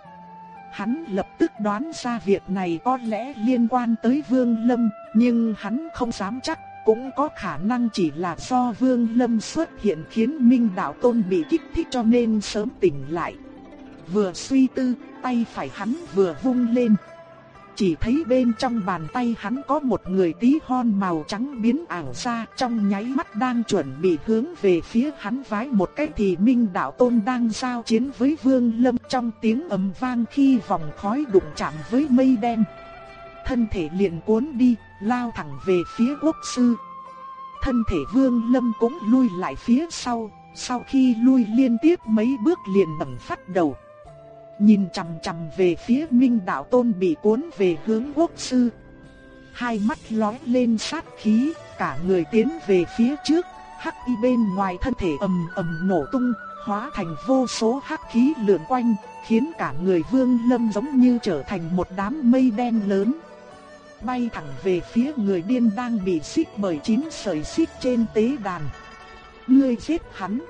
Speaker 1: Hắn lập tức đoán ra việc này có lẽ liên quan tới Vương Lâm, nhưng hắn không dám chắc, cũng có khả năng chỉ là do Vương Lâm xuất hiện khiến Minh Đạo Tôn bị kích thích cho nên sớm tỉnh lại. Vừa suy tư, tay phải hắn vừa vung lên. Chỉ thấy bên trong bàn tay hắn có một người tí hon màu trắng biến ảo ra trong nháy mắt đang chuẩn bị hướng về phía hắn vái một cái thì Minh Đạo Tôn đang giao chiến với Vương Lâm trong tiếng ầm vang khi vòng khói đụng chạm với mây đen. Thân thể liền cuốn đi, lao thẳng về phía quốc sư. Thân thể Vương Lâm cũng lui lại phía sau, sau khi lui liên tiếp mấy bước liền ẩm phát đầu. Nhìn chằm chằm về phía Minh Đạo Tôn bị cuốn về hướng quốc sư. Hai mắt lóe lên sát khí, cả người tiến về phía trước, hắc y bên ngoài thân thể ầm ầm nổ tung, hóa thành vô số hắc khí lượn quanh, khiến cả người Vương Lâm giống như trở thành một đám mây đen lớn. Bay thẳng về phía người điên đang bị xích bởi chín sợi xích trên tế đàn. Ngươi giết hắn,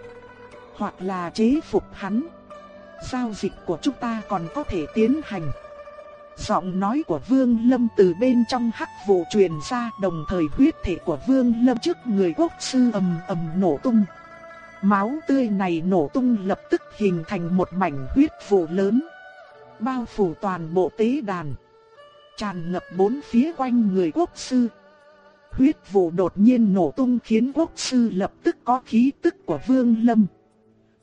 Speaker 1: hoặc là chế phục hắn giao dịch của chúng ta còn có thể tiến hành. Giọng nói của Vương Lâm từ bên trong hắc vụ truyền ra, đồng thời huyết thể của Vương Lâm trước người quốc sư ầm ầm nổ tung. Máu tươi này nổ tung lập tức hình thành một mảnh huyết vụ lớn. Bao phủ toàn bộ tế đàn. Tràn ngập bốn phía quanh người quốc sư. Huyết vụ đột nhiên nổ tung khiến quốc sư lập tức có khí tức của Vương Lâm.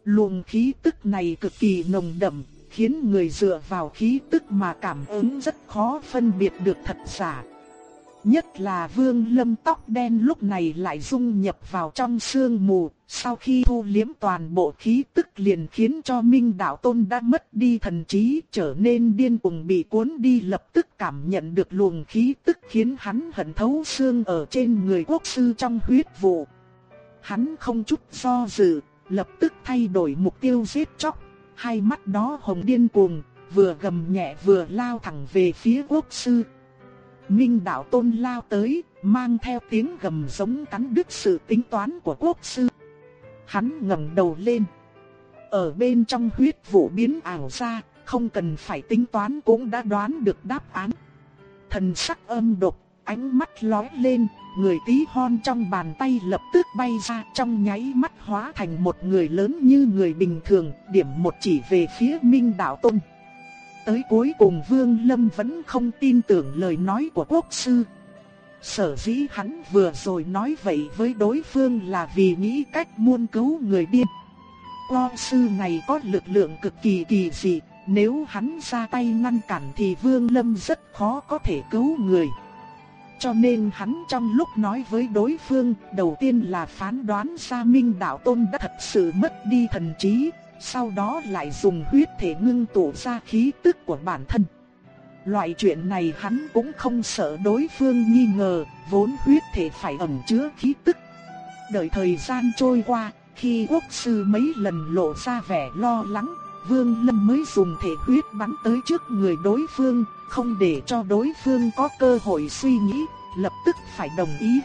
Speaker 1: Luồng khí tức này cực kỳ nồng đậm, khiến người dựa vào khí tức mà cảm ứng rất khó phân biệt được thật giả. Nhất là vương lâm tóc đen lúc này lại dung nhập vào trong sương mù, sau khi thu liếm toàn bộ khí tức liền khiến cho Minh Đạo Tôn đã mất đi thần trí, trở nên điên cuồng bị cuốn đi lập tức cảm nhận được luồng khí tức khiến hắn hận thấu xương ở trên người quốc sư trong huyết vụ. Hắn không chút do dự, lập tức thay đổi mục tiêu giết chóc, hai mắt đó hồng điên cuồng, vừa gầm nhẹ vừa lao thẳng về phía quốc sư. Minh đạo tôn lao tới, mang theo tiếng gầm giống cắn đứt sự tính toán của quốc sư. Hắn ngẩng đầu lên. Ở bên trong huyết vụ biến ảo ra, không cần phải tính toán cũng đã đoán được đáp án. Thần sắc âm độc, ánh mắt lóe lên, người tí hon trong bàn tay lập tức bay ra trong nháy mắt hóa thành một người lớn như người bình thường, điểm một chỉ về phía Minh Đạo Tôn. Tới cuối cùng Vương Lâm vẫn không tin tưởng lời nói của quốc sư. Sở dĩ hắn vừa rồi nói vậy với đối phương là vì nghĩ cách muôn cứu người điên. Quốc sư này có lực lượng cực kỳ kỳ dị, nếu hắn ra tay ngăn cản thì Vương Lâm rất khó có thể cứu người. Cho nên hắn trong lúc nói với đối phương, đầu tiên là phán đoán ra Minh Đạo Tôn đã thật sự mất đi thần trí, sau đó lại dùng huyết thể ngưng tụ ra khí tức của bản thân. Loại chuyện này hắn cũng không sợ đối phương nghi ngờ, vốn huyết thể phải ẩn chứa khí tức. Đợi thời gian trôi qua, khi quốc sư mấy lần lộ ra vẻ lo lắng, Vương Lâm mới dùng thể huyết bắn tới trước người đối phương, không để cho đối phương có cơ hội suy nghĩ, lập tức phải đồng ý.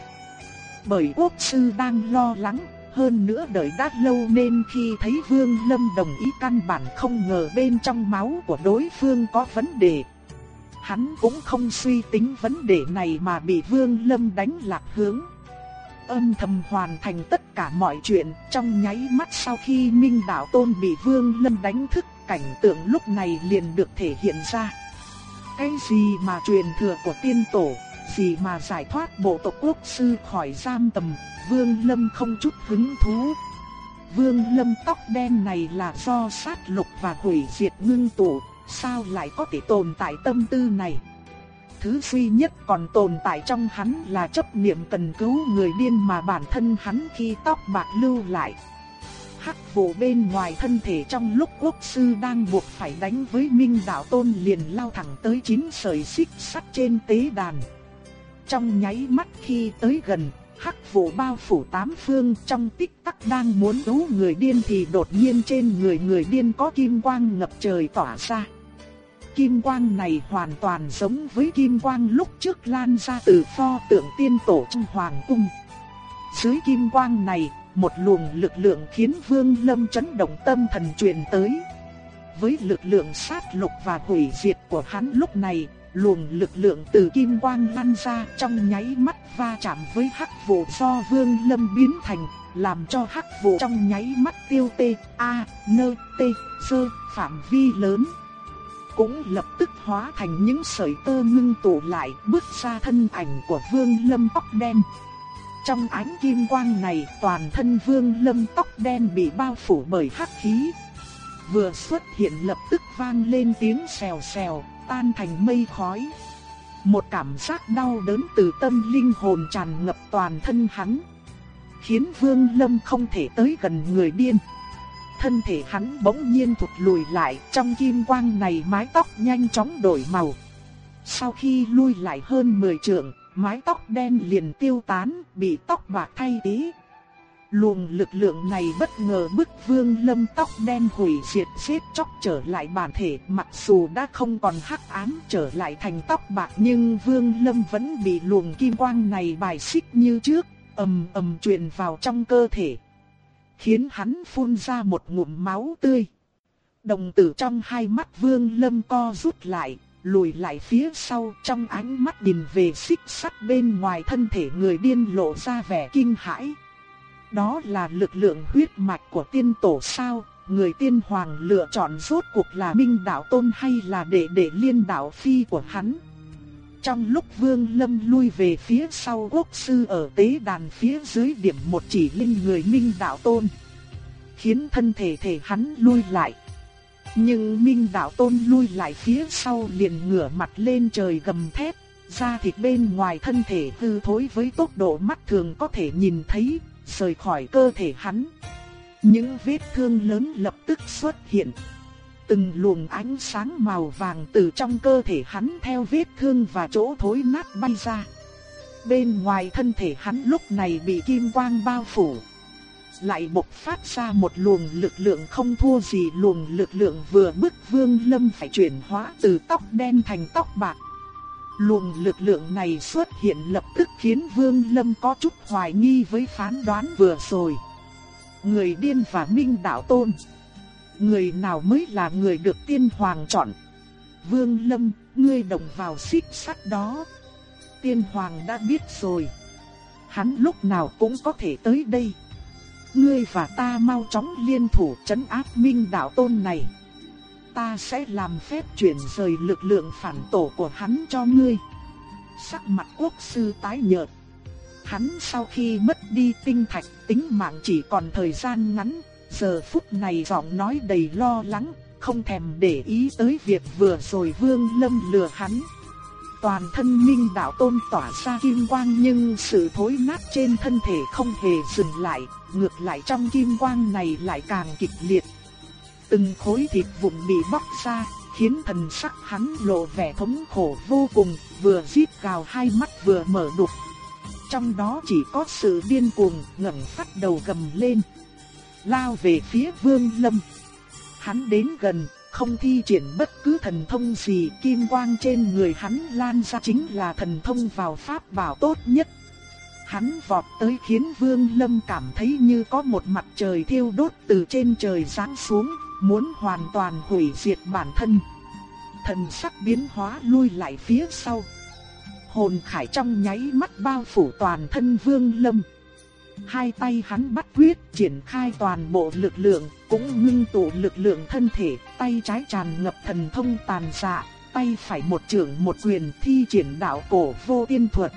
Speaker 1: Bởi quốc sư đang lo lắng, hơn nữa đợi đã lâu nên khi thấy Vương Lâm đồng ý căn bản không ngờ bên trong máu của đối phương có vấn đề. Hắn cũng không suy tính vấn đề này mà bị Vương Lâm đánh lạc hướng. Âm thầm hoàn thành tất cả mọi chuyện trong nháy mắt sau khi Minh Đạo Tôn bị Vương Lâm đánh thức cảnh tượng lúc này liền được thể hiện ra. Cái gì mà truyền thừa của tiên tổ, gì mà giải thoát bộ tộc quốc sư khỏi giam tầm, Vương Lâm không chút hứng thú. Vương Lâm tóc đen này là do sát lục và hủy diệt ngưng tụ, sao lại có thể tồn tại tâm tư này? thứ duy nhất còn tồn tại trong hắn là chấp niệm cần cứu người điên mà bản thân hắn khi tóc bạc lưu lại. Hắc vụ bên ngoài thân thể trong lúc quốc sư đang buộc phải đánh với Minh Đạo Tôn liền lao thẳng tới chín sợi xích sắt trên tế đàn. Trong nháy mắt khi tới gần, hắc vụ bao phủ tám phương trong tích tắc đang muốn cứu người điên thì đột nhiên trên người người điên có kim quang ngập trời tỏa ra. Kim quang này hoàn toàn giống với kim quang lúc trước lan ra từ pho tượng tiên tổ trong hoàng cung. Dưới kim quang này, một luồng lực lượng khiến Vương Lâm chấn động tâm thần truyền tới. Với lực lượng sát lục và hủy diệt của hắn lúc này, luồng lực lượng từ kim quang lan ra trong nháy mắt va chạm với hắc vụ do Vương Lâm biến thành, làm cho hắc vụ trong nháy mắt tiêu tê, a, nơ, tê, sơ, phạm vi lớn. Cũng lập tức hóa thành những sợi tơ ngưng tụ lại bước ra thân ảnh của Vương Lâm tóc đen. Trong ánh kim quang này toàn thân Vương Lâm tóc đen bị bao phủ bởi hắc khí. Vừa xuất hiện lập tức vang lên tiếng xèo xèo, tan thành mây khói. Một cảm giác đau đớn từ tâm linh hồn tràn ngập toàn thân hắn. Khiến Vương Lâm không thể tới gần người điên. Thân thể hắn bỗng nhiên thụt lùi lại, trong kim quang này mái tóc nhanh chóng đổi màu. Sau khi lui lại hơn 10 trượng, mái tóc đen liền tiêu tán, bị tóc bạc thay thế. Luồng lực lượng này bất ngờ bức vương lâm tóc đen hủy diệt xếp chóc trở lại bản thể mặc dù đã không còn hắc ám trở lại thành tóc bạc nhưng vương lâm vẫn bị luồng kim quang này bài xích như trước, ầm ầm truyền vào trong cơ thể. Khiến hắn phun ra một ngụm máu tươi. Đồng tử trong hai mắt vương lâm co rút lại, lùi lại phía sau trong ánh mắt nhìn về xích sắt bên ngoài thân thể người điên lộ ra vẻ kinh hãi. Đó là lực lượng huyết mạch của tiên tổ sao, người tiên hoàng lựa chọn rốt cuộc là minh đạo tôn hay là đệ đệ liên đạo phi của hắn. Trong lúc vương lâm lui về phía sau quốc sư ở tế đàn phía dưới điểm một chỉ linh người minh đạo tôn. Khiến thân thể thể hắn lui lại. Nhưng Minh Đạo Tôn lui lại phía sau liền ngửa mặt lên trời gầm thét, da thịt bên ngoài thân thể hư thối với tốc độ mắt thường có thể nhìn thấy, rời khỏi cơ thể hắn. Những vết thương lớn lập tức xuất hiện. Từng luồng ánh sáng màu vàng từ trong cơ thể hắn theo vết thương và chỗ thối nát bay ra. Bên ngoài thân thể hắn lúc này bị kim quang bao phủ lại bộc phát ra một luồng lực lượng không thua gì luồng lực lượng vừa bức Vương Lâm phải chuyển hóa từ tóc đen thành tóc bạc. Luồng lực lượng này xuất hiện lập tức khiến Vương Lâm có chút hoài nghi với phán đoán vừa rồi. Người điên và minh đạo tôn. Người nào mới là người được tiên hoàng chọn? Vương Lâm, ngươi đồng vào xích sắt đó. Tiên hoàng đã biết rồi. Hắn lúc nào cũng có thể tới đây ngươi và ta mau chóng liên thủ trấn áp minh đạo tôn này. Ta sẽ làm phép chuyển rời lực lượng phản tổ của hắn cho ngươi. Sắc mặt quốc sư tái nhợt. Hắn sau khi mất đi tinh thạch tính mạng chỉ còn thời gian ngắn, giờ phút này giọng nói đầy lo lắng, không thèm để ý tới việc vừa rồi vương lâm lừa hắn. Toàn thân minh đạo tôn tỏa ra kim quang nhưng sự thối nát trên thân thể không hề dừng lại, ngược lại trong kim quang này lại càng kịch liệt. Từng khối thịt vụn bị bóc ra, khiến thần sắc hắn lộ vẻ thống khổ vô cùng, vừa giết gào hai mắt vừa mở đục. Trong đó chỉ có sự điên cuồng ngẩng phát đầu gầm lên, lao về phía Vương Lâm. Hắn đến gần, không thi triển bất cứ thần thông gì, kim quang trên người hắn lan ra chính là thần thông vào pháp bảo tốt nhất. Hắn vọt tới khiến Vương Lâm cảm thấy như có một mặt trời thiêu đốt từ trên trời giáng xuống, muốn hoàn toàn hủy diệt bản thân. Thần sắc biến hóa lui lại phía sau. Hồn khải trong nháy mắt bao phủ toàn thân Vương Lâm. Hai tay hắn bắt quyết triển khai toàn bộ lực lượng, cũng ngưng tụ lực lượng thân thể, tay trái tràn ngập thần thông tàn dạ, tay phải một trưởng một quyền thi triển đạo cổ vô tiên thuật.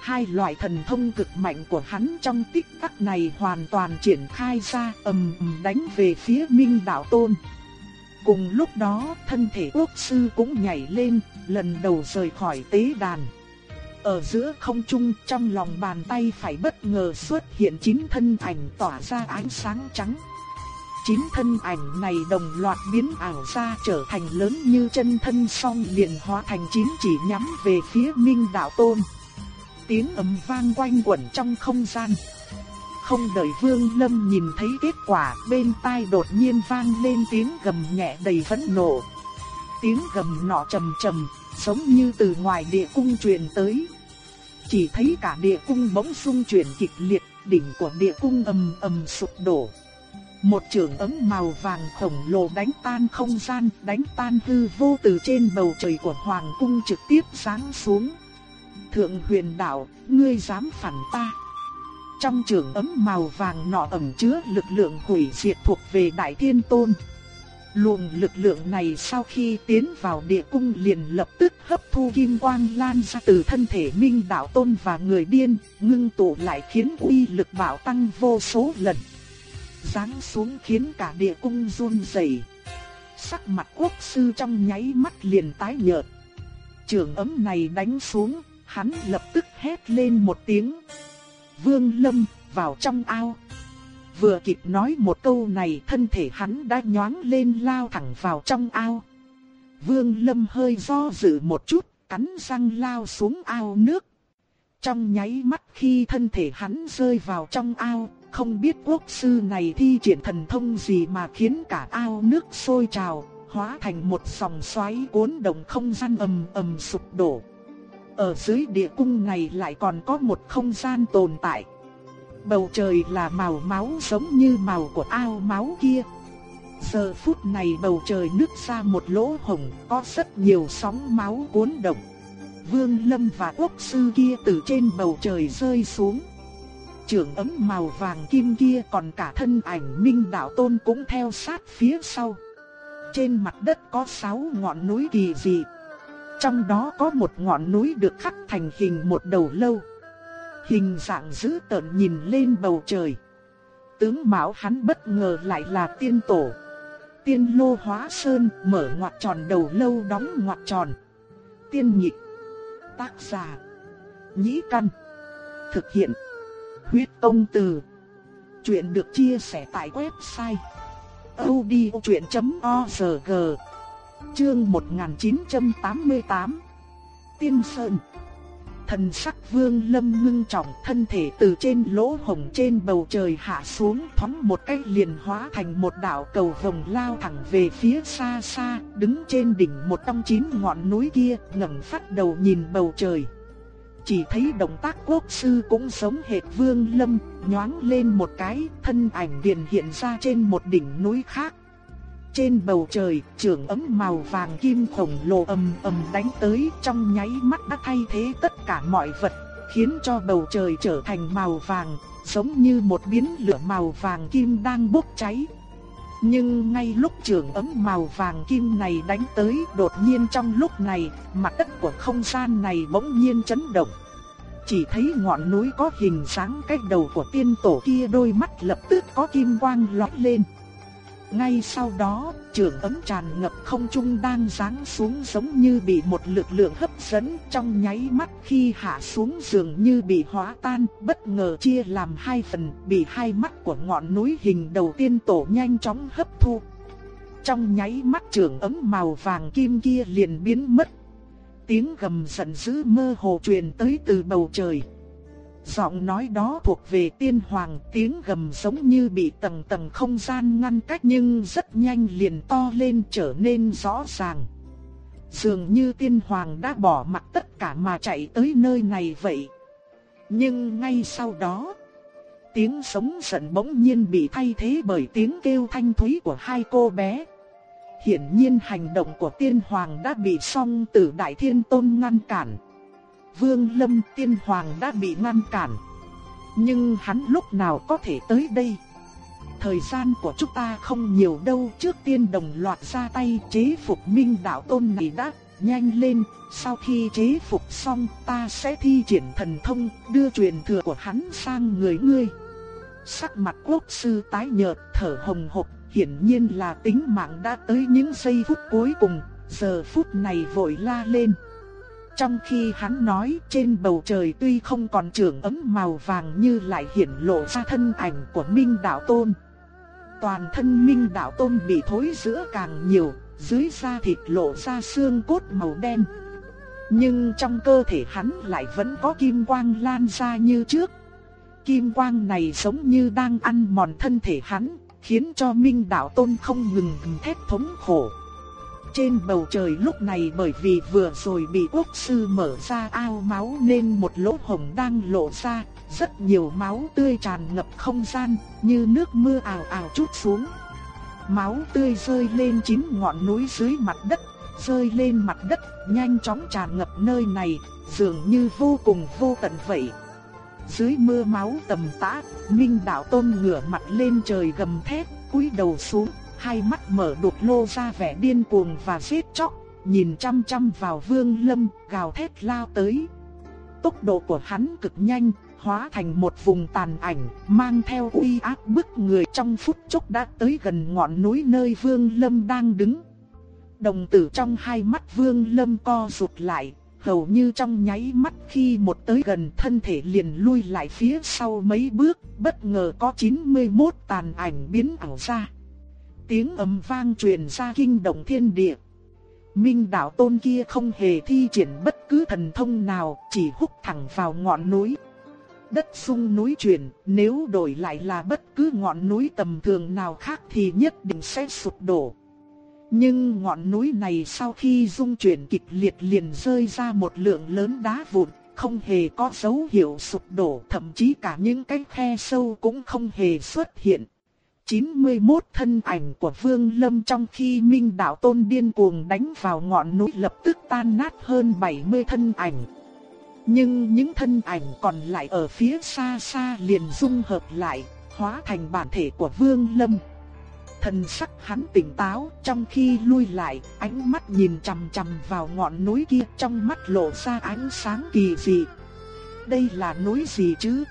Speaker 1: Hai loại thần thông cực mạnh của hắn trong tích tắc này hoàn toàn triển khai ra ầm ầm đánh về phía Minh Đạo Tôn. Cùng lúc đó, thân thể quốc sư cũng nhảy lên, lần đầu rời khỏi tế đàn. Ở giữa không trung trong lòng bàn tay phải bất ngờ xuất hiện chín thân ảnh tỏa ra ánh sáng trắng. Chín thân ảnh này đồng loạt biến ảo ra trở thành lớn như chân thân song liền hóa thành chín chỉ nhắm về phía Minh Đạo Tôn. Tiếng ầm vang quanh quẩn trong không gian. Không đợi Vương Lâm nhìn thấy kết quả, bên tai đột nhiên vang lên tiếng gầm nhẹ đầy phẫn nộ. Tiếng gầm nọ trầm trầm, giống như từ ngoài địa cung truyền tới. Chỉ thấy cả địa cung bỗng xung chuyển kịch liệt, đỉnh của địa cung ầm ầm sụp đổ. Một trường ấm màu vàng khổng lồ đánh tan không gian, đánh tan hư vô từ trên bầu trời của hoàng cung trực tiếp sáng xuống. Thượng huyền đạo, ngươi dám phản ta? Trong trường ấm màu vàng nọ ẩn chứa lực lượng hủy diệt thuộc về Đại Thiên Tôn. Luồng lực lượng này sau khi tiến vào địa cung liền lập tức hấp thu kim quang lan ra từ thân thể Minh Đạo Tôn và người điên, ngưng tụ lại khiến uy lực bạo tăng vô số lần. Giáng xuống khiến cả địa cung run rẩy. Sắc mặt quốc sư trong nháy mắt liền tái nhợt. Trường ấm này đánh xuống, hắn lập tức hét lên một tiếng. Vương Lâm, vào trong ao. Vừa kịp nói một câu này thân thể hắn đã nhoáng lên lao thẳng vào trong ao. Vương Lâm hơi do dự một chút, cắn răng lao xuống ao nước. Trong nháy mắt khi thân thể hắn rơi vào trong ao, không biết quốc sư này thi triển thần thông gì mà khiến cả ao nước sôi trào, hóa thành một dòng xoáy cuốn động không gian ầm ầm sụp đổ. Ở dưới địa cung này lại còn có một không gian tồn tại. Bầu trời là màu máu giống như màu của ao máu kia. Giờ phút này bầu trời nứt ra một lỗ hồng, có rất nhiều sóng máu cuốn động. Vương Lâm và quốc sư kia từ trên bầu trời rơi xuống. Trường ấm màu vàng kim kia còn cả thân ảnh Minh Đạo Tôn cũng theo sát phía sau. Trên mặt đất có sáu ngọn núi kỳ dị. Trong đó có một ngọn núi được khắc thành hình một đầu lâu. Hình dạng dữ tợn nhìn lên bầu trời. Tướng Mão hắn bất ngờ lại là tiên tổ. Tiên lô hóa sơn mở ngoặt tròn đầu lâu đóng ngoặt tròn. Tiên nhịp. Tác giả. Nhĩ căn. Thực hiện. Huyết công từ. Chuyện được chia sẻ tại website. odchuyện.org Chương 1988 Tiên Sơn Thần sắc vương lâm ngưng trọng thân thể từ trên lỗ hồng trên bầu trời hạ xuống thoáng một cách liền hóa thành một đạo cầu vồng lao thẳng về phía xa xa, đứng trên đỉnh một trong chín ngọn núi kia, ngẩng phát đầu nhìn bầu trời. Chỉ thấy động tác quốc sư cũng giống hệt vương lâm, nhoáng lên một cái, thân ảnh liền hiện ra trên một đỉnh núi khác. Trên bầu trời, trường ấm màu vàng kim khổng lồ ầm ầm đánh tới trong nháy mắt đã thay thế tất cả mọi vật, khiến cho bầu trời trở thành màu vàng, giống như một biến lửa màu vàng kim đang bốc cháy. Nhưng ngay lúc trường ấm màu vàng kim này đánh tới, đột nhiên trong lúc này, mặt đất của không gian này bỗng nhiên chấn động. Chỉ thấy ngọn núi có hình dáng cách đầu của tiên tổ kia đôi mắt lập tức có kim quang lóe lên. Ngay sau đó, trường ấm tràn ngập không trung đang giáng xuống giống như bị một lực lượng hấp dẫn trong nháy mắt khi hạ xuống dường như bị hóa tan, bất ngờ chia làm hai phần, bị hai mắt của ngọn núi hình đầu tiên tổ nhanh chóng hấp thu. Trong nháy mắt trường ấm màu vàng kim kia liền biến mất. Tiếng gầm giận dữ mơ hồ truyền tới từ bầu trời. Giọng nói đó thuộc về tiên hoàng tiếng gầm giống như bị tầng tầng không gian ngăn cách nhưng rất nhanh liền to lên trở nên rõ ràng. Dường như tiên hoàng đã bỏ mặc tất cả mà chạy tới nơi này vậy. Nhưng ngay sau đó, tiếng sống giận bỗng nhiên bị thay thế bởi tiếng kêu thanh thúy của hai cô bé. Hiển nhiên hành động của tiên hoàng đã bị song tử đại thiên tôn ngăn cản. Vương Lâm Tiên Hoàng đã bị ngăn cản. Nhưng hắn lúc nào có thể tới đây? Thời gian của chúng ta không nhiều đâu trước tiên đồng loạt ra tay chế phục minh đạo tôn này đã nhanh lên. Sau khi chế phục xong ta sẽ thi triển thần thông đưa truyền thừa của hắn sang người ngươi. Sắc mặt quốc sư tái nhợt thở hồng hộc hiển nhiên là tính mạng đã tới những giây phút cuối cùng, giờ phút này vội la lên. Trong khi hắn nói trên bầu trời tuy không còn trường ấm màu vàng như lại hiển lộ ra thân ảnh của Minh Đạo Tôn. Toàn thân Minh Đạo Tôn bị thối giữa càng nhiều, dưới da thịt lộ ra xương cốt màu đen. Nhưng trong cơ thể hắn lại vẫn có kim quang lan ra như trước. Kim quang này giống như đang ăn mòn thân thể hắn, khiến cho Minh Đạo Tôn không ngừng thét thống khổ. Trên bầu trời lúc này bởi vì vừa rồi bị quốc sư mở ra ao máu nên một lỗ hồng đang lộ ra, rất nhiều máu tươi tràn ngập không gian, như nước mưa ào ào chút xuống. Máu tươi rơi lên chín ngọn núi dưới mặt đất, rơi lên mặt đất, nhanh chóng tràn ngập nơi này, dường như vô cùng vô tận vậy. Dưới mưa máu tầm tã, Minh Đạo Tôn ngửa mặt lên trời gầm thét, cúi đầu xuống, hai mắt mở đột lô ra vẻ điên cuồng và giết chóc, nhìn chăm chăm vào Vương Lâm, gào thét lao tới. Tốc độ của hắn cực nhanh, hóa thành một vùng tàn ảnh, mang theo uy áp bức người trong phút chốc đã tới gần ngọn núi nơi Vương Lâm đang đứng. Đồng tử trong hai mắt Vương Lâm co rụt lại, hầu như trong nháy mắt khi một tới gần thân thể liền lui lại phía sau mấy bước, bất ngờ có 91 tàn ảnh biến ảo ra. Tiếng ầm vang truyền ra kinh động thiên địa. Minh đạo tôn kia không hề thi triển bất cứ thần thông nào, chỉ húc thẳng vào ngọn núi. Đất sung núi chuyển, nếu đổi lại là bất cứ ngọn núi tầm thường nào khác thì nhất định sẽ sụp đổ. Nhưng ngọn núi này sau khi rung chuyển kịch liệt liền rơi ra một lượng lớn đá vụn, không hề có dấu hiệu sụp đổ, thậm chí cả những cái khe sâu cũng không hề xuất hiện. 91 thân ảnh của Vương Lâm trong khi Minh Đạo Tôn điên cuồng đánh vào ngọn núi lập tức tan nát hơn 70 thân ảnh. Nhưng những thân ảnh còn lại ở phía xa xa liền dung hợp lại, hóa thành bản thể của Vương Lâm. Thần sắc hắn tỉnh táo, trong khi lui lại, ánh mắt nhìn chằm chằm vào ngọn núi kia, trong mắt lộ ra ánh sáng kỳ dị. Đây là núi gì chứ?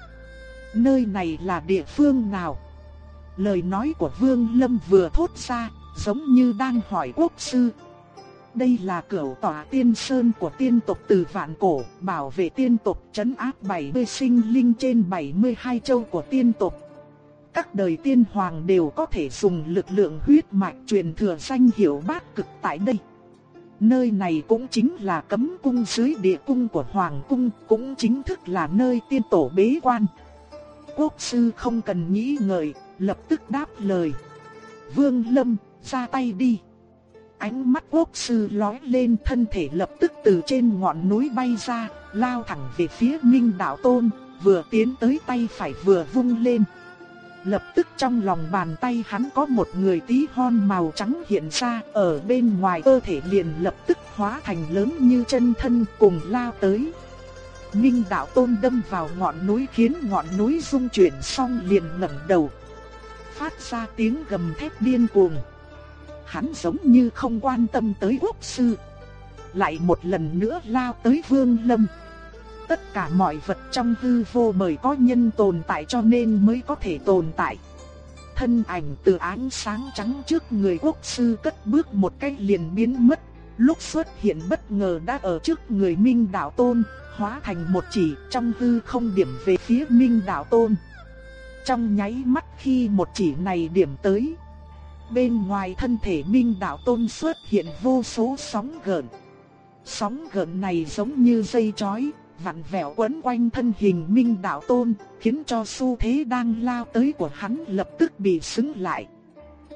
Speaker 1: Nơi này là địa phương nào? Lời nói của Vương Lâm vừa thốt ra, giống như đang hỏi quốc sư. Đây là cửu tòa tiên sơn của tiên tộc từ vạn cổ, bảo vệ tiên tộc trấn áp 70 sinh linh trên 72 châu của tiên tộc. Các đời tiên hoàng đều có thể dùng lực lượng huyết mạch truyền thừa danh hiệu bát cực tại đây. Nơi này cũng chính là cấm cung dưới địa cung của hoàng cung, cũng chính thức là nơi tiên tổ bế quan. Quốc sư không cần nghĩ ngợi, lập tức đáp lời. Vương Lâm, ra tay đi. Ánh mắt quốc sư lói lên thân thể lập tức từ trên ngọn núi bay ra, lao thẳng về phía Minh Đạo Tôn, vừa tiến tới tay phải vừa vung lên. Lập tức trong lòng bàn tay hắn có một người tí hon màu trắng hiện ra, ở bên ngoài cơ thể liền lập tức hóa thành lớn như chân thân cùng lao tới. Minh đạo tôn đâm vào ngọn núi khiến ngọn núi rung chuyển xong liền ngẩng đầu. Phát ra tiếng gầm thét điên cuồng. Hắn giống như không quan tâm tới quốc sư. Lại một lần nữa lao tới vương lâm tất cả mọi vật trong hư vô bởi có nhân tồn tại cho nên mới có thể tồn tại. Thân ảnh từ ánh sáng trắng trước người quốc sư cất bước một cách liền biến mất, lúc xuất hiện bất ngờ đã ở trước người Minh Đạo Tôn, hóa thành một chỉ trong hư không điểm về phía Minh Đạo Tôn. Trong nháy mắt khi một chỉ này điểm tới, bên ngoài thân thể Minh Đạo Tôn xuất hiện vô số sóng gợn. Sóng gợn này giống như dây chói, vặn vẹo quấn quanh thân hình Minh Đạo Tôn, khiến cho xu thế đang lao tới của hắn lập tức bị xứng lại.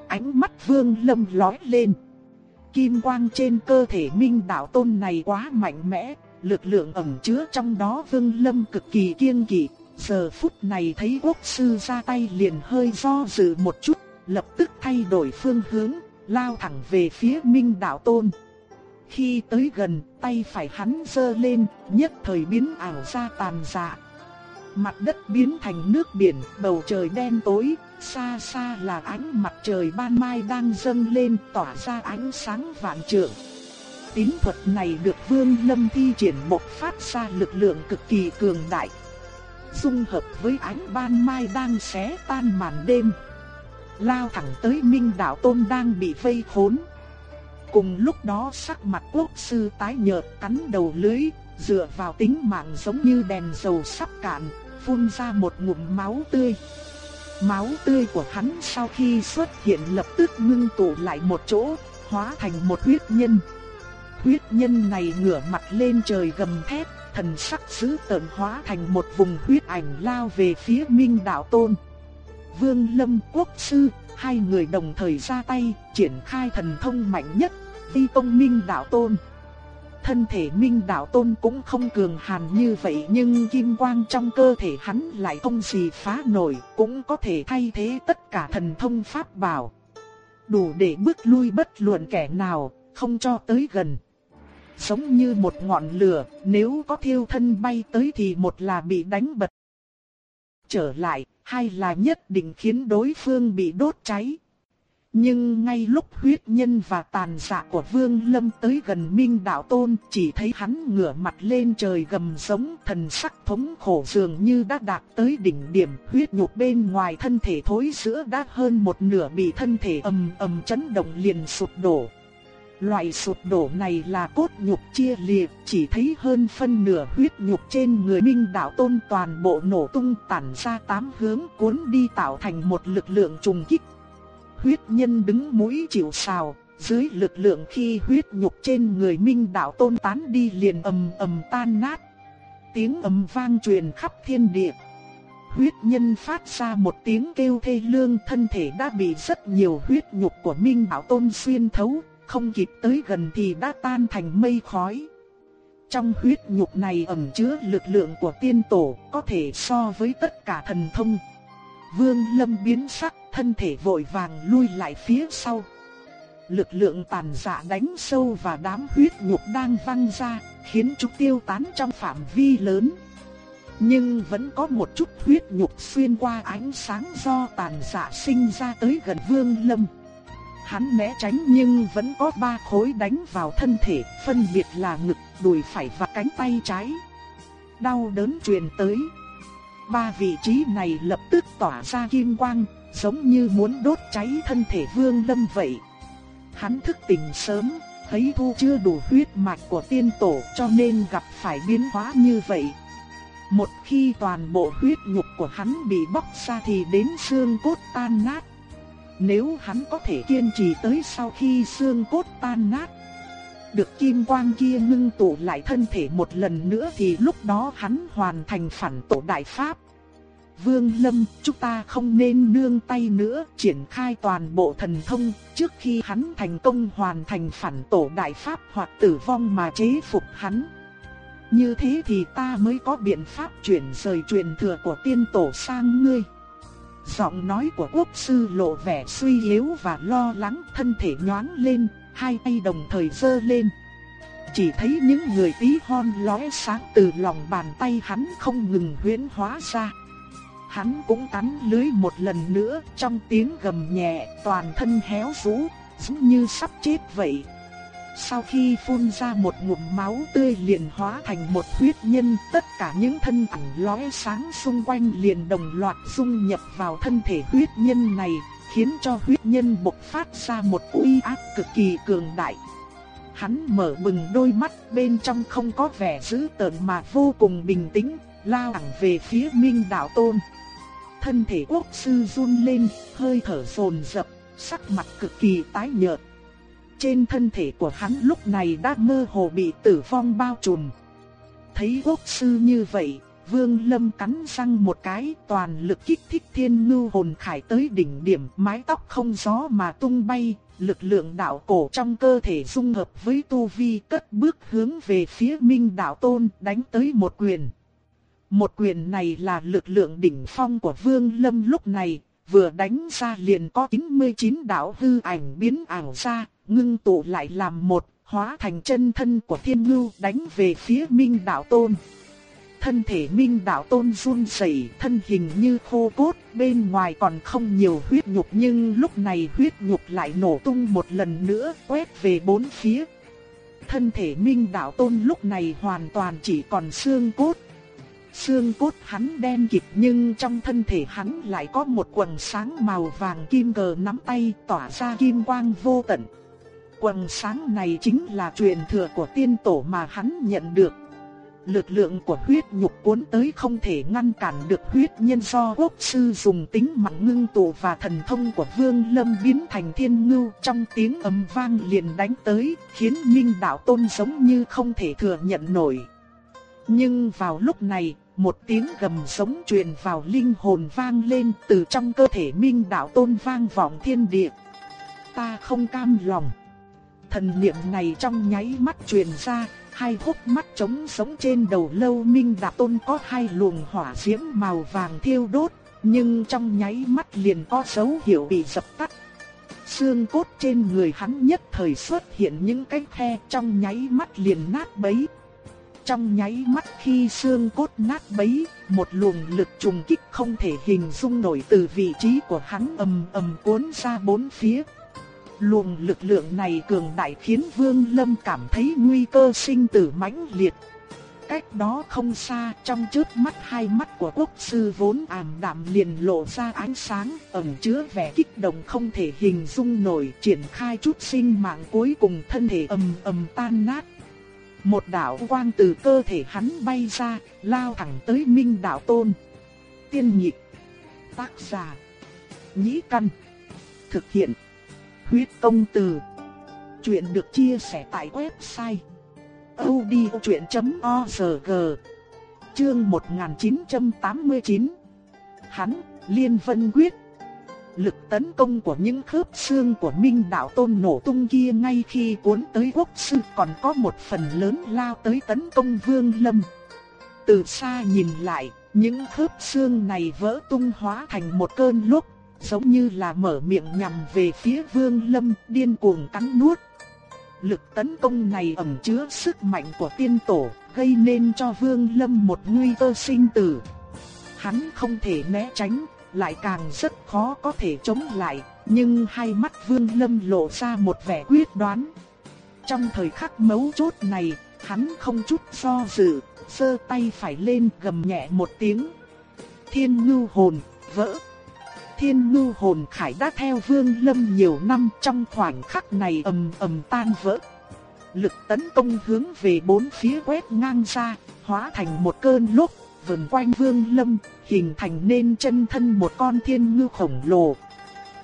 Speaker 1: Ánh mắt Vương Lâm lóe lên. Kim quang trên cơ thể Minh Đạo Tôn này quá mạnh mẽ, lực lượng ẩn chứa trong đó Vương Lâm cực kỳ kiêng kỵ. Giờ phút này thấy quốc sư ra tay liền hơi do dự một chút, lập tức thay đổi phương hướng, lao thẳng về phía Minh Đạo Tôn. Khi tới gần, tay phải hắn giơ lên, nhất thời biến ảo ra tàn dạ. Mặt đất biến thành nước biển, bầu trời đen tối, xa xa là ánh mặt trời ban mai đang dâng lên tỏa ra ánh sáng vạn trượng. Tín thuật này được Vương Lâm thi triển một phát ra lực lượng cực kỳ cường đại. Dung hợp với ánh ban mai đang xé tan màn đêm. lao thẳng tới Minh Đạo Tôn đang bị vây khốn. Cùng lúc đó sắc mặt quốc sư tái nhợt cắn đầu lưới, dựa vào tính mạng giống như đèn dầu sắp cạn, phun ra một ngụm máu tươi. Máu tươi của hắn sau khi xuất hiện lập tức ngưng tụ lại một chỗ, hóa thành một huyết nhân. Huyết nhân này ngửa mặt lên trời gầm thét, thần sắc dữ tợn hóa thành một vùng huyết ảnh lao về phía Minh Đạo Tôn. Vương Lâm Quốc Sư, hai người đồng thời ra tay, triển khai thần thông mạnh nhất, đi công Minh Đạo Tôn. Thân thể Minh Đạo Tôn cũng không cường hàn như vậy nhưng kim quang trong cơ thể hắn lại không gì phá nổi, cũng có thể thay thế tất cả thần thông pháp bảo. Đủ để bước lui bất luận kẻ nào, không cho tới gần. Giống như một ngọn lửa, nếu có thiêu thân bay tới thì một là bị đánh bật. Trở lại, hai là nhất định khiến đối phương bị đốt cháy. Nhưng ngay lúc huyết nhân và tàn dạ của Vương Lâm tới gần Minh Đạo Tôn, chỉ thấy hắn ngửa mặt lên trời gầm sống, thần sắc thống khổ dường như đã đạt tới đỉnh điểm, huyết nhục bên ngoài thân thể thối giữa đã hơn một nửa bị thân thể ầm ầm chấn động liền sụp đổ. Loại sụp đổ này là cốt nhục chia liệt, chỉ thấy hơn phân nửa huyết nhục trên người Minh Đạo Tôn toàn bộ nổ tung tản ra tám hướng cuốn đi tạo thành một lực lượng trùng kích huyết nhân đứng mũi chịu sào, dưới lực lượng khi huyết nhục trên người minh đạo tôn tán đi liền ầm ầm tan nát. Tiếng ầm vang truyền khắp thiên địa. Huyết nhân phát ra một tiếng kêu thê lương thân thể đã bị rất nhiều huyết nhục của minh đạo tôn xuyên thấu, không kịp tới gần thì đã tan thành mây khói. Trong huyết nhục này ẩn chứa lực lượng của tiên tổ, có thể so với tất cả thần thông. Vương Lâm biến sắc, thân thể vội vàng lui lại phía sau. Lực lượng tàn dạ đánh sâu và đám huyết nhục đang văng ra, khiến chúng tiêu tán trong phạm vi lớn. Nhưng vẫn có một chút huyết nhục xuyên qua ánh sáng do tàn dạ sinh ra tới gần Vương Lâm. Hắn né tránh nhưng vẫn có ba khối đánh vào thân thể, phân biệt là ngực, đùi phải và cánh tay trái. Đau đớn truyền tới. Ba vị trí này lập tức tỏa ra kim quang, giống như muốn đốt cháy thân thể Vương Lâm vậy. Hắn thức tỉnh sớm, thấy thu chưa đủ huyết mạch của tiên tổ cho nên gặp phải biến hóa như vậy. Một khi toàn bộ huyết nhục của hắn bị bóc ra thì đến xương cốt tan nát. Nếu hắn có thể kiên trì tới sau khi xương cốt tan nát, được kim quang kia ngưng tụ lại thân thể một lần nữa thì lúc đó hắn hoàn thành phản tổ đại pháp. Vương Lâm, chúng ta không nên nương tay nữa, triển khai toàn bộ thần thông, trước khi hắn thành công hoàn thành phản tổ đại pháp hoặc tử vong mà chế phục hắn. Như thế thì ta mới có biện pháp chuyển rời truyền thừa của tiên tổ sang ngươi. Giọng nói của quốc sư lộ vẻ suy yếu và lo lắng thân thể nhoáng lên, hai tay đồng thời giơ lên. Chỉ thấy những người tí hon lóe sáng từ lòng bàn tay hắn không ngừng huyễn hóa ra. Hắn cũng cắn lưới một lần nữa trong tiếng gầm nhẹ toàn thân héo rũ, giống như sắp chết vậy. Sau khi phun ra một ngụm máu tươi liền hóa thành một huyết nhân, tất cả những thân ảnh lóe sáng xung quanh liền đồng loạt dung nhập vào thân thể huyết nhân này, khiến cho huyết nhân bộc phát ra một uy áp cực kỳ cường đại. Hắn mở bừng đôi mắt bên trong không có vẻ dữ tợn mà vô cùng bình tĩnh, lao thẳng về phía Minh Đạo Tôn thân thể quốc sư run lên, hơi thở rồn rập, sắc mặt cực kỳ tái nhợt. Trên thân thể của hắn lúc này đã mơ hồ bị tử vong bao trùm. Thấy quốc sư như vậy, Vương Lâm cắn răng một cái, toàn lực kích thích thiên ngưu hồn khải tới đỉnh điểm, mái tóc không gió mà tung bay, lực lượng đạo cổ trong cơ thể dung hợp với tu vi cất bước hướng về phía Minh Đạo Tôn, đánh tới một quyền. Một quyền này là lực lượng đỉnh phong của Vương Lâm lúc này, vừa đánh ra liền có 99 đạo hư ảnh biến ảo ra, ngưng tụ lại làm một, hóa thành chân thân của Thiên Ngưu đánh về phía Minh Đạo Tôn. Thân thể Minh Đạo Tôn run rẩy, thân hình như khô cốt, bên ngoài còn không nhiều huyết nhục nhưng lúc này huyết nhục lại nổ tung một lần nữa, quét về bốn phía. Thân thể Minh Đạo Tôn lúc này hoàn toàn chỉ còn xương cốt, Xương cốt hắn đen kịt nhưng trong thân thể hắn lại có một quần sáng màu vàng kim cờ nắm tay tỏa ra kim quang vô tận. Quần sáng này chính là truyền thừa của tiên tổ mà hắn nhận được. Lực lượng của huyết nhục cuốn tới không thể ngăn cản được huyết nhân do quốc sư dùng tính mạng ngưng tụ và thần thông của vương lâm biến thành thiên ngưu trong tiếng ầm vang liền đánh tới, khiến minh đạo tôn giống như không thể thừa nhận nổi. Nhưng vào lúc này, một tiếng gầm sống truyền vào linh hồn vang lên từ trong cơ thể minh đạo tôn vang vọng thiên địa. Ta không cam lòng. Thần niệm này trong nháy mắt truyền ra, hai hốc mắt trống sống trên đầu lâu minh đạo tôn có hai luồng hỏa diễm màu vàng thiêu đốt, nhưng trong nháy mắt liền có dấu hiệu bị dập tắt. Xương cốt trên người hắn nhất thời xuất hiện những cái khe trong nháy mắt liền nát bấy. Trong nháy mắt khi xương cốt nát bấy, một luồng lực trùng kích không thể hình dung nổi từ vị trí của hắn ầm ầm cuốn ra bốn phía. Luồng lực lượng này cường đại khiến Vương Lâm cảm thấy nguy cơ sinh tử mãnh liệt. Cách đó không xa, trong trước mắt hai mắt của quốc sư vốn ảm đạm liền lộ ra ánh sáng, ẩn chứa vẻ kích động không thể hình dung nổi, triển khai chút sinh mạng cuối cùng thân thể ầm ầm tan nát. Một đạo quang từ cơ thể hắn bay ra, lao thẳng tới Minh đạo tôn. Tiên nhị tác giả, nhĩ căn, thực hiện Huyết công từ. Chuyện được chia sẻ tại website odchuyện.org. Chương 1989. Hắn, Liên Vân Quyết. Lực tấn công của những khớp xương của Minh đạo tôn nổ tung kia ngay khi cuốn tới quốc sư còn có một phần lớn lao tới tấn công Vương Lâm. Từ xa nhìn lại, những khớp xương này vỡ tung hóa thành một cơn lốc giống như là mở miệng nhằm về phía Vương Lâm, điên cuồng cắn nuốt. Lực tấn công này ẩn chứa sức mạnh của tiên tổ, gây nên cho Vương Lâm một nguy cơ sinh tử. Hắn không thể né tránh, lại càng rất khó có thể chống lại, nhưng hai mắt Vương Lâm lộ ra một vẻ quyết đoán. Trong thời khắc mấu chốt này, hắn không chút do dự, sơ tay phải lên gầm nhẹ một tiếng. Thiên ngưu hồn, vỡ thiên ngưu hồn khải đã theo vương lâm nhiều năm trong khoảnh khắc này ầm ầm tan vỡ. Lực tấn công hướng về bốn phía quét ngang ra, hóa thành một cơn lốc, vần quanh vương lâm, hình thành nên chân thân một con thiên ngưu khổng lồ.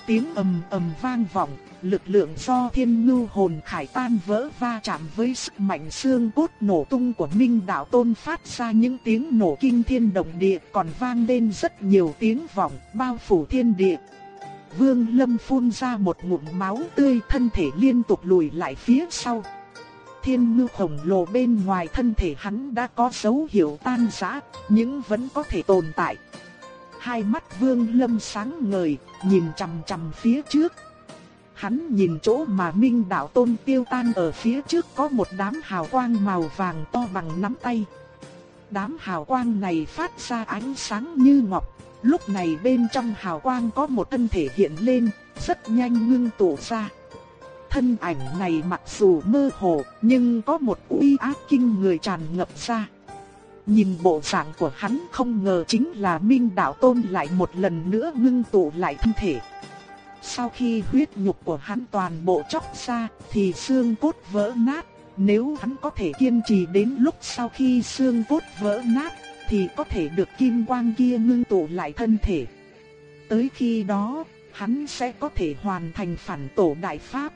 Speaker 1: Tiếng ầm ầm vang vọng, lực lượng do thiên ngưu hồn khải tan vỡ va chạm với sức mạnh xương cốt nổ tung của Minh Đạo Tôn phát ra những tiếng nổ kinh thiên động địa còn vang lên rất nhiều tiếng vọng bao phủ thiên địa. Vương Lâm phun ra một ngụm máu tươi thân thể liên tục lùi lại phía sau. Thiên ngư khổng lồ bên ngoài thân thể hắn đã có dấu hiệu tan rã, nhưng vẫn có thể tồn tại. Hai mắt Vương Lâm sáng ngời, nhìn chằm chằm phía trước, Hắn nhìn chỗ mà Minh Đạo Tôn tiêu tan ở phía trước có một đám hào quang màu vàng to bằng nắm tay. Đám hào quang này phát ra ánh sáng như ngọc, lúc này bên trong hào quang có một thân thể hiện lên, rất nhanh ngưng tụ ra. Thân ảnh này mặc dù mơ hồ, nhưng có một uy áp kinh người tràn ngập ra. Nhìn bộ dạng của hắn không ngờ chính là Minh Đạo Tôn lại một lần nữa ngưng tụ lại thân thể. Sau khi huyết nhục của hắn toàn bộ chóc ra thì xương cốt vỡ nát, nếu hắn có thể kiên trì đến lúc sau khi xương cốt vỡ nát thì có thể được kim quang kia ngưng tụ lại thân thể. Tới khi đó, hắn sẽ có thể hoàn thành phản tổ đại pháp.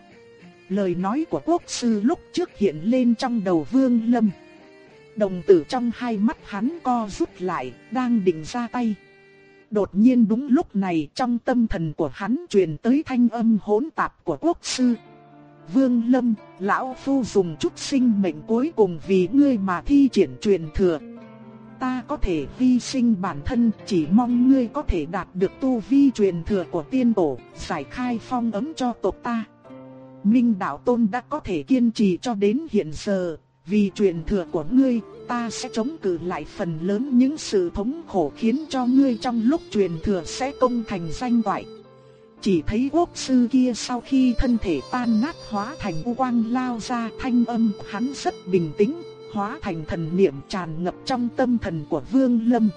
Speaker 1: Lời nói của quốc sư lúc trước hiện lên trong đầu Vương Lâm. Đồng tử trong hai mắt hắn co rút lại, đang định ra tay. Đột nhiên đúng lúc này trong tâm thần của hắn truyền tới thanh âm hỗn tạp của quốc sư. Vương Lâm, lão phu dùng chút sinh mệnh cuối cùng vì ngươi mà thi triển truyền thừa. Ta có thể hy sinh bản thân, chỉ mong ngươi có thể đạt được tu vi truyền thừa của tiên tổ, giải khai phong ấm cho tộc ta. Minh đạo tôn đã có thể kiên trì cho đến hiện giờ, vì truyền thừa của ngươi, ta sẽ chống cự lại phần lớn những sự thống khổ khiến cho ngươi trong lúc truyền thừa sẽ công thành danh toại. Chỉ thấy quốc sư kia sau khi thân thể tan nát hóa thành u quang lao ra thanh âm hắn rất bình tĩnh, hóa thành thần niệm tràn ngập trong tâm thần của Vương Lâm.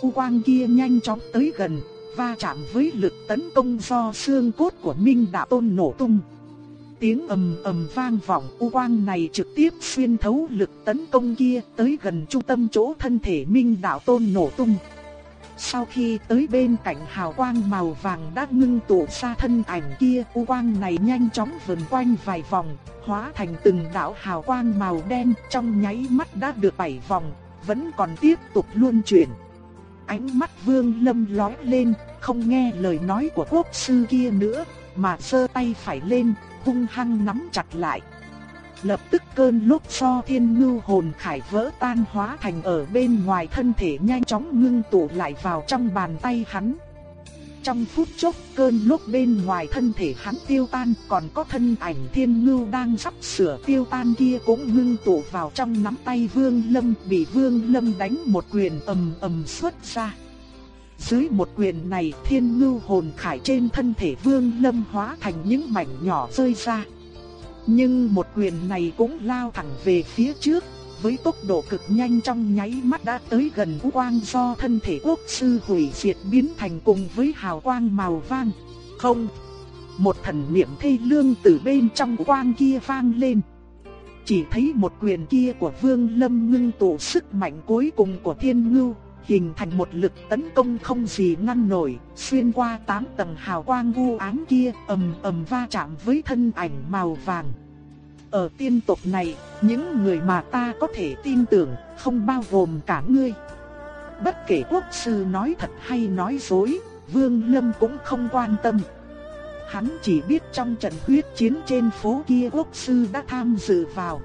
Speaker 1: U quang kia nhanh chóng tới gần, va chạm với lực tấn công do xương cốt của Minh Đạo Tôn nổ tung. Tiếng ầm ầm vang vọng, u quang này trực tiếp xuyên thấu lực tấn công kia tới gần trung tâm chỗ thân thể Minh Đạo Tôn nổ tung. Sau khi tới bên cạnh hào quang màu vàng đã ngưng tụ ra thân ảnh kia, u quang này nhanh chóng vần quanh vài vòng, hóa thành từng đạo hào quang màu đen trong nháy mắt đã được bảy vòng, vẫn còn tiếp tục luân chuyển. Ánh mắt vương lâm lói lên, không nghe lời nói của quốc sư kia nữa, mà sơ tay phải lên, hung hăng nắm chặt lại. Lập tức cơn lốc so thiên ngưu hồn khải vỡ tan hóa thành ở bên ngoài thân thể nhanh chóng ngưng tụ lại vào trong bàn tay hắn. Trong phút chốc cơn lốc bên ngoài thân thể hắn tiêu tan, còn có thân ảnh thiên ngưu đang sắp sửa tiêu tan kia cũng ngưng tụ vào trong nắm tay vương lâm, bị vương lâm đánh một quyền ầm ầm xuất ra. Dưới một quyền này thiên ngưu hồn khải trên thân thể vương lâm hóa thành những mảnh nhỏ rơi ra. Nhưng một quyền này cũng lao thẳng về phía trước, với tốc độ cực nhanh trong nháy mắt đã tới gần quang do thân thể quốc sư hủy diệt biến thành cùng với hào quang màu vàng. Không, một thần niệm thê lương từ bên trong quang kia vang lên. Chỉ thấy một quyền kia của Vương Lâm ngưng tụ sức mạnh cuối cùng của Thiên Ngưu, hình thành một lực tấn công không gì ngăn nổi, xuyên qua tám tầng hào quang u ám kia, ầm ầm va chạm với thân ảnh màu vàng. Ở tiên tộc này, những người mà ta có thể tin tưởng, không bao gồm cả ngươi. Bất kể quốc sư nói thật hay nói dối, Vương Lâm cũng không quan tâm. Hắn chỉ biết trong trận huyết chiến trên phố kia quốc sư đã tham dự vào.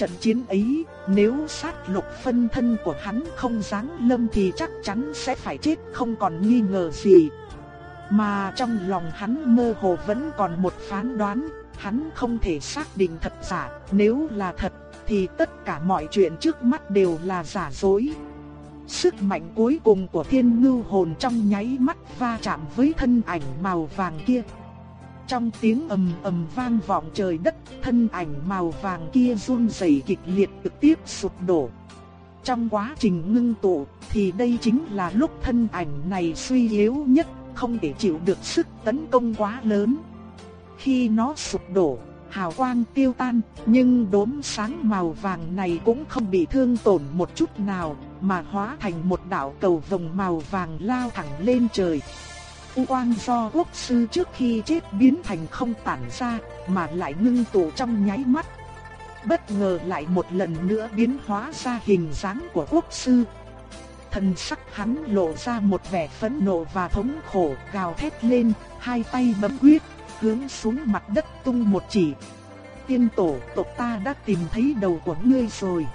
Speaker 1: Trận chiến ấy, nếu sát lục phân thân của hắn không dáng lâm thì chắc chắn sẽ phải chết không còn nghi ngờ gì. Mà trong lòng hắn mơ hồ vẫn còn một phán đoán, hắn không thể xác định thật giả, nếu là thật thì tất cả mọi chuyện trước mắt đều là giả dối. Sức mạnh cuối cùng của thiên ngưu hồn trong nháy mắt va chạm với thân ảnh màu vàng kia. Trong tiếng ầm ầm vang vọng trời đất, thân ảnh màu vàng kia run rẩy kịch liệt trực tiếp sụp đổ. Trong quá trình ngưng tụ thì đây chính là lúc thân ảnh này suy yếu nhất, không thể chịu được sức tấn công quá lớn. Khi nó sụp đổ, hào quang tiêu tan, nhưng đốm sáng màu vàng này cũng không bị thương tổn một chút nào, mà hóa thành một đạo cầu vồng màu vàng lao thẳng lên trời. U quang do quốc sư trước khi chết biến thành không tản ra, mà lại ngưng tụ trong nháy mắt. Bất ngờ lại một lần nữa biến hóa ra hình dáng của quốc sư. Thần sắc hắn lộ ra một vẻ phẫn nộ và thống khổ, gào thét lên, hai tay bấm quyết, hướng xuống mặt đất tung một chỉ. Tiên tổ tộc ta đã tìm thấy đầu của ngươi rồi.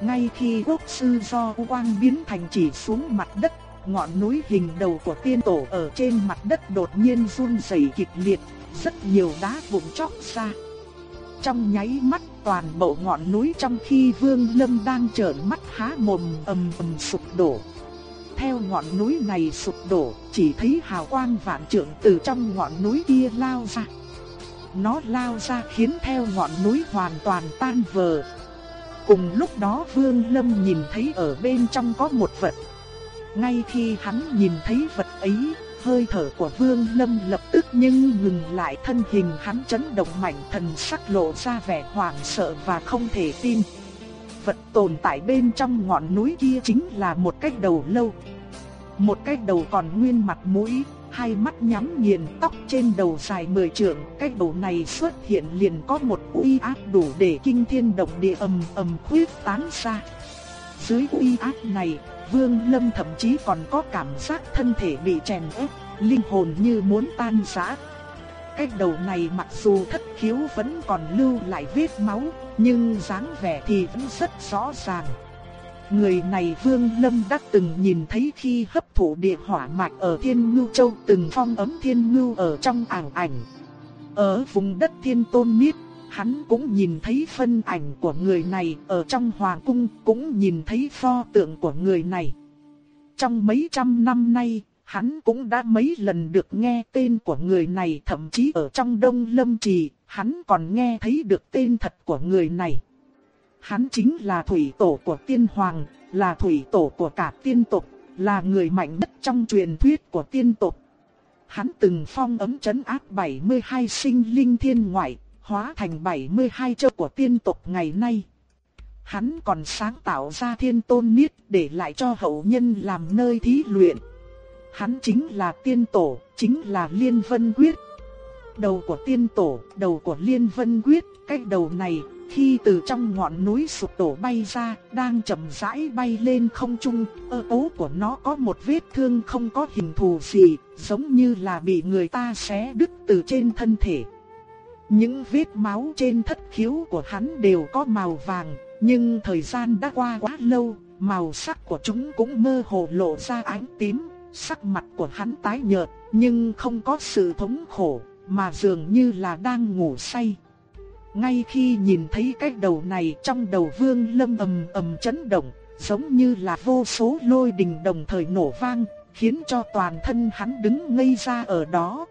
Speaker 1: Ngay khi quốc sư do quang biến thành chỉ xuống mặt đất ngọn núi hình đầu của tiên tổ ở trên mặt đất đột nhiên run rẩy kịch liệt, rất nhiều đá vụn chóc ra. Trong nháy mắt toàn bộ ngọn núi trong khi Vương Lâm đang trợn mắt há mồm ầm ầm sụp đổ. Theo ngọn núi này sụp đổ, chỉ thấy hào quang vạn trượng từ trong ngọn núi kia lao ra. Nó lao ra khiến theo ngọn núi hoàn toàn tan vỡ. Cùng lúc đó Vương Lâm nhìn thấy ở bên trong có một vật ngay khi hắn nhìn thấy vật ấy, hơi thở của Vương Lâm lập tức nhưng ngừng lại thân hình hắn chấn động mạnh thần sắc lộ ra vẻ hoảng sợ và không thể tin. Vật tồn tại bên trong ngọn núi kia chính là một cái đầu lâu. Một cái đầu còn nguyên mặt mũi, hai mắt nhắm nghiền tóc trên đầu dài mười trượng, cái đầu này xuất hiện liền có một uy áp đủ để kinh thiên động địa ầm ầm khuyết tán ra. Dưới uy áp này, Vương Lâm thậm chí còn có cảm giác thân thể bị chèn ép, linh hồn như muốn tan rã. Cái đầu này mặc dù thất khiếu vẫn còn lưu lại vết máu, nhưng dáng vẻ thì vẫn rất rõ ràng. Người này Vương Lâm đã từng nhìn thấy khi hấp thụ địa hỏa mạch ở Thiên Ngưu Châu từng phong ấm Thiên Ngưu ở trong ảng ảnh. Ở vùng đất Thiên Tôn Miết, hắn cũng nhìn thấy phân ảnh của người này ở trong hoàng cung, cũng nhìn thấy pho tượng của người này. Trong mấy trăm năm nay, hắn cũng đã mấy lần được nghe tên của người này, thậm chí ở trong Đông Lâm Trì, hắn còn nghe thấy được tên thật của người này. Hắn chính là thủy tổ của tiên hoàng, là thủy tổ của cả tiên tộc, là người mạnh nhất trong truyền thuyết của tiên tộc. Hắn từng phong ấm chấn áp 72 sinh linh thiên ngoại, hóa thành 72 châu của tiên tộc ngày nay. Hắn còn sáng tạo ra thiên tôn niết để lại cho hậu nhân làm nơi thí luyện. Hắn chính là tiên tổ, chính là liên vân quyết. Đầu của tiên tổ, đầu của liên vân quyết, cái đầu này khi từ trong ngọn núi sụp đổ bay ra, đang chậm rãi bay lên không trung, ơ ố của nó có một vết thương không có hình thù gì, giống như là bị người ta xé đứt từ trên thân thể. Những vết máu trên thất khiếu của hắn đều có màu vàng, nhưng thời gian đã qua quá lâu, màu sắc của chúng cũng mơ hồ lộ ra ánh tím, sắc mặt của hắn tái nhợt, nhưng không có sự thống khổ, mà dường như là đang ngủ say. Ngay khi nhìn thấy cái đầu này trong đầu vương lâm ầm ầm chấn động, giống như là vô số lôi đình đồng thời nổ vang, khiến cho toàn thân hắn đứng ngây ra ở đó.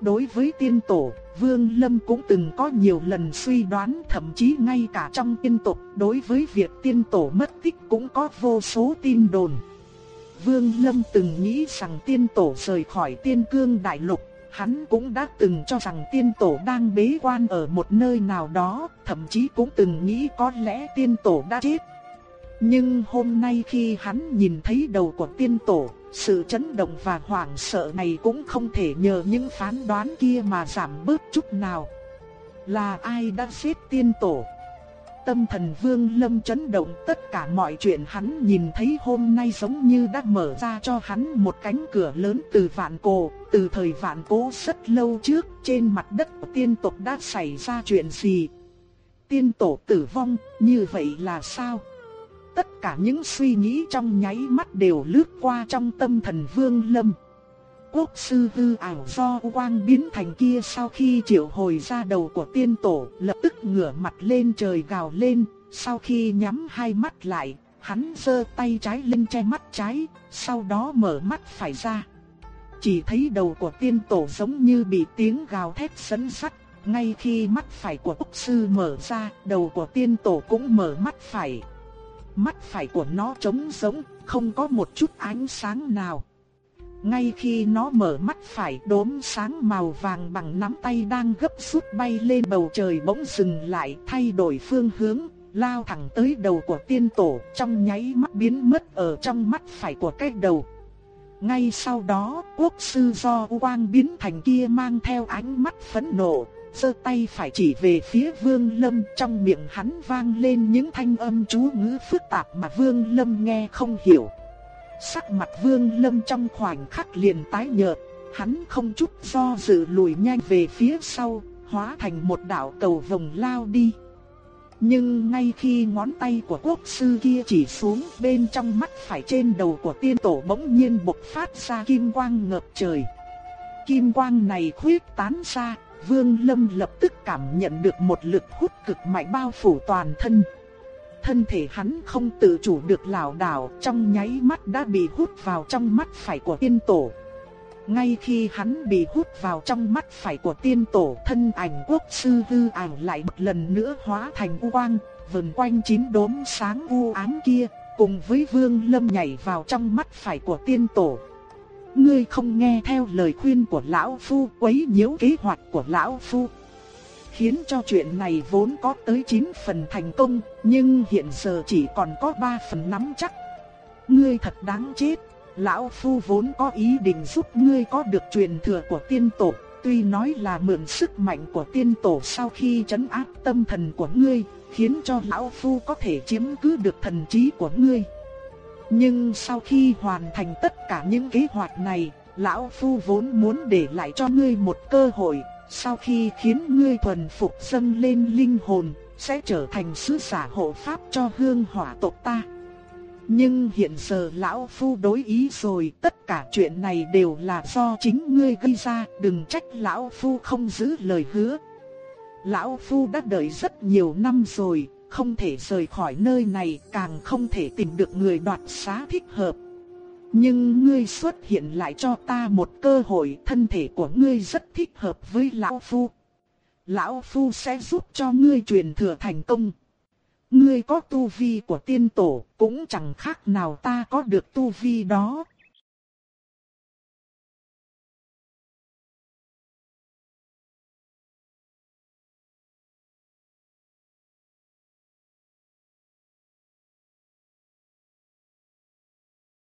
Speaker 1: Đối với tiên tổ, Vương Lâm cũng từng có nhiều lần suy đoán thậm chí ngay cả trong tiên tộc đối với việc tiên tổ mất tích cũng có vô số tin đồn. Vương Lâm từng nghĩ rằng tiên tổ rời khỏi tiên cương đại lục, hắn cũng đã từng cho rằng tiên tổ đang bế quan ở một nơi nào đó, thậm chí cũng từng nghĩ có lẽ tiên tổ đã chết. Nhưng hôm nay khi hắn nhìn thấy đầu của tiên tổ, sự chấn động và hoảng sợ này cũng không thể nhờ những phán đoán kia mà giảm bớt chút nào. Là ai đã giết tiên tổ? Tâm thần vương lâm chấn động tất cả mọi chuyện hắn nhìn thấy hôm nay giống như đã mở ra cho hắn một cánh cửa lớn từ vạn cổ, từ thời vạn cổ rất lâu trước trên mặt đất của tiên tộc đã xảy ra chuyện gì. Tiên tổ tử vong, như vậy là sao? Tất cả những suy nghĩ trong nháy mắt đều lướt qua trong tâm thần vương lâm. Quốc sư hư ảo do quang biến thành kia sau khi triệu hồi ra đầu của tiên tổ lập tức ngửa mặt lên trời gào lên, sau khi nhắm hai mắt lại, hắn giơ tay trái lên che mắt trái, sau đó mở mắt phải ra. Chỉ thấy đầu của tiên tổ giống như bị tiếng gào thét sấn sắt, ngay khi mắt phải của quốc sư mở ra, đầu của tiên tổ cũng mở mắt phải. Mắt phải của nó trống rỗng, không có một chút ánh sáng nào. Ngay khi nó mở mắt phải đốm sáng màu vàng bằng nắm tay đang gấp rút bay lên bầu trời bỗng dừng lại thay đổi phương hướng, lao thẳng tới đầu của tiên tổ trong nháy mắt biến mất ở trong mắt phải của cái đầu. Ngay sau đó quốc sư do quang biến thành kia mang theo ánh mắt phẫn nộ, giơ tay phải chỉ về phía vương lâm trong miệng hắn vang lên những thanh âm chú ngữ phức tạp mà vương lâm nghe không hiểu. Sắc mặt vương lâm trong khoảnh khắc liền tái nhợt, hắn không chút do dự lùi nhanh về phía sau, hóa thành một đạo cầu vồng lao đi. Nhưng ngay khi ngón tay của quốc sư kia chỉ xuống bên trong mắt phải trên đầu của tiên tổ bỗng nhiên bộc phát ra kim quang ngập trời. Kim quang này khuyết tán ra, Vương Lâm lập tức cảm nhận được một lực hút cực mạnh bao phủ toàn thân thân thể hắn không tự chủ được lảo đảo, trong nháy mắt đã bị hút vào trong mắt phải của tiên tổ. Ngay khi hắn bị hút vào trong mắt phải của tiên tổ, thân ảnh quốc sư hư ảnh lại một lần nữa hóa thành u quang, vần quanh chín đốm sáng u ám kia, cùng với vương lâm nhảy vào trong mắt phải của tiên tổ. Ngươi không nghe theo lời khuyên của lão phu, quấy nhiễu kế hoạch của lão phu khiến cho chuyện này vốn có tới 9 phần thành công, nhưng hiện giờ chỉ còn có 3 phần nắm chắc. Ngươi thật đáng chết, lão phu vốn có ý định giúp ngươi có được truyền thừa của tiên tổ, tuy nói là mượn sức mạnh của tiên tổ sau khi chấn áp tâm thần của ngươi, khiến cho lão phu có thể chiếm cứ được thần trí của ngươi. Nhưng sau khi hoàn thành tất cả những kế hoạch này, lão phu vốn muốn để lại cho ngươi một cơ hội, sau khi khiến ngươi thuần phục dâng lên linh hồn, sẽ trở thành sứ giả hộ pháp cho hương hỏa tộc ta. Nhưng hiện giờ lão phu đối ý rồi, tất cả chuyện này đều là do chính ngươi gây ra, đừng trách lão phu không giữ lời hứa. Lão phu đã đợi rất nhiều năm rồi, không thể rời khỏi nơi này, càng không thể tìm được người đoạt xá thích hợp. Nhưng ngươi xuất hiện lại cho ta một cơ hội thân thể của ngươi rất thích hợp với Lão Phu. Lão Phu sẽ giúp cho ngươi truyền thừa thành công. Ngươi có tu vi của tiên tổ, cũng chẳng khác nào ta có được tu vi đó.